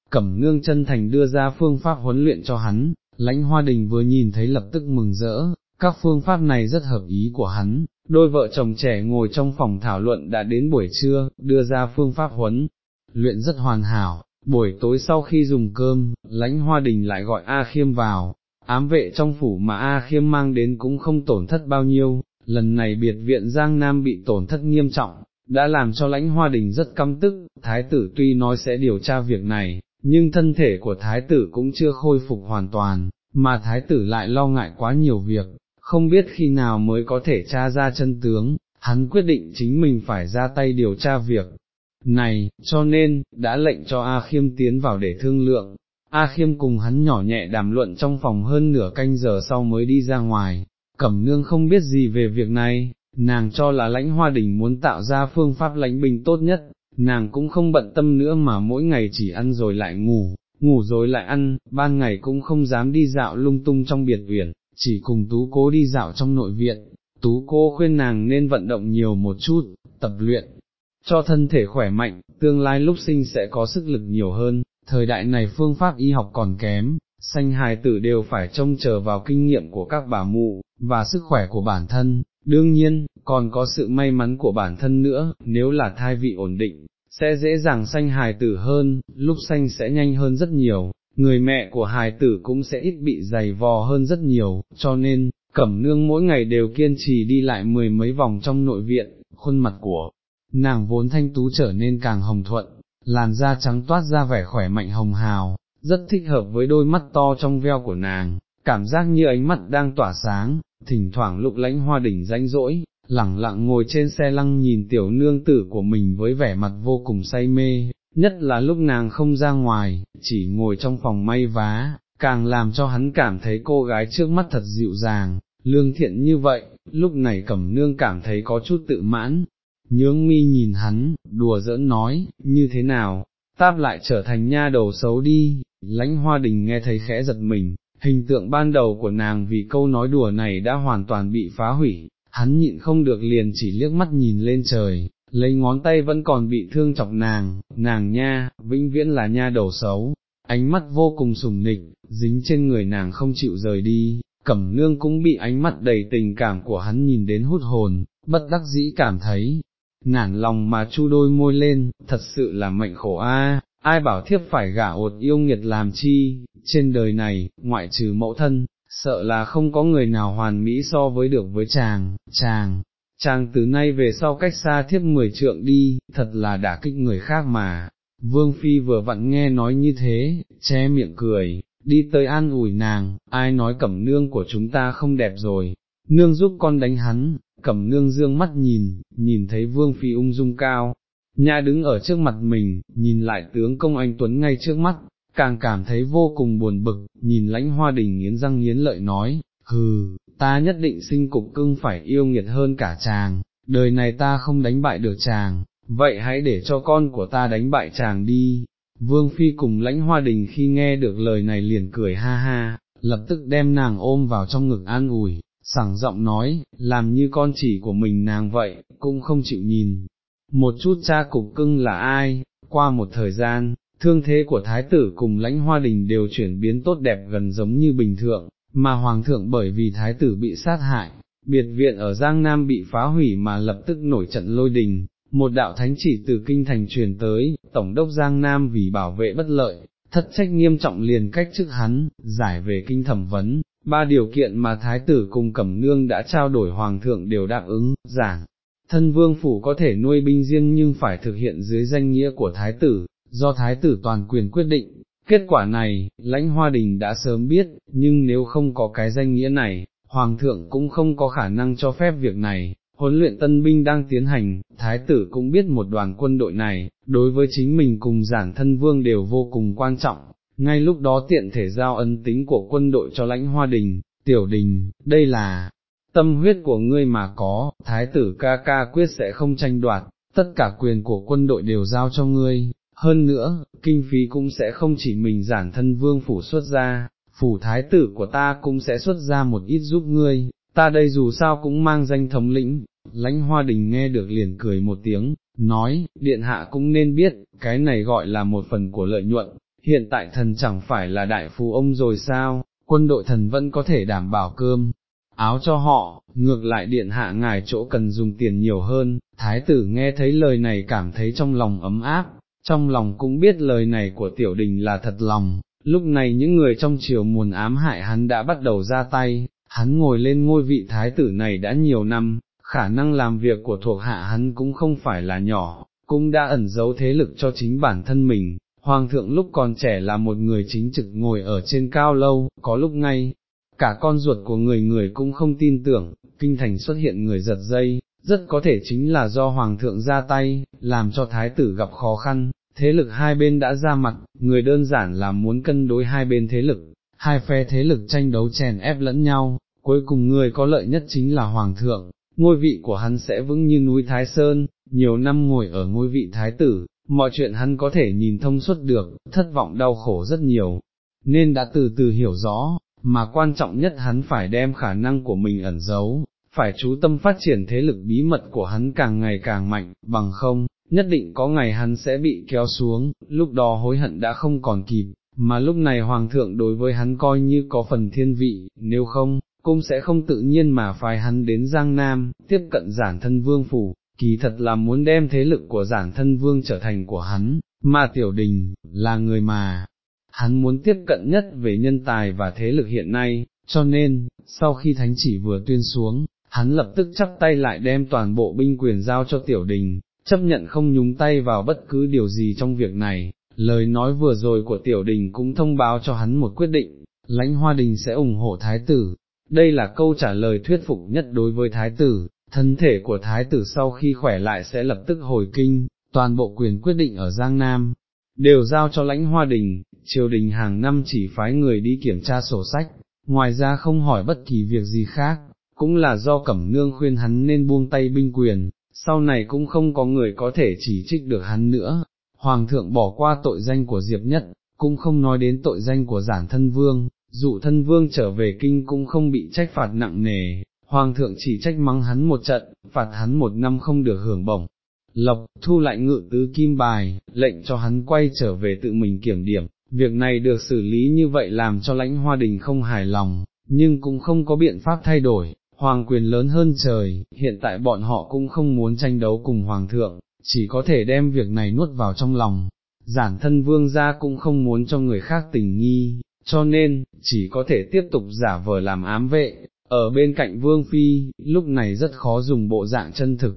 Cẩm nương chân thành đưa ra phương pháp huấn luyện cho hắn, lãnh hoa đình vừa nhìn thấy lập tức mừng rỡ, các phương pháp này rất hợp ý của hắn, đôi vợ chồng trẻ ngồi trong phòng thảo luận đã đến buổi trưa, đưa ra phương pháp huấn, luyện rất hoàn hảo, buổi tối sau khi dùng cơm, lãnh hoa đình lại gọi A Khiêm vào, ám vệ trong phủ mà A Khiêm mang đến cũng không tổn thất bao nhiêu, lần này biệt viện Giang Nam bị tổn thất nghiêm trọng, đã làm cho lãnh hoa đình rất căm tức, thái tử tuy nói sẽ điều tra việc này, nhưng thân thể của thái tử cũng chưa khôi phục hoàn toàn, mà thái tử lại lo ngại quá nhiều việc, không biết khi nào mới có thể tra ra chân tướng, hắn quyết định chính mình phải ra tay điều tra việc này, cho nên, đã lệnh cho A Khiêm tiến vào để thương lượng. A Khiêm cùng hắn nhỏ nhẹ đàm luận trong phòng hơn nửa canh giờ sau mới đi ra ngoài, Cẩm Nương không biết gì về việc này, nàng cho là lãnh hoa đình muốn tạo ra phương pháp lãnh bình tốt nhất, nàng cũng không bận tâm nữa mà mỗi ngày chỉ ăn rồi lại ngủ, ngủ rồi lại ăn, ban ngày cũng không dám đi dạo lung tung trong biệt uyển, chỉ cùng tú cố đi dạo trong nội viện, tú cô khuyên nàng nên vận động nhiều một chút, tập luyện, cho thân thể khỏe mạnh, tương lai lúc sinh sẽ có sức lực nhiều hơn, thời đại này phương pháp y học còn kém, sanh hài tử đều phải trông chờ vào kinh nghiệm của các bà mụ, và sức khỏe của bản thân, đương nhiên, còn có sự may mắn của bản thân nữa, nếu là thai vị ổn định, sẽ dễ dàng sanh hài tử hơn, lúc sanh sẽ nhanh hơn rất nhiều, người mẹ của hài tử cũng sẽ ít bị dày vò hơn rất nhiều, cho nên, cẩm nương mỗi ngày đều kiên trì đi lại mười mấy vòng trong nội viện, khuôn mặt của nàng vốn thanh tú trở nên càng hồng thuận, làn da trắng toát ra vẻ khỏe mạnh hồng hào, rất thích hợp với đôi mắt to trong veo của nàng, cảm giác như ánh mắt đang tỏa sáng, thỉnh thoảng lục lãnh hoa đỉnh rãnh rỗi, lẳng lặng ngồi trên xe lăng nhìn tiểu nương tử của mình với vẻ mặt vô cùng say mê, nhất là lúc nàng không ra ngoài, chỉ ngồi trong phòng may vá, càng làm cho hắn cảm thấy cô gái trước mắt thật dịu dàng, lương thiện như vậy, lúc này cẩm nương cảm thấy có chút tự mãn, nhướng mi nhìn hắn, đùa giỡn nói, như thế nào, táp lại trở thành nha đầu xấu đi, lãnh hoa đình nghe thấy khẽ giật mình, hình tượng ban đầu của nàng vì câu nói đùa này đã hoàn toàn bị phá hủy, hắn nhịn không được liền chỉ liếc mắt nhìn lên trời, lấy ngón tay vẫn còn bị thương chọc nàng, nàng nha, vĩnh viễn là nha đầu xấu, ánh mắt vô cùng sùng nịch, dính trên người nàng không chịu rời đi, cẩm nương cũng bị ánh mắt đầy tình cảm của hắn nhìn đến hút hồn, bất đắc dĩ cảm thấy, nản lòng mà chu đôi môi lên, thật sự là mệnh khổ a. ai bảo thiếp phải gả ột yêu nghiệt làm chi, trên đời này, ngoại trừ mẫu thân, sợ là không có người nào hoàn mỹ so với được với chàng, chàng, chàng từ nay về sau cách xa thiếp mười trượng đi, thật là đả kích người khác mà. Vương Phi vừa vặn nghe nói như thế, che miệng cười, đi tới an ủi nàng, ai nói cẩm nương của chúng ta không đẹp rồi, nương giúp con đánh hắn, cẩm nương dương mắt nhìn, nhìn thấy Vương Phi ung dung cao, nhà đứng ở trước mặt mình, nhìn lại tướng công anh Tuấn ngay trước mắt, càng cảm thấy vô cùng buồn bực, nhìn lãnh hoa đình nghiến răng nghiến lợi nói, hừ, ta nhất định sinh cục cưng phải yêu nghiệt hơn cả chàng, đời này ta không đánh bại được chàng, vậy hãy để cho con của ta đánh bại chàng đi. Vương Phi cùng lãnh hoa đình khi nghe được lời này liền cười ha ha, lập tức đem nàng ôm vào trong ngực an ủi, sảng giọng nói, làm như con chỉ của mình nàng vậy, cũng không chịu nhìn. Một chút cha cục cưng là ai, qua một thời gian, thương thế của thái tử cùng lãnh hoa đình đều chuyển biến tốt đẹp gần giống như bình thường, mà hoàng thượng bởi vì thái tử bị sát hại, biệt viện ở Giang Nam bị phá hủy mà lập tức nổi trận lôi đình, một đạo thánh chỉ từ kinh thành truyền tới, tổng đốc Giang Nam vì bảo vệ bất lợi, thất trách nghiêm trọng liền cách chức hắn, giải về kinh thẩm vấn, ba điều kiện mà thái tử cùng cẩm nương đã trao đổi hoàng thượng đều đáp ứng, giảng. Thân vương phủ có thể nuôi binh riêng nhưng phải thực hiện dưới danh nghĩa của thái tử, do thái tử toàn quyền quyết định, kết quả này, lãnh hoa đình đã sớm biết, nhưng nếu không có cái danh nghĩa này, hoàng thượng cũng không có khả năng cho phép việc này, huấn luyện tân binh đang tiến hành, thái tử cũng biết một đoàn quân đội này, đối với chính mình cùng giản thân vương đều vô cùng quan trọng, ngay lúc đó tiện thể giao ân tính của quân đội cho lãnh hoa đình, tiểu đình, đây là tâm huyết của ngươi mà có, thái tử ca ca quyết sẽ không tranh đoạt, tất cả quyền của quân đội đều giao cho ngươi, hơn nữa, kinh phí cũng sẽ không chỉ mình giản thân vương phủ xuất ra, phủ thái tử của ta cũng sẽ xuất ra một ít giúp ngươi, ta đây dù sao cũng mang danh thống lĩnh, lãnh hoa đình nghe được liền cười một tiếng, nói, điện hạ cũng nên biết, cái này gọi là một phần của lợi nhuận, hiện tại thần chẳng phải là đại phú ông rồi sao, quân đội thần vẫn có thể đảm bảo cơm, áo cho họ, ngược lại điện hạ ngài chỗ cần dùng tiền nhiều hơn, thái tử nghe thấy lời này cảm thấy trong lòng ấm áp, trong lòng cũng biết lời này của tiểu đình là thật lòng, lúc này những người trong triều muốn ám hại hắn đã bắt đầu ra tay, hắn ngồi lên ngôi vị thái tử này đã nhiều năm, khả năng làm việc của thuộc hạ hắn cũng không phải là nhỏ, cũng đã ẩn giấu thế lực cho chính bản thân mình. Hoàng thượng lúc còn trẻ là một người chính trực ngồi ở trên cao lâu, có lúc ngay, cả con ruột của người người cũng không tin tưởng, kinh thành xuất hiện người giật dây, rất có thể chính là do Hoàng thượng ra tay, làm cho thái tử gặp khó khăn, thế lực hai bên đã ra mặt, người đơn giản là muốn cân đối hai bên thế lực, hai phe thế lực tranh đấu chèn ép lẫn nhau, cuối cùng người có lợi nhất chính là Hoàng thượng, ngôi vị của hắn sẽ vững như núi Thái Sơn, nhiều năm ngồi ở ngôi vị Thái tử, mọi chuyện hắn có thể nhìn thông suốt được, thất vọng đau khổ rất nhiều, nên đã từ từ hiểu rõ, mà quan trọng nhất hắn phải đem khả năng của mình ẩn giấu, phải chú tâm phát triển thế lực bí mật của hắn càng ngày càng mạnh, bằng không, nhất định có ngày hắn sẽ bị kéo xuống, lúc đó hối hận đã không còn kịp, mà lúc này hoàng thượng đối với hắn coi như có phần thiên vị, nếu không, cũng sẽ không tự nhiên mà phái hắn đến Giang Nam, tiếp cận giản thân vương phủ, kỳ thật là muốn đem thế lực của giản thân vương trở thành của hắn, mà tiểu đình, là người mà, hắn muốn tiếp cận nhất về nhân tài và thế lực hiện nay, cho nên, sau khi thánh chỉ vừa tuyên xuống, hắn lập tức chắp tay lại đem toàn bộ binh quyền giao cho tiểu đình, chấp nhận không nhúng tay vào bất cứ điều gì trong việc này, lời nói vừa rồi của tiểu đình cũng thông báo cho hắn một quyết định, lãnh hoa đình sẽ ủng hộ thái tử, đây là câu trả lời thuyết phục nhất đối với thái tử, thân thể của thái tử sau khi khỏe lại sẽ lập tức hồi kinh, toàn bộ quyền quyết định ở Giang Nam, đều giao cho lãnh hoa đình, triều đình hàng năm chỉ phái người đi kiểm tra sổ sách, ngoài ra không hỏi bất kỳ việc gì khác, cũng là do Cẩm Nương khuyên hắn nên buông tay binh quyền, sau này cũng không có người có thể chỉ trích được hắn nữa. Hoàng thượng bỏ qua tội danh của Diệp Nhất, cũng không nói đến tội danh của giản thân vương, dụ thân vương trở về kinh cũng không bị trách phạt nặng nề, hoàng thượng chỉ trách mắng hắn một trận, phạt hắn một năm không được hưởng bổng. Lộc, thu lại ngự tứ kim bài, lệnh cho hắn quay trở về tự mình kiểm điểm, việc này được xử lý như vậy làm cho lãnh hoa đình không hài lòng, nhưng cũng không có biện pháp thay đổi, hoàng quyền lớn hơn trời, hiện tại bọn họ cũng không muốn tranh đấu cùng hoàng thượng, chỉ có thể đem việc này nuốt vào trong lòng. Giản thân vương gia cũng không muốn cho người khác tình nghi, cho nên, chỉ có thể tiếp tục giả vờ làm ám vệ, ở bên cạnh vương phi, lúc này rất khó dùng bộ dạng chân thực,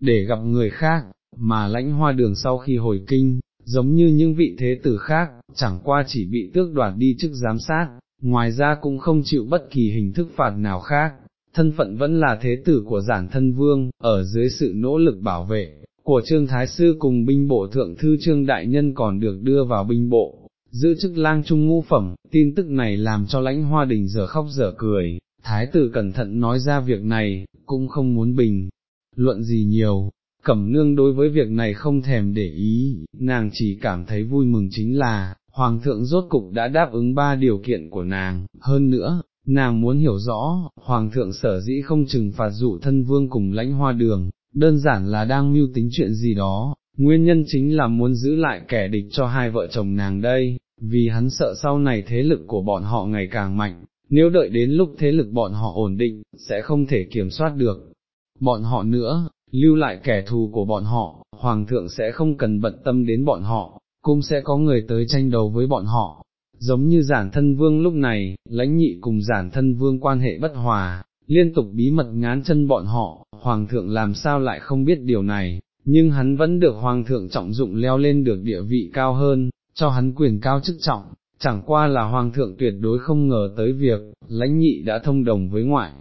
để gặp người khác, mà lãnh hoa đường sau khi hồi kinh, giống như những vị thế tử khác, chẳng qua chỉ bị tước đoạt đi chức giám sát, ngoài ra cũng không chịu bất kỳ hình thức phạt nào khác, thân phận vẫn là thế tử của giản thân vương, ở dưới sự nỗ lực bảo vệ, của Trương Thái Sư cùng binh bộ thượng thư Trương Đại Nhân còn được đưa vào binh bộ, giữ chức lang trung ngũ phẩm, tin tức này làm cho lãnh hoa đình giờ khóc giờ cười, Thái tử cẩn thận nói ra việc này, cũng không muốn bình, luận gì nhiều, cẩm nương đối với việc này không thèm để ý, nàng chỉ cảm thấy vui mừng chính là, Hoàng thượng rốt cục đã đáp ứng ba điều kiện của nàng, hơn nữa, nàng muốn hiểu rõ, Hoàng thượng sở dĩ không trừng phạt dụ thân vương cùng lãnh hoa đường, đơn giản là đang mưu tính chuyện gì đó, nguyên nhân chính là muốn giữ lại kẻ địch cho hai vợ chồng nàng đây, vì hắn sợ sau này thế lực của bọn họ ngày càng mạnh, nếu đợi đến lúc thế lực bọn họ ổn định, sẽ không thể kiểm soát được. Bọn họ nữa, lưu lại kẻ thù của bọn họ, Hoàng thượng sẽ không cần bận tâm đến bọn họ, cũng sẽ có người tới tranh đấu với bọn họ. Giống như giản thân vương lúc này, lãnh nhị cùng giản thân vương quan hệ bất hòa, liên tục bí mật ngán chân bọn họ, hoàng thượng làm sao lại không biết điều này, nhưng hắn vẫn được hoàng thượng trọng dụng leo lên được địa vị cao hơn, cho hắn quyền cao chức trọng, chẳng qua là hoàng thượng tuyệt đối không ngờ tới việc, lãnh nhị đã thông đồng với ngoại.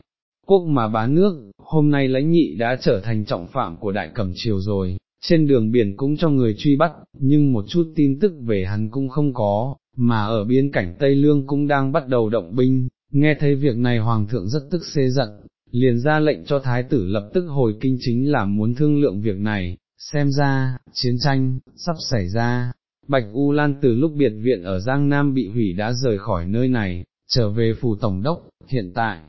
Quốc mà bá nước, hôm nay lãnh nhị đã trở thành trọng phạm của đại cẩm triều rồi, trên đường biển cũng cho người truy bắt, nhưng một chút tin tức về hắn cũng không có, mà ở biên cảnh Tây Lương cũng đang bắt đầu động binh, nghe thấy việc này Hoàng thượng rất tức xê giận, liền ra lệnh cho Thái tử lập tức hồi kinh chính là muốn thương lượng việc này, xem ra, chiến tranh, sắp xảy ra. Bạch U Lan từ lúc biệt viện ở Giang Nam bị hủy đã rời khỏi nơi này, trở về phủ tổng đốc, hiện tại,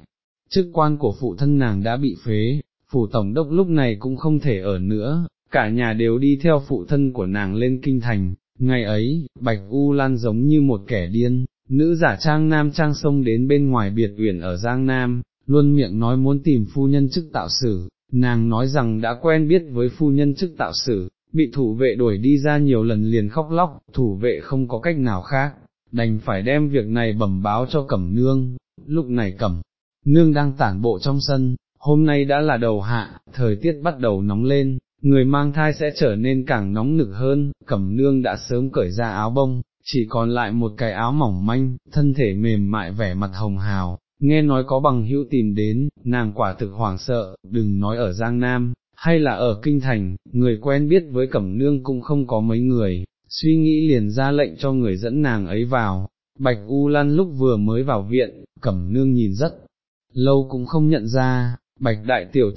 chức quan của phụ thân nàng đã bị phế, phủ tổng đốc lúc này cũng không thể ở nữa, cả nhà đều đi theo phụ thân của nàng lên kinh thành, ngày ấy, Bạch U Lan giống như một kẻ điên, nữ giả trang nam trang sông đến bên ngoài biệt uyển ở Giang Nam, luôn miệng nói muốn tìm phu nhân chức tạo sử, nàng nói rằng đã quen biết với phu nhân chức tạo sử, bị thủ vệ đuổi đi ra nhiều lần liền khóc lóc, thủ vệ không có cách nào khác, đành phải đem việc này bẩm báo cho Cẩm Nương, lúc này Cẩm Nương đang tản bộ trong sân, hôm nay đã là đầu hạ, thời tiết bắt đầu nóng lên, người mang thai sẽ trở nên càng nóng nực hơn, cẩm nương đã sớm cởi ra áo bông, chỉ còn lại một cái áo mỏng manh, thân thể mềm mại vẻ mặt hồng hào, nghe nói có bằng hữu tìm đến, nàng quả thực hoảng sợ, đừng nói ở Giang Nam, hay là ở Kinh Thành, người quen biết với cẩm nương cũng không có mấy người, suy nghĩ liền ra lệnh cho người dẫn nàng ấy vào. Bạch U Lan lúc vừa mới vào viện, cẩm nương nhìn rất lâu cũng không nhận ra, bạch đại tiểu thư